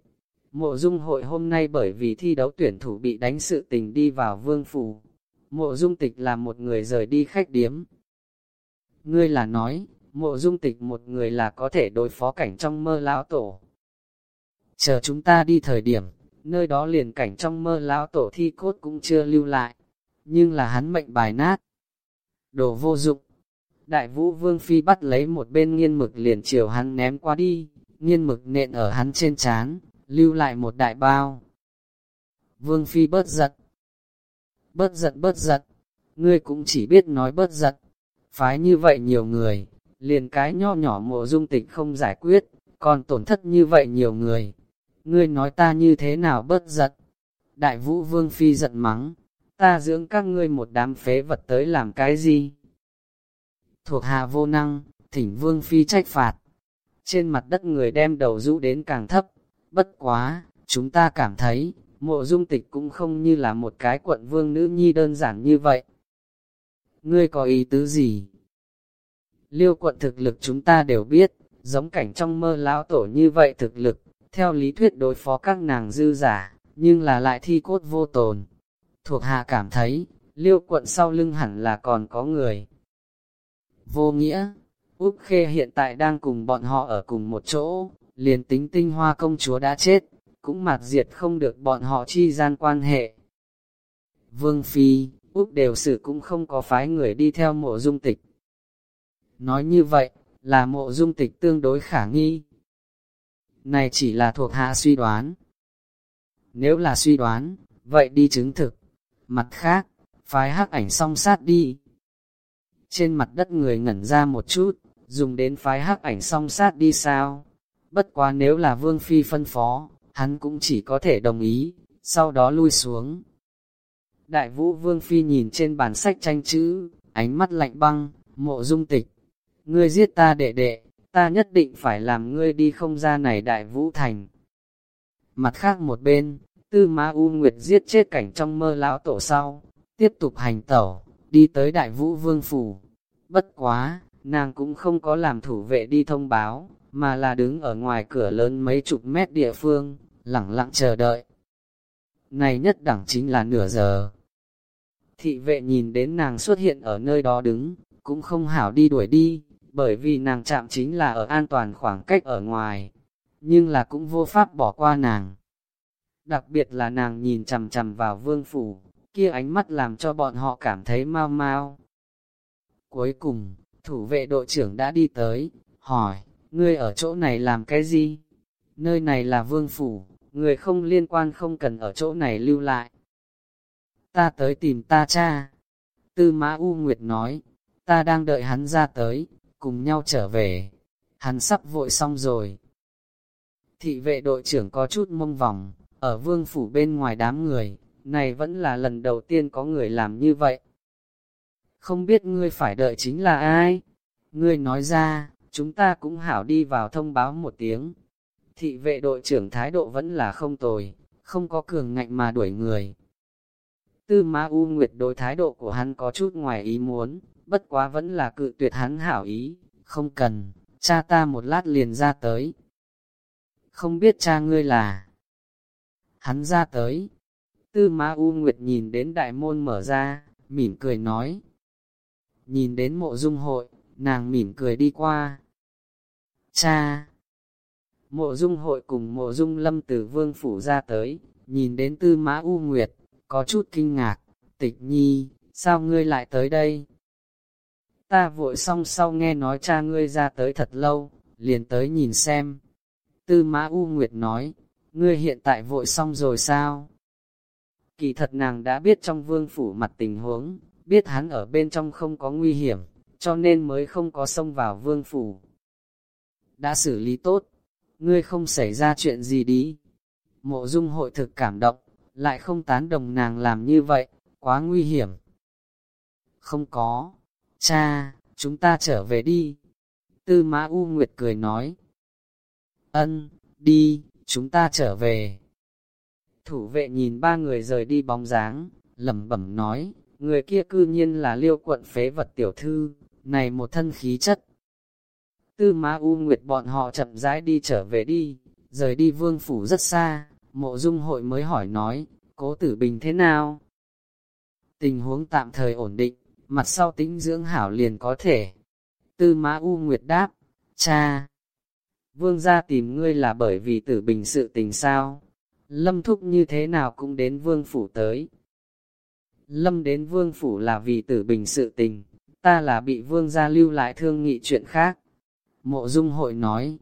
Mộ dung hội hôm nay bởi vì thi đấu tuyển thủ bị đánh sự tình đi vào vương phủ. Mộ dung tịch là một người rời đi khách điếm. Ngươi là nói, mộ dung tịch một người là có thể đối phó cảnh trong mơ lão tổ. Chờ chúng ta đi thời điểm, nơi đó liền cảnh trong mơ lão tổ thi cốt cũng chưa lưu lại, nhưng là hắn mệnh bài nát. Đồ vô dụng, Đại vũ vương phi bắt lấy một bên nghiên mực liền chiều hắn ném qua đi, nghiên mực nện ở hắn trên chán, lưu lại một đại bao. Vương phi bớt giật Bớt giật bớt giật ngươi cũng chỉ biết nói bớt giật Phái như vậy nhiều người, liền cái nho nhỏ mộ dung tịch không giải quyết, còn tổn thất như vậy nhiều người. Ngươi nói ta như thế nào bớt giận. Đại vũ vương phi giận mắng, ta dưỡng các ngươi một đám phế vật tới làm cái gì? Thuộc hạ vô năng, thỉnh vương phi trách phạt. Trên mặt đất người đem đầu rũ đến càng thấp, bất quá, chúng ta cảm thấy, mộ dung tịch cũng không như là một cái quận vương nữ nhi đơn giản như vậy. Ngươi có ý tứ gì? Liêu quận thực lực chúng ta đều biết, giống cảnh trong mơ lão tổ như vậy thực lực, theo lý thuyết đối phó các nàng dư giả, nhưng là lại thi cốt vô tồn. Thuộc hạ cảm thấy, liêu quận sau lưng hẳn là còn có người. Vô nghĩa, Úc Khê hiện tại đang cùng bọn họ ở cùng một chỗ, liền tính tinh hoa công chúa đã chết, cũng mặt diệt không được bọn họ chi gian quan hệ. Vương Phi, Úc đều sự cũng không có phái người đi theo mộ dung tịch. Nói như vậy, là mộ dung tịch tương đối khả nghi. Này chỉ là thuộc hạ suy đoán. Nếu là suy đoán, vậy đi chứng thực. Mặt khác, phái hắc ảnh song sát đi. Trên mặt đất người ngẩn ra một chút, dùng đến phái hắc ảnh song sát đi sao? Bất quá nếu là vương phi phân phó, hắn cũng chỉ có thể đồng ý, sau đó lui xuống. Đại vũ vương phi nhìn trên bản sách tranh chữ, ánh mắt lạnh băng, mộ dung tịch. Ngươi giết ta đệ đệ, ta nhất định phải làm ngươi đi không ra này đại vũ thành. Mặt khác một bên, tư ma u nguyệt giết chết cảnh trong mơ lão tổ sau, tiếp tục hành tẩu, đi tới đại vũ vương phủ. Bất quá, nàng cũng không có làm thủ vệ đi thông báo, mà là đứng ở ngoài cửa lớn mấy chục mét địa phương, lẳng lặng chờ đợi. Này nhất đẳng chính là nửa giờ. Thị vệ nhìn đến nàng xuất hiện ở nơi đó đứng, cũng không hảo đi đuổi đi, bởi vì nàng chạm chính là ở an toàn khoảng cách ở ngoài, nhưng là cũng vô pháp bỏ qua nàng. Đặc biệt là nàng nhìn chằm chằm vào vương phủ, kia ánh mắt làm cho bọn họ cảm thấy mau mau. Cuối cùng, thủ vệ đội trưởng đã đi tới, hỏi, ngươi ở chỗ này làm cái gì? Nơi này là vương phủ, người không liên quan không cần ở chỗ này lưu lại. Ta tới tìm ta cha. Tư Mã U Nguyệt nói, ta đang đợi hắn ra tới, cùng nhau trở về. Hắn sắp vội xong rồi. Thị vệ đội trưởng có chút mông vòng, ở vương phủ bên ngoài đám người, này vẫn là lần đầu tiên có người làm như vậy. Không biết ngươi phải đợi chính là ai? Ngươi nói ra, chúng ta cũng hảo đi vào thông báo một tiếng. Thị vệ đội trưởng thái độ vẫn là không tồi, không có cường ngạnh mà đuổi người. Tư Ma U Nguyệt đối thái độ của hắn có chút ngoài ý muốn, bất quá vẫn là cự tuyệt hắn hảo ý, không cần, cha ta một lát liền ra tới. Không biết cha ngươi là... Hắn ra tới. Tư Ma U Nguyệt nhìn đến đại môn mở ra, mỉm cười nói. Nhìn đến mộ dung hội, nàng mỉm cười đi qua. Cha! Mộ dung hội cùng mộ dung lâm từ vương phủ ra tới, nhìn đến tư mã U Nguyệt, có chút kinh ngạc, tịch nhi, sao ngươi lại tới đây? Ta vội xong sau nghe nói cha ngươi ra tới thật lâu, liền tới nhìn xem. Tư mã U Nguyệt nói, ngươi hiện tại vội xong rồi sao? Kỳ thật nàng đã biết trong vương phủ mặt tình huống, biết hắn ở bên trong không có nguy hiểm, cho nên mới không có xông vào vương phủ. Đã xử lý tốt, ngươi không xảy ra chuyện gì đi. Mộ dung hội thực cảm động, lại không tán đồng nàng làm như vậy, quá nguy hiểm. Không có, cha, chúng ta trở về đi. Tư mã U Nguyệt cười nói. Ân, đi, chúng ta trở về. Thủ vệ nhìn ba người rời đi bóng dáng, lẩm bẩm nói, người kia cư nhiên là liêu quận phế vật tiểu thư, này một thân khí chất. Tư Mã U Nguyệt bọn họ chậm rãi đi trở về đi, rời đi vương phủ rất xa, mộ dung hội mới hỏi nói, cố tử bình thế nào? Tình huống tạm thời ổn định, mặt sau tĩnh dưỡng hảo liền có thể. Tư mã U Nguyệt đáp, cha, vương gia tìm ngươi là bởi vì tử bình sự tình sao? Lâm thúc như thế nào cũng đến vương phủ tới. Lâm đến vương phủ là vì tử bình sự tình, ta là bị vương gia lưu lại thương nghị chuyện khác. Mộ dung hội nói,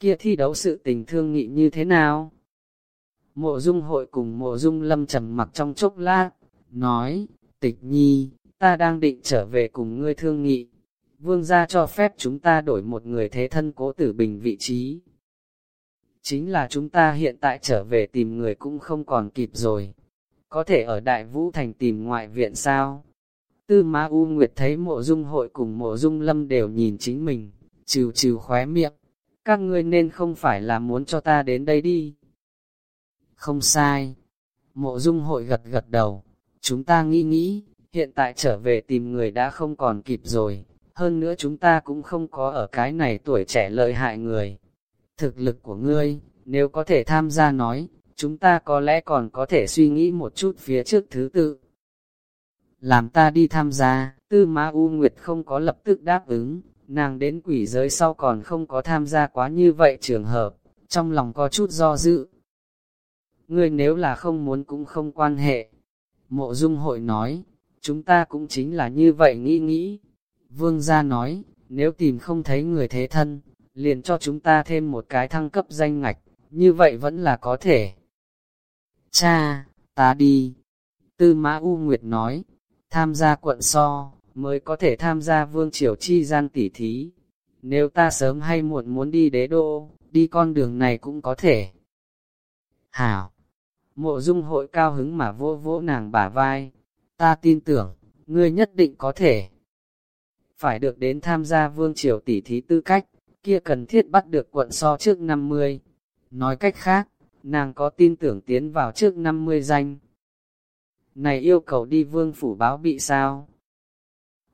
kia thi đấu sự tình thương nghị như thế nào? Mộ dung hội cùng mộ dung lâm trầm mặc trong chốc lát, nói, tịch nhi, ta đang định trở về cùng ngươi thương nghị. Vương gia cho phép chúng ta đổi một người thế thân cố tử bình vị trí. Chính là chúng ta hiện tại trở về tìm người cũng không còn kịp rồi. Có thể ở Đại Vũ Thành tìm ngoại viện sao? Tư Ma U Nguyệt thấy mộ dung hội cùng mộ dung lâm đều nhìn chính mình, trừ trừ khóe miệng. Các ngươi nên không phải là muốn cho ta đến đây đi. Không sai. Mộ dung hội gật gật đầu. Chúng ta nghĩ nghĩ, hiện tại trở về tìm người đã không còn kịp rồi. Hơn nữa chúng ta cũng không có ở cái này tuổi trẻ lợi hại người. Thực lực của ngươi, nếu có thể tham gia nói, chúng ta có lẽ còn có thể suy nghĩ một chút phía trước thứ tự. Làm ta đi tham gia, tư Ma U Nguyệt không có lập tức đáp ứng, nàng đến quỷ giới sau còn không có tham gia quá như vậy trường hợp, trong lòng có chút do dự. Ngươi nếu là không muốn cũng không quan hệ. Mộ dung hội nói, chúng ta cũng chính là như vậy nghĩ nghĩ. Vương gia nói, nếu tìm không thấy người thế thân, liền cho chúng ta thêm một cái thăng cấp danh ngạch, như vậy vẫn là có thể. Cha, ta đi. Tư Mã U Nguyệt nói, tham gia quận so, mới có thể tham gia vương triều chi gian tỉ thí. Nếu ta sớm hay muộn muốn đi đế đô, đi con đường này cũng có thể. Hảo! Mộ dung hội cao hứng mà vô vỗ nàng bả vai. Ta tin tưởng, ngươi nhất định có thể. Phải được đến tham gia vương triều tỷ thí tư cách, kia cần thiết bắt được quận so trước 50. Nói cách khác, nàng có tin tưởng tiến vào trước 50 danh. Này yêu cầu đi vương phủ báo bị sao?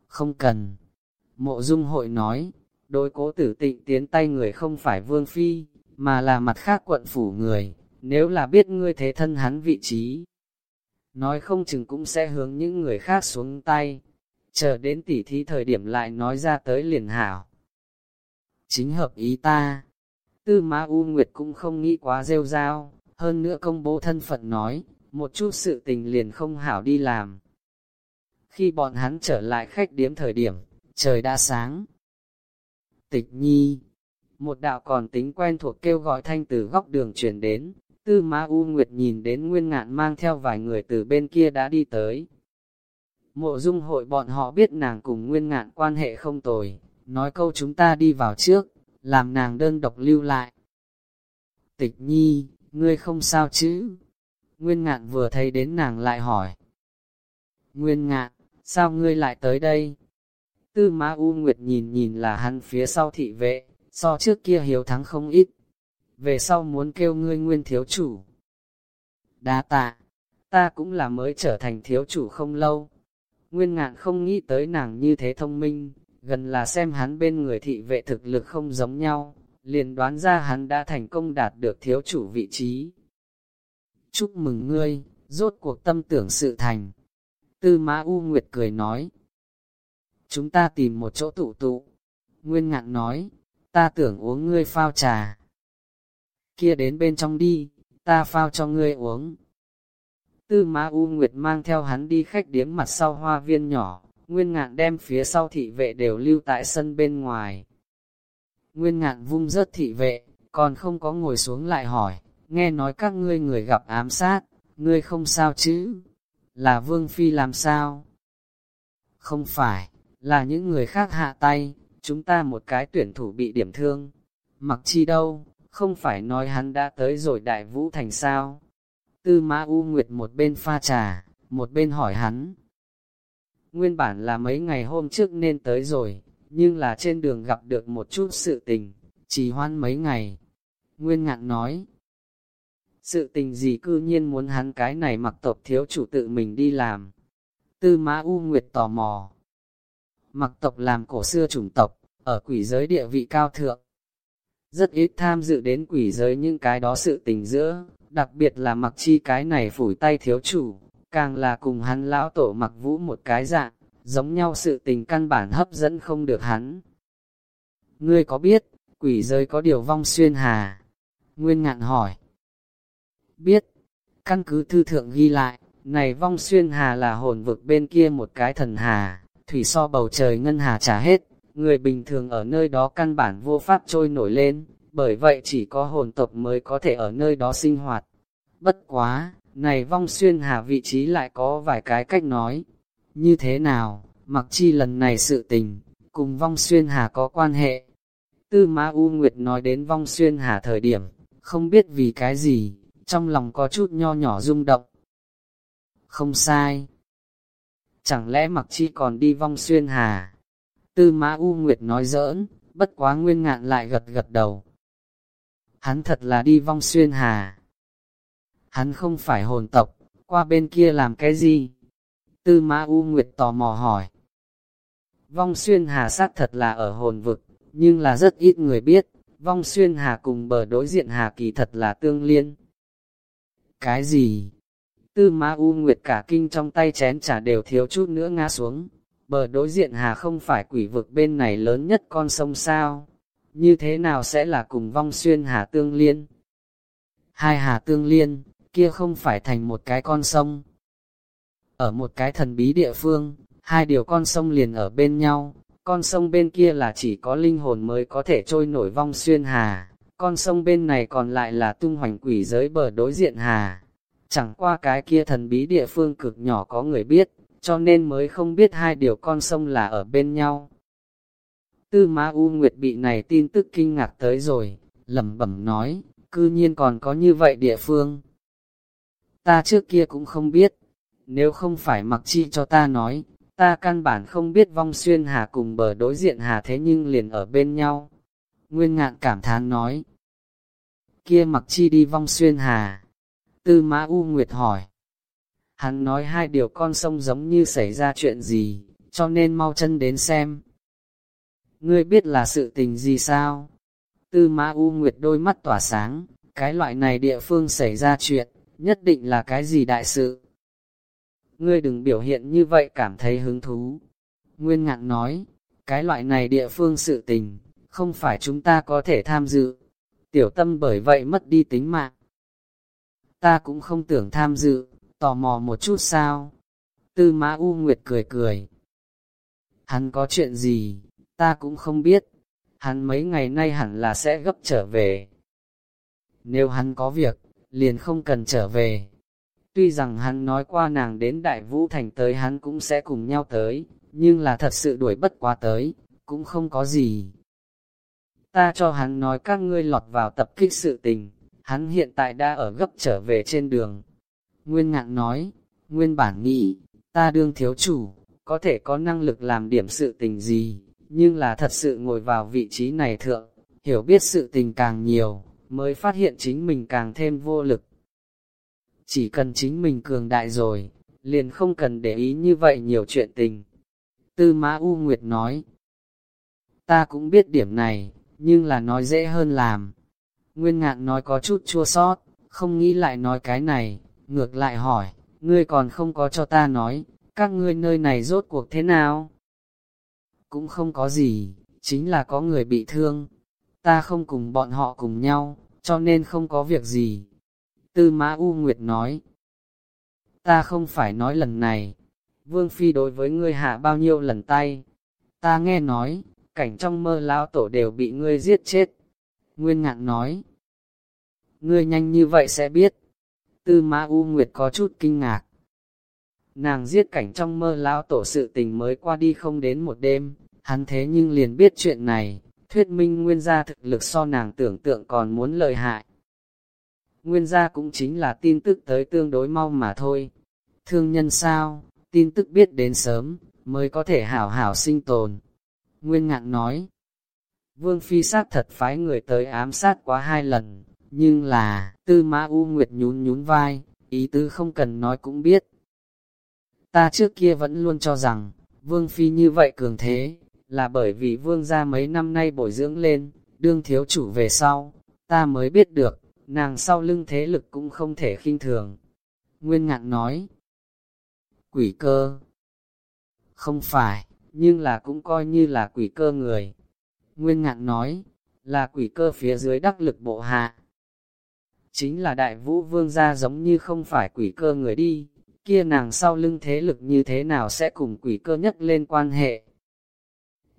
Không cần. Mộ dung hội nói, đối cố tử tịnh tiến tay người không phải vương phi, mà là mặt khác quận phủ người, nếu là biết ngươi thế thân hắn vị trí. Nói không chừng cũng sẽ hướng những người khác xuống tay, chờ đến tỉ thí thời điểm lại nói ra tới liền hảo. Chính hợp ý ta, tư Ma U Nguyệt cũng không nghĩ quá rêu rao, hơn nữa công bố thân phận nói, một chút sự tình liền không hảo đi làm. Khi bọn hắn trở lại khách điếm thời điểm, trời đã sáng. Tịch nhi, một đạo còn tính quen thuộc kêu gọi thanh từ góc đường chuyển đến, tư Ma U Nguyệt nhìn đến nguyên ngạn mang theo vài người từ bên kia đã đi tới. Mộ dung hội bọn họ biết nàng cùng nguyên ngạn quan hệ không tồi, nói câu chúng ta đi vào trước, làm nàng đơn độc lưu lại. Tịch nhi, ngươi không sao chứ? Nguyên ngạn vừa thấy đến nàng lại hỏi. Nguyên ngạn, sao ngươi lại tới đây? Tư Ma U Nguyệt nhìn nhìn là hắn phía sau thị vệ, so trước kia hiếu thắng không ít. Về sau muốn kêu ngươi nguyên thiếu chủ. Đa tạ, ta cũng là mới trở thành thiếu chủ không lâu. Nguyên ngạn không nghĩ tới nàng như thế thông minh, gần là xem hắn bên người thị vệ thực lực không giống nhau, liền đoán ra hắn đã thành công đạt được thiếu chủ vị trí. Chúc mừng ngươi, rốt cuộc tâm tưởng sự thành. Tư Mã U Nguyệt cười nói. Chúng ta tìm một chỗ tụ tụ. Nguyên ngạn nói, ta tưởng uống ngươi phao trà. Kia đến bên trong đi, ta phao cho ngươi uống. Tư Ma U Nguyệt mang theo hắn đi khách điếm mặt sau hoa viên nhỏ, Nguyên ngạn đem phía sau thị vệ đều lưu tại sân bên ngoài. Nguyên ngạn vung rớt thị vệ, còn không có ngồi xuống lại hỏi, nghe nói các ngươi người gặp ám sát, ngươi không sao chứ? Là Vương Phi làm sao? Không phải, là những người khác hạ tay, chúng ta một cái tuyển thủ bị điểm thương. Mặc chi đâu, không phải nói hắn đã tới rồi đại vũ thành sao? Tư Mã U Nguyệt một bên pha trà, một bên hỏi hắn, Nguyên bản là mấy ngày hôm trước nên tới rồi, nhưng là trên đường gặp được một chút sự tình, chỉ hoan mấy ngày. Nguyên ngạn nói, sự tình gì cư nhiên muốn hắn cái này mặc tộc thiếu chủ tự mình đi làm. Tư Mã U Nguyệt tò mò. Mặc tộc làm cổ xưa chủng tộc, ở quỷ giới địa vị cao thượng. Rất ít tham dự đến quỷ giới những cái đó sự tình giữa, đặc biệt là mặc chi cái này phủi tay thiếu chủ càng là cùng hắn lão tổ mặc vũ một cái dạng, giống nhau sự tình căn bản hấp dẫn không được hắn. Ngươi có biết, quỷ giới có điều vong xuyên hà? Nguyên ngạn hỏi. Biết, căn cứ thư thượng ghi lại, này vong xuyên hà là hồn vực bên kia một cái thần hà, thủy so bầu trời ngân hà trả hết, người bình thường ở nơi đó căn bản vô pháp trôi nổi lên, bởi vậy chỉ có hồn tộc mới có thể ở nơi đó sinh hoạt. Bất quá, này vong xuyên hà vị trí lại có vài cái cách nói. Như thế nào, mặc chi lần này sự tình, cùng vong xuyên hà có quan hệ. Tư Ma U Nguyệt nói đến vong xuyên hà thời điểm, không biết vì cái gì, trong lòng có chút nho nhỏ rung động. Không sai. Chẳng lẽ mặc chi còn đi vong xuyên hà? Tư Mã U Nguyệt nói giỡn, bất quá nguyên ngạn lại gật gật đầu. Hắn thật là đi vong xuyên hà. Hắn không phải hồn tộc, qua bên kia làm cái gì? Tư Mã U Nguyệt tò mò hỏi. Vong xuyên hà sát thật là ở hồn vực, nhưng là rất ít người biết, vong xuyên hà cùng bờ đối diện hà kỳ thật là tương liên. Cái gì? Tư Ma U Nguyệt cả kinh trong tay chén trà đều thiếu chút nữa ngã xuống. Bờ đối diện hà không phải quỷ vực bên này lớn nhất con sông sao? Như thế nào sẽ là cùng vong xuyên hà tương liên? Hai hà tương liên, kia không phải thành một cái con sông. Ở một cái thần bí địa phương, hai điều con sông liền ở bên nhau, con sông bên kia là chỉ có linh hồn mới có thể trôi nổi vong xuyên hà, con sông bên này còn lại là tung hoành quỷ giới bờ đối diện hà. Chẳng qua cái kia thần bí địa phương cực nhỏ có người biết, cho nên mới không biết hai điều con sông là ở bên nhau. Tư Ma U Nguyệt bị này tin tức kinh ngạc tới rồi, lẩm bẩm nói, cư nhiên còn có như vậy địa phương. Ta trước kia cũng không biết, nếu không phải mặc chi cho ta nói, ta căn bản không biết vong xuyên hà cùng bờ đối diện hà thế nhưng liền ở bên nhau. Nguyên ngạn cảm thán nói, kia mặc chi đi vong xuyên hà. Tư Mã U Nguyệt hỏi, hắn nói hai điều con sông giống như xảy ra chuyện gì, cho nên mau chân đến xem. Ngươi biết là sự tình gì sao? Tư Mã U Nguyệt đôi mắt tỏa sáng, cái loại này địa phương xảy ra chuyện, nhất định là cái gì đại sự ngươi đừng biểu hiện như vậy cảm thấy hứng thú. Nguyên ngạn nói, cái loại này địa phương sự tình, không phải chúng ta có thể tham dự. Tiểu tâm bởi vậy mất đi tính mạng. Ta cũng không tưởng tham dự, tò mò một chút sao. Tư Mã U Nguyệt cười cười. Hắn có chuyện gì, ta cũng không biết. Hắn mấy ngày nay hẳn là sẽ gấp trở về. Nếu hắn có việc, liền không cần trở về. Tuy rằng hắn nói qua nàng đến Đại Vũ Thành tới hắn cũng sẽ cùng nhau tới, nhưng là thật sự đuổi bất quá tới, cũng không có gì. Ta cho hắn nói các ngươi lọt vào tập kích sự tình, hắn hiện tại đã ở gấp trở về trên đường. Nguyên ngạn nói, nguyên bản nghĩ, ta đương thiếu chủ, có thể có năng lực làm điểm sự tình gì, nhưng là thật sự ngồi vào vị trí này thượng, hiểu biết sự tình càng nhiều, mới phát hiện chính mình càng thêm vô lực chỉ cần chính mình cường đại rồi, liền không cần để ý như vậy nhiều chuyện tình. Tư Mã U Nguyệt nói, ta cũng biết điểm này, nhưng là nói dễ hơn làm. Nguyên ngạn nói có chút chua sót, không nghĩ lại nói cái này, ngược lại hỏi, ngươi còn không có cho ta nói, các ngươi nơi này rốt cuộc thế nào? Cũng không có gì, chính là có người bị thương, ta không cùng bọn họ cùng nhau, cho nên không có việc gì. Tư Mã U Nguyệt nói, ta không phải nói lần này, Vương Phi đối với ngươi hạ bao nhiêu lần tay, ta nghe nói, cảnh trong mơ lão tổ đều bị ngươi giết chết. Nguyên ngạn nói, ngươi nhanh như vậy sẽ biết. Tư Ma U Nguyệt có chút kinh ngạc. Nàng giết cảnh trong mơ lão tổ sự tình mới qua đi không đến một đêm, hắn thế nhưng liền biết chuyện này, thuyết minh nguyên gia thực lực so nàng tưởng tượng còn muốn lợi hại nguyên gia cũng chính là tin tức tới tương đối mau mà thôi. Thương nhân sao, tin tức biết đến sớm, mới có thể hảo hảo sinh tồn. Nguyên ngạn nói, Vương Phi sát thật phái người tới ám sát quá hai lần, nhưng là, tư mã U Nguyệt nhún nhún vai, ý tứ không cần nói cũng biết. Ta trước kia vẫn luôn cho rằng, Vương Phi như vậy cường thế, là bởi vì Vương gia mấy năm nay bồi dưỡng lên, đương thiếu chủ về sau, ta mới biết được, nàng sau lưng thế lực cũng không thể khinh thường. Nguyên ngạn nói, quỷ cơ, không phải, nhưng là cũng coi như là quỷ cơ người. Nguyên ngạn nói, là quỷ cơ phía dưới đắc lực bộ hạ. Chính là đại vũ vương gia giống như không phải quỷ cơ người đi, kia nàng sau lưng thế lực như thế nào sẽ cùng quỷ cơ nhất lên quan hệ.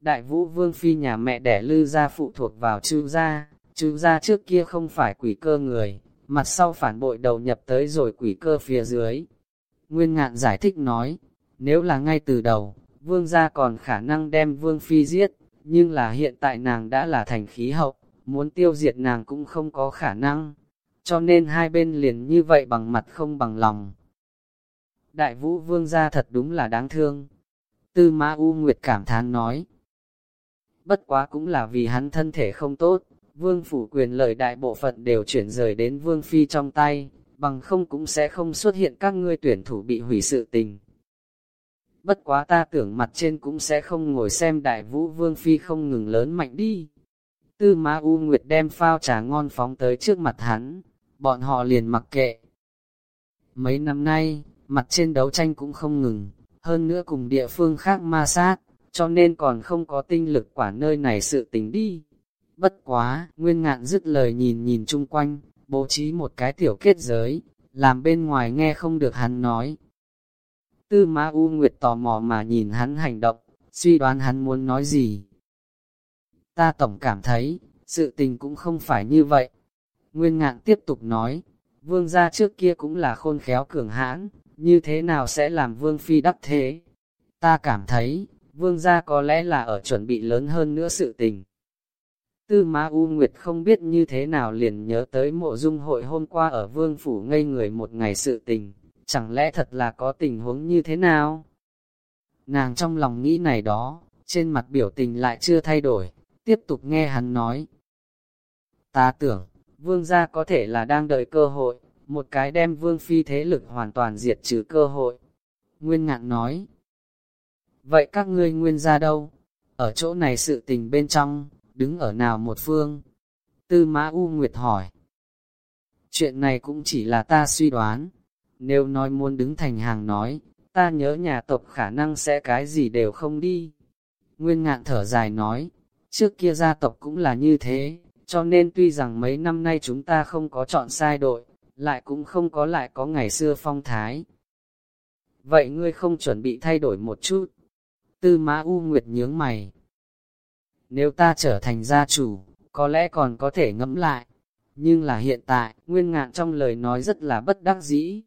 Đại vũ vương phi nhà mẹ đẻ lư gia phụ thuộc vào chư gia, chư gia trước kia không phải quỷ cơ người, mặt sau phản bội đầu nhập tới rồi quỷ cơ phía dưới. Nguyên ngạn giải thích nói, nếu là ngay từ đầu, vương gia còn khả năng đem vương phi giết, nhưng là hiện tại nàng đã là thành khí hậu, muốn tiêu diệt nàng cũng không có khả năng, cho nên hai bên liền như vậy bằng mặt không bằng lòng. Đại vũ vương gia thật đúng là đáng thương. Tư Ma U Nguyệt cảm thán nói. Bất quá cũng là vì hắn thân thể không tốt, vương phủ quyền lợi đại bộ phận đều chuyển rời đến vương phi trong tay, bằng không cũng sẽ không xuất hiện các ngươi tuyển thủ bị hủy sự tình. Bất quá ta tưởng mặt trên cũng sẽ không ngồi xem đại vũ vương phi không ngừng lớn mạnh đi. Tư Ma U Nguyệt đem phao trà ngon phóng tới trước mặt hắn, bọn họ liền mặc kệ. Mấy năm nay, mặt trên đấu tranh cũng không ngừng, hơn nữa cùng địa phương khác ma sát, cho nên còn không có tinh lực quả nơi này sự tình đi. Bất quá, nguyên ngạn dứt lời nhìn nhìn chung quanh, bố trí một cái tiểu kết giới, làm bên ngoài nghe không được hắn nói. Tư Ma U Nguyệt tò mò mà nhìn hắn hành động, suy đoán hắn muốn nói gì. Ta tổng cảm thấy, sự tình cũng không phải như vậy. Nguyên ngạn tiếp tục nói, vương gia trước kia cũng là khôn khéo cường hãn, như thế nào sẽ làm vương phi đắc thế? Ta cảm thấy, vương gia có lẽ là ở chuẩn bị lớn hơn nữa sự tình. Tư Ma U Nguyệt không biết như thế nào liền nhớ tới mộ dung hội hôm qua ở vương phủ ngây người một ngày sự tình, chẳng lẽ thật là có tình huống như thế nào? Nàng trong lòng nghĩ này đó, trên mặt biểu tình lại chưa thay đổi, tiếp tục nghe hắn nói. Ta tưởng, vương gia có thể là đang đợi cơ hội, một cái đem vương phi thế lực hoàn toàn diệt trừ cơ hội. Nguyên ngạn nói, vậy các ngươi nguyên gia đâu? Ở chỗ này sự tình bên trong, đứng ở nào một phương? Tư Mã U Nguyệt hỏi. Chuyện này cũng chỉ là ta suy đoán. Nếu nói muốn đứng thành hàng nói, ta nhớ nhà tộc khả năng sẽ cái gì đều không đi. Nguyên ngạn thở dài nói, trước kia gia tộc cũng là như thế, cho nên tuy rằng mấy năm nay chúng ta không có chọn sai đội, lại cũng không có lại có ngày xưa phong thái. Vậy ngươi không chuẩn bị thay đổi một chút? Tư Mã U Nguyệt nhướng mày. Nếu ta trở thành gia chủ, có lẽ còn có thể ngẫm lại. Nhưng là hiện tại, Nguyên Ngạn trong lời nói rất là bất đắc dĩ.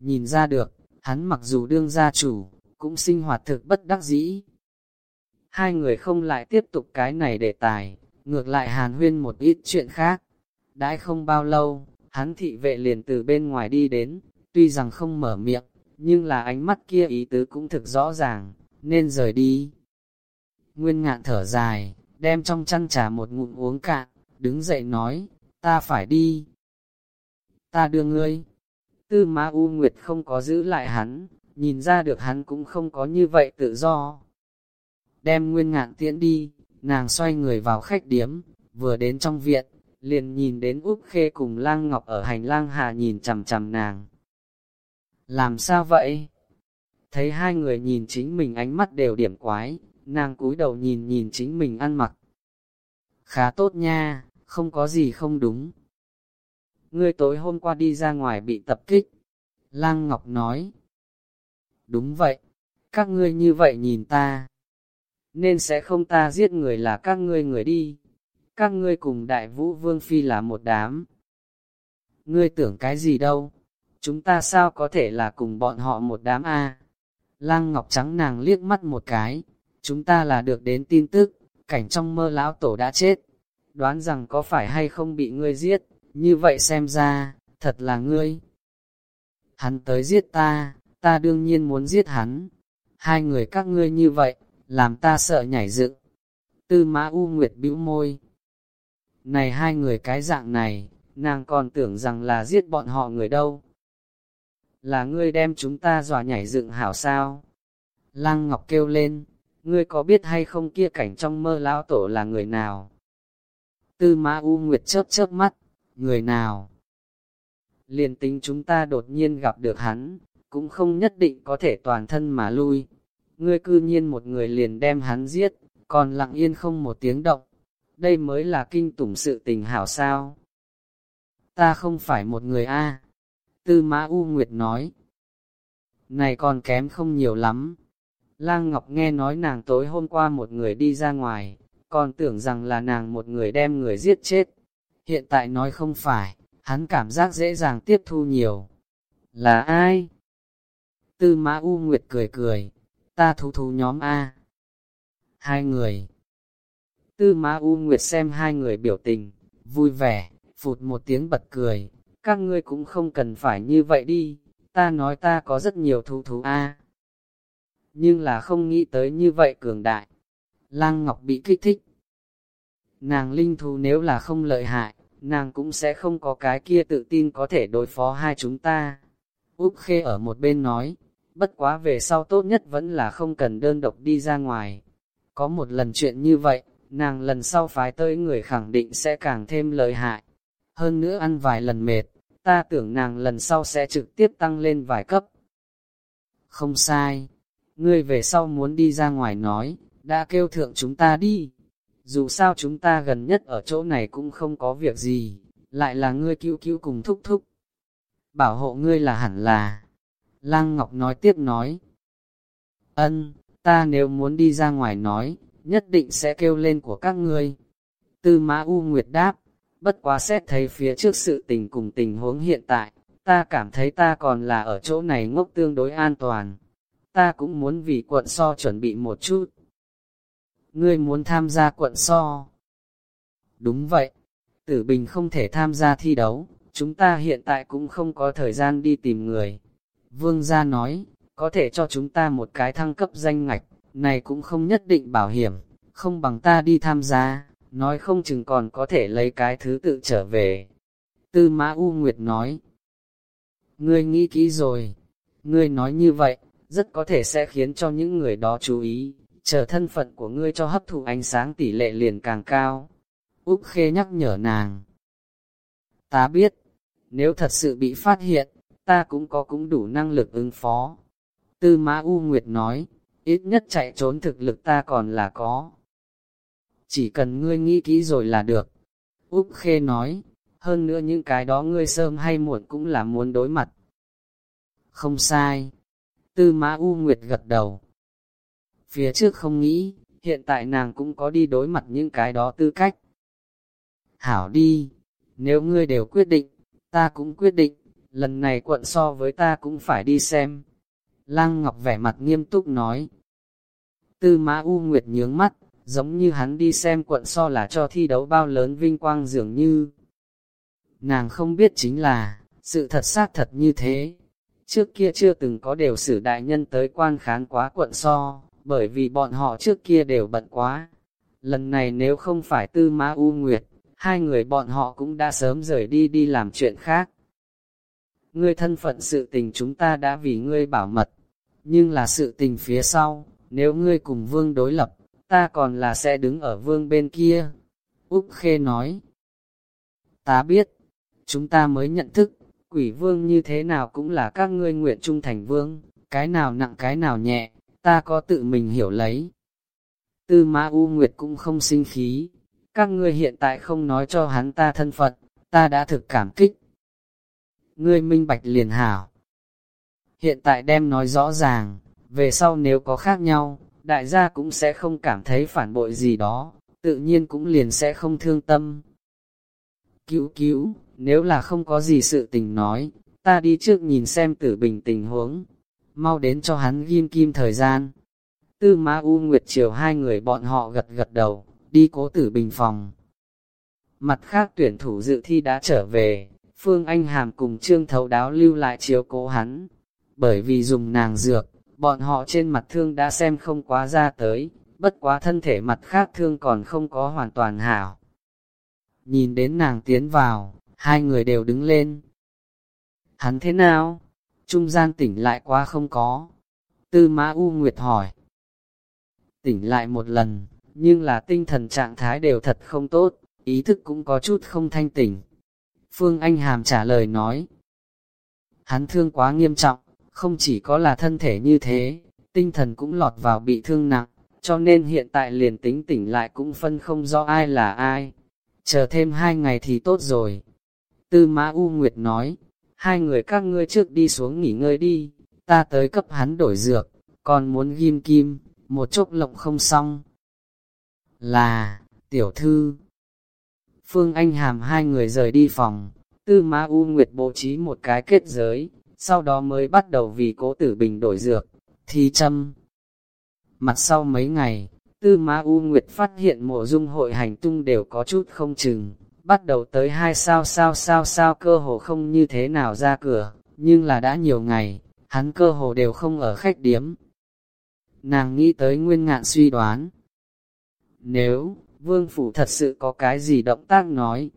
Nhìn ra được, hắn mặc dù đương gia chủ, cũng sinh hoạt thực bất đắc dĩ. Hai người không lại tiếp tục cái này đề tài, ngược lại hàn huyên một ít chuyện khác. Đãi không bao lâu, hắn thị vệ liền từ bên ngoài đi đến, tuy rằng không mở miệng, nhưng là ánh mắt kia ý tứ cũng thực rõ ràng, nên rời đi. Nguyên ngạn thở dài, đem trong chăn trà một ngụm uống cạn, đứng dậy nói, ta phải đi. Ta đưa ngươi. Tư Ma U Nguyệt không có giữ lại hắn, nhìn ra được hắn cũng không có như vậy tự do. Đem nguyên ngạn tiễn đi, nàng xoay người vào khách điếm, vừa đến trong viện, liền nhìn đến Úc Khê cùng Lang Ngọc ở hành lang hà nhìn chằm chằm nàng. Làm sao vậy? Thấy hai người nhìn chính mình ánh mắt đều điểm quái, nàng cúi đầu nhìn nhìn chính mình ăn mặc. Khá tốt nha, không có gì không đúng. Ngươi tối hôm qua đi ra ngoài bị tập kích. Lang Ngọc nói. Đúng vậy, các ngươi như vậy nhìn ta. Nên sẽ không ta giết người là các ngươi người đi các ngươi cùng đại vũ vương phi là một đám. Ngươi tưởng cái gì đâu, chúng ta sao có thể là cùng bọn họ một đám a? Lăng Ngọc Trắng nàng liếc mắt một cái, chúng ta là được đến tin tức, cảnh trong mơ lão tổ đã chết, đoán rằng có phải hay không bị ngươi giết, như vậy xem ra, thật là ngươi. Hắn tới giết ta, ta đương nhiên muốn giết hắn. Hai người các ngươi như vậy, làm ta sợ nhảy dựng. Tư mã U Nguyệt bĩu môi, này hai người cái dạng này, nàng còn tưởng rằng là giết bọn họ người đâu. Là ngươi đem chúng ta dọa nhảy dựng hảo sao? Lăng Ngọc kêu lên, ngươi có biết hay không kia cảnh trong mơ lão tổ là người nào? Tư Mã U Nguyệt chớp chớp mắt, người nào? Liền tính chúng ta đột nhiên gặp được hắn, cũng không nhất định có thể toàn thân mà lui. Ngươi cư nhiên một người liền đem hắn giết, còn lặng yên không một tiếng động, đây mới là kinh tủng sự tình hảo sao. Ta không phải một người A. Tư Mã U Nguyệt nói. này còn kém không nhiều lắm. Lang Ngọc nghe nói nàng tối hôm qua một người đi ra ngoài, còn tưởng rằng là nàng một người đem người giết chết. Hiện tại nói không phải, hắn cảm giác dễ dàng tiếp thu nhiều. Là ai? Tư Mã U Nguyệt cười cười, ta thú thú nhóm A. Hai người. Tư Mã U Nguyệt xem hai người biểu tình, vui vẻ, phụt một tiếng bật cười, các ngươi cũng không cần phải như vậy đi, ta nói ta có rất nhiều thú thú A. Nhưng là không nghĩ tới như vậy cường đại. Lăng Ngọc bị kích thích. Nàng linh thú nếu là không lợi hại, nàng cũng sẽ không có cái kia tự tin có thể đối phó hai chúng ta. Úc Khê ở một bên nói, bất quá về sau tốt nhất vẫn là không cần đơn độc đi ra ngoài. Có một lần chuyện như vậy, nàng lần sau phái tới người khẳng định sẽ càng thêm lợi hại. Hơn nữa ăn vài lần mệt, ta tưởng nàng lần sau sẽ trực tiếp tăng lên vài cấp. Không sai, ngươi về sau muốn đi ra ngoài nói, đã kêu thượng chúng ta đi. Dù sao chúng ta gần nhất ở chỗ này cũng không có việc gì, lại là ngươi cứu cứu cùng thúc thúc. Bảo hộ ngươi là hẳn là. Lăng Ngọc nói tiếp nói. Ân, ta nếu muốn đi ra ngoài nói, nhất định sẽ kêu lên của các ngươi. Tư Mã U Nguyệt đáp, bất quá xét thấy phía trước sự tình cùng tình huống hiện tại, ta cảm thấy ta còn là ở chỗ này ngốc tương đối an toàn. Ta cũng muốn vì quận so chuẩn bị một chút. Ngươi muốn tham gia quận so? Đúng vậy, tử bình không thể tham gia thi đấu, chúng ta hiện tại cũng không có thời gian đi tìm người. Vương gia nói, có thể cho chúng ta một cái thăng cấp danh ngạch, này cũng không nhất định bảo hiểm, không bằng ta đi tham gia, nói không chừng còn có thể lấy cái thứ tự trở về. Tư Mã U Nguyệt nói, ngươi nghĩ kỹ rồi, ngươi nói như vậy, rất có thể sẽ khiến cho những người đó chú ý, chờ thân phận của ngươi cho hấp thụ ánh sáng tỷ lệ liền càng cao. Úc Khê nhắc nhở nàng. Ta biết, nếu thật sự bị phát hiện, ta cũng có cũng đủ năng lực ứng phó. Tư Mã U Nguyệt nói, ít nhất chạy trốn thực lực ta còn là có. Chỉ cần ngươi nghĩ kỹ rồi là được. Úc Khê nói, hơn nữa những cái đó ngươi sớm hay muộn cũng là muốn đối mặt. Không sai. Tư Mã U Nguyệt gật đầu. Phía trước không nghĩ, hiện tại nàng cũng có đi đối mặt những cái đó tư cách. Hảo đi, nếu ngươi đều quyết định, ta cũng quyết định, lần này quận so với ta cũng phải đi xem. Lăng Ngọc vẻ mặt nghiêm túc nói. Tư Mã U Nguyệt nhướng mắt, giống như hắn đi xem quận so là cho thi đấu bao lớn vinh quang dường như. Nàng không biết chính là, sự thật xác thật như thế. Trước kia chưa từng có đều sử đại nhân tới quan kháng quá quận so, bởi vì bọn họ trước kia đều bận quá. Lần này nếu không phải tư mã U Nguyệt, hai người bọn họ cũng đã sớm rời đi đi làm chuyện khác. Ngươi thân phận sự tình chúng ta đã vì ngươi bảo mật, nhưng là sự tình phía sau, nếu ngươi cùng vương đối lập, ta còn là sẽ đứng ở vương bên kia. Úc Khê nói, ta biết, chúng ta mới nhận thức, quỷ vương như thế nào cũng là các ngươi nguyện trung thành vương, cái nào nặng cái nào nhẹ, ta có tự mình hiểu lấy. Tư ma U Nguyệt cũng không sinh khí, các ngươi hiện tại không nói cho hắn ta thân phận, ta đã thực cảm kích. Ngươi minh bạch liền hảo. Hiện tại đem nói rõ ràng, về sau nếu có khác nhau, đại gia cũng sẽ không cảm thấy phản bội gì đó, tự nhiên cũng liền sẽ không thương tâm. Cứu cứu, nếu là không có gì sự tình nói, ta đi trước nhìn xem tử bình tình huống, mau đến cho hắn ghim kim thời gian. Tư Ma U Nguyệt chiều hai người bọn họ gật gật đầu, đi cố tử bình phòng. Mặt khác tuyển thủ dự thi đã trở về, Phương Anh Hàm cùng Trương Thấu Đáo lưu lại chiếu cố hắn. Bởi vì dùng nàng dược, bọn họ trên mặt thương đã xem không quá ra tới, bất quá thân thể mặt khác thương còn không có hoàn toàn hảo. Nhìn đến nàng tiến vào, hai người đều đứng lên. Hắn thế nào? Trung gian tỉnh lại quá không có. Tư Mã U Nguyệt hỏi. Tỉnh lại một lần, nhưng là tinh thần trạng thái đều thật không tốt, ý thức cũng có chút không thanh tỉnh. Phương Anh Hàm trả lời nói. Hắn thương quá nghiêm trọng, không chỉ có là thân thể như thế, tinh thần cũng lọt vào bị thương nặng, cho nên hiện tại liền tính tỉnh lại cũng phân không rõ ai là ai. Chờ thêm hai ngày thì tốt rồi. Tư Mã U Nguyệt nói, hai người các ngươi trước đi xuống nghỉ ngơi đi, ta tới cấp hắn đổi dược, còn muốn ghim kim, một chốc lộng không xong. Là, tiểu thư. Phương Anh Hàm hai người rời đi phòng, Tư Ma U Nguyệt bố trí một cái kết giới, sau đó mới bắt đầu vì cố tử bình đổi dược, thi châm. Mặt sau mấy ngày, Tư Ma U Nguyệt phát hiện mộ dung hội hành tung đều có chút không chừng, bắt đầu tới hai sao sao sao sao cơ hồ không như thế nào ra cửa, nhưng là đã nhiều ngày, hắn cơ hồ đều không ở khách điếm. Nàng nghĩ tới nguyên ngạn suy đoán. Nếu, vương phủ thật sự có cái gì động tác nói.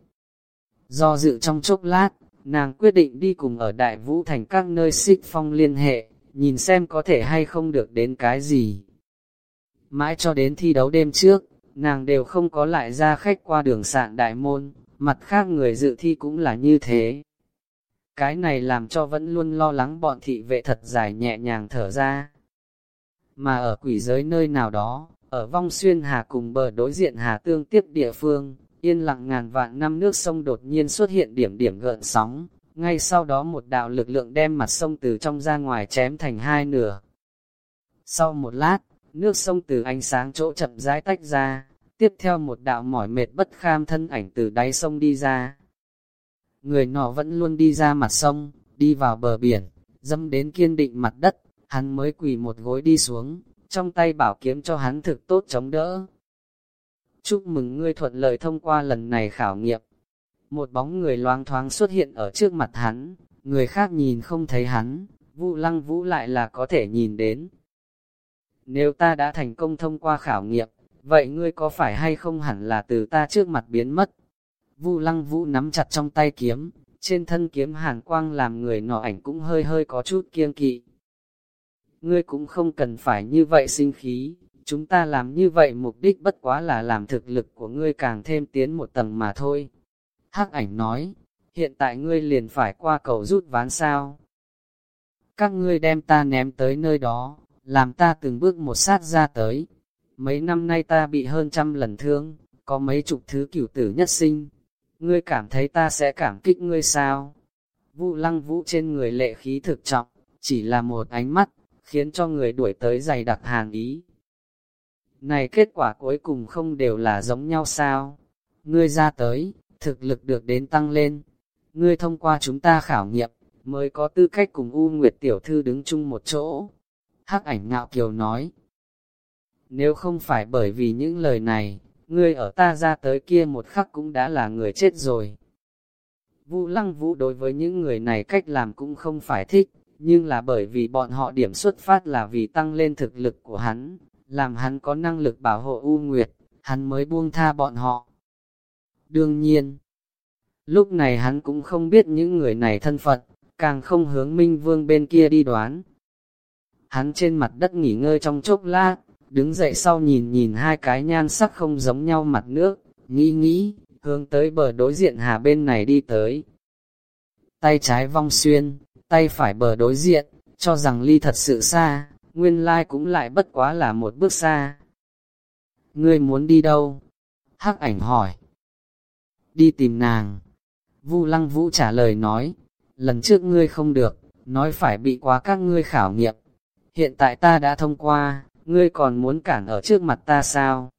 Do dự trong chốc lát, nàng quyết định đi cùng ở Đại Vũ Thành các nơi xích phong liên hệ, nhìn xem có thể hay không được đến cái gì. Mãi cho đến thi đấu đêm trước, nàng đều không có lại ra khách qua đường sạn đại môn, mặt khác người dự thi cũng là như thế. Cái này làm cho vẫn luôn lo lắng bọn thị vệ thật dài nhẹ nhàng thở ra. Mà ở quỷ giới nơi nào đó, ở vong xuyên hà cùng bờ đối diện hà tương tiếp địa phương, yên lặng ngàn vạn năm nước sông đột nhiên xuất hiện điểm điểm gợn sóng, ngay sau đó một đạo lực lượng đem mặt sông từ trong ra ngoài chém thành hai nửa. Sau một lát, nước sông từ ánh sáng chỗ chậm rãi tách ra, tiếp theo một đạo mỏi mệt bất kham thân ảnh từ đáy sông đi ra. Người nọ vẫn luôn đi ra mặt sông, đi vào bờ biển, dâm đến kiên định mặt đất, hắn mới quỳ một gối đi xuống, trong tay bảo kiếm cho hắn thực tốt chống đỡ. Chúc mừng ngươi thuận lợi thông qua lần này khảo nghiệm. Một bóng người loang thoáng xuất hiện ở trước mặt hắn, người khác nhìn không thấy hắn, Vu lăng vũ lại là có thể nhìn đến. Nếu ta đã thành công thông qua khảo nghiệm, vậy ngươi có phải hay không hẳn là từ ta trước mặt biến mất? Vu lăng vũ nắm chặt trong tay kiếm, trên thân kiếm hàn quang làm người nọ ảnh cũng hơi hơi có chút kiêng kỵ. Ngươi cũng không cần phải như vậy sinh khí, chúng ta làm như vậy mục đích bất quá là làm thực lực của ngươi càng thêm tiến một tầng mà thôi. Hắc ảnh nói, hiện tại ngươi liền phải qua cầu rút ván sao. Các ngươi đem ta ném tới nơi đó, làm ta từng bước một sát ra tới. Mấy năm nay ta bị hơn trăm lần thương, có mấy chục thứ cửu tử nhất sinh. Ngươi cảm thấy ta sẽ cảm kích ngươi sao? Vũ lăng vũ trên người lệ khí thực trọng, chỉ là một ánh mắt, khiến cho người đuổi tới giày đặc hàng ý. Này kết quả cuối cùng không đều là giống nhau sao? Ngươi ra tới, thực lực được đến tăng lên. Ngươi thông qua chúng ta khảo nghiệm, mới có tư cách cùng U Nguyệt Tiểu Thư đứng chung một chỗ. Hắc ảnh ngạo kiều nói. Nếu không phải bởi vì những lời này, ngươi ở ta ra tới kia một khắc cũng đã là người chết rồi. Vũ lăng vũ đối với những người này cách làm cũng không phải thích, nhưng là bởi vì bọn họ điểm xuất phát là vì tăng lên thực lực của hắn, làm hắn có năng lực bảo hộ U Nguyệt, hắn mới buông tha bọn họ. Đương nhiên, lúc này hắn cũng không biết những người này thân phận, càng không hướng Minh Vương bên kia đi đoán. Hắn trên mặt đất nghỉ ngơi trong chốc lát, đứng dậy sau nhìn nhìn hai cái nhan sắc không giống nhau mặt nước, nghĩ nghĩ, hướng tới bờ đối diện hà bên này đi tới. Tay trái vong xuyên, tay phải bờ đối diện, cho rằng ly thật sự xa, nguyên lai cũng lại bất quá là một bước xa. Ngươi muốn đi đâu? Hắc ảnh hỏi. Đi tìm nàng. Vu lăng vũ trả lời nói, lần trước ngươi không được, nói phải bị quá các ngươi khảo nghiệm. Hiện tại ta đã thông qua, ngươi còn muốn cản ở trước mặt ta sao?